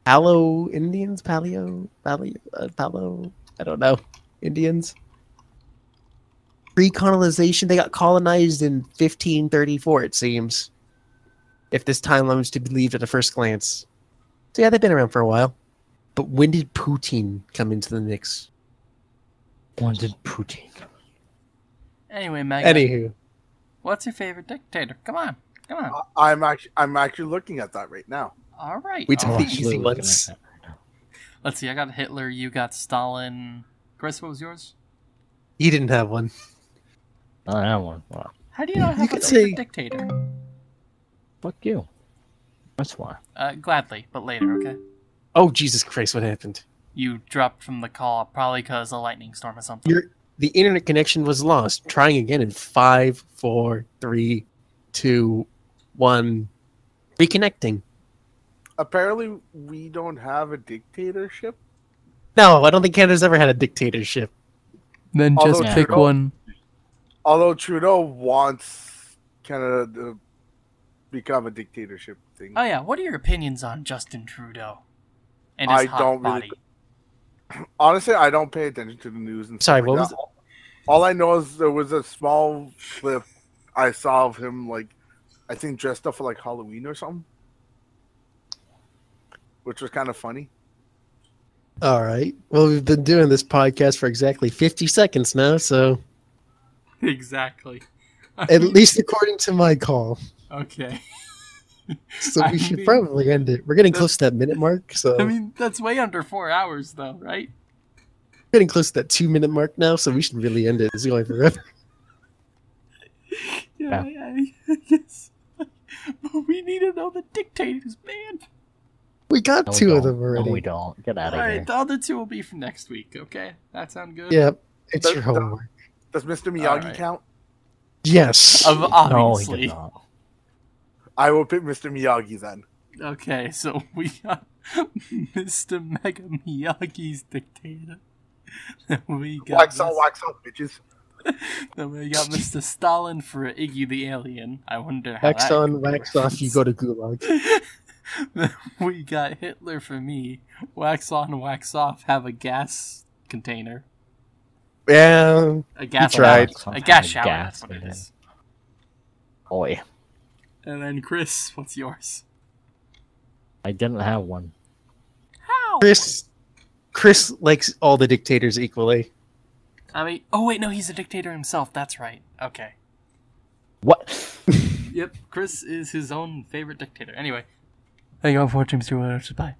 Palo Indians, Paleo, Paleo, uh, Palo. I don't know. Indians. Pre-colonization, they got colonized in 1534. It seems, if this timeline was to be believed at a first glance. So yeah, they've been around for a while. But when did Putin come into the mix? When did Putin? Come? Anyway, Megan, Anywho, what's your favorite dictator? Come on, come on. I- I'm actually I'm actually looking at that right now. All right. we all took right. the easy ones. at. Let's see. I got Hitler. You got Stalin. Chris, what was yours? He didn't have one. I have one. Well, How do you not You have a could favorite say- dictator? fuck you. That's why. Uh, gladly, but later, okay? Oh Jesus Christ! What happened? You dropped from the call probably because a lightning storm or something. Your the internet connection was lost. Trying again in five, four, three, two, one. Reconnecting. Apparently, we don't have a dictatorship. No, I don't think Canada's ever had a dictatorship. Then just Although pick one. Although Trudeau wants Canada to become a dictatorship thing. Oh yeah, what are your opinions on Justin Trudeau? And his I hot don't really- Honestly, I don't pay attention to the news. And Sorry, what like was that. All I know is there was a small clip I saw of him, like I think dressed up for like Halloween or something, which was kind of funny. All right. Well, we've been doing this podcast for exactly 50 seconds now, so exactly. at least according to my call. Okay. So I we should mean- probably end it. We're getting close to that minute mark, so I mean, that's way under four hours, though, right? getting close to that two minute mark now, so we should really end it. It's going forever. Yeah, I, I guess. But we need to know the dictators, man. We got No, we two of them already. No, we don't. Get out of right, here. the other two will be for next week. Okay, that sound good? Yep. It's The- your the- homework. Does Mr. Miyagi right. count? Yes. Of No, he obviously. did not. I will pick Mr. Miyagi then. Okay, so we got Mr. Mega Miyagi's dictator. Then we got Wax on, Mr. wax off, bitches. Then we got Mr. Stalin for Iggy the alien. I wonder how wax on, wax off, you go to Gulag. Then we got Hitler for me. Wax on, wax off. Have a gas container. Yeah. A gas tried. A gas A shower. gas that's what it container. Boy, And then Chris, what's yours? I didn't have one. How? Chris Chris likes all the dictators equally. I mean, oh wait, no, he's a dictator himself. That's right. Okay. What? Yep, Chris is his own favorite dictator. Anyway, thank you all for watching. Mr. Bye.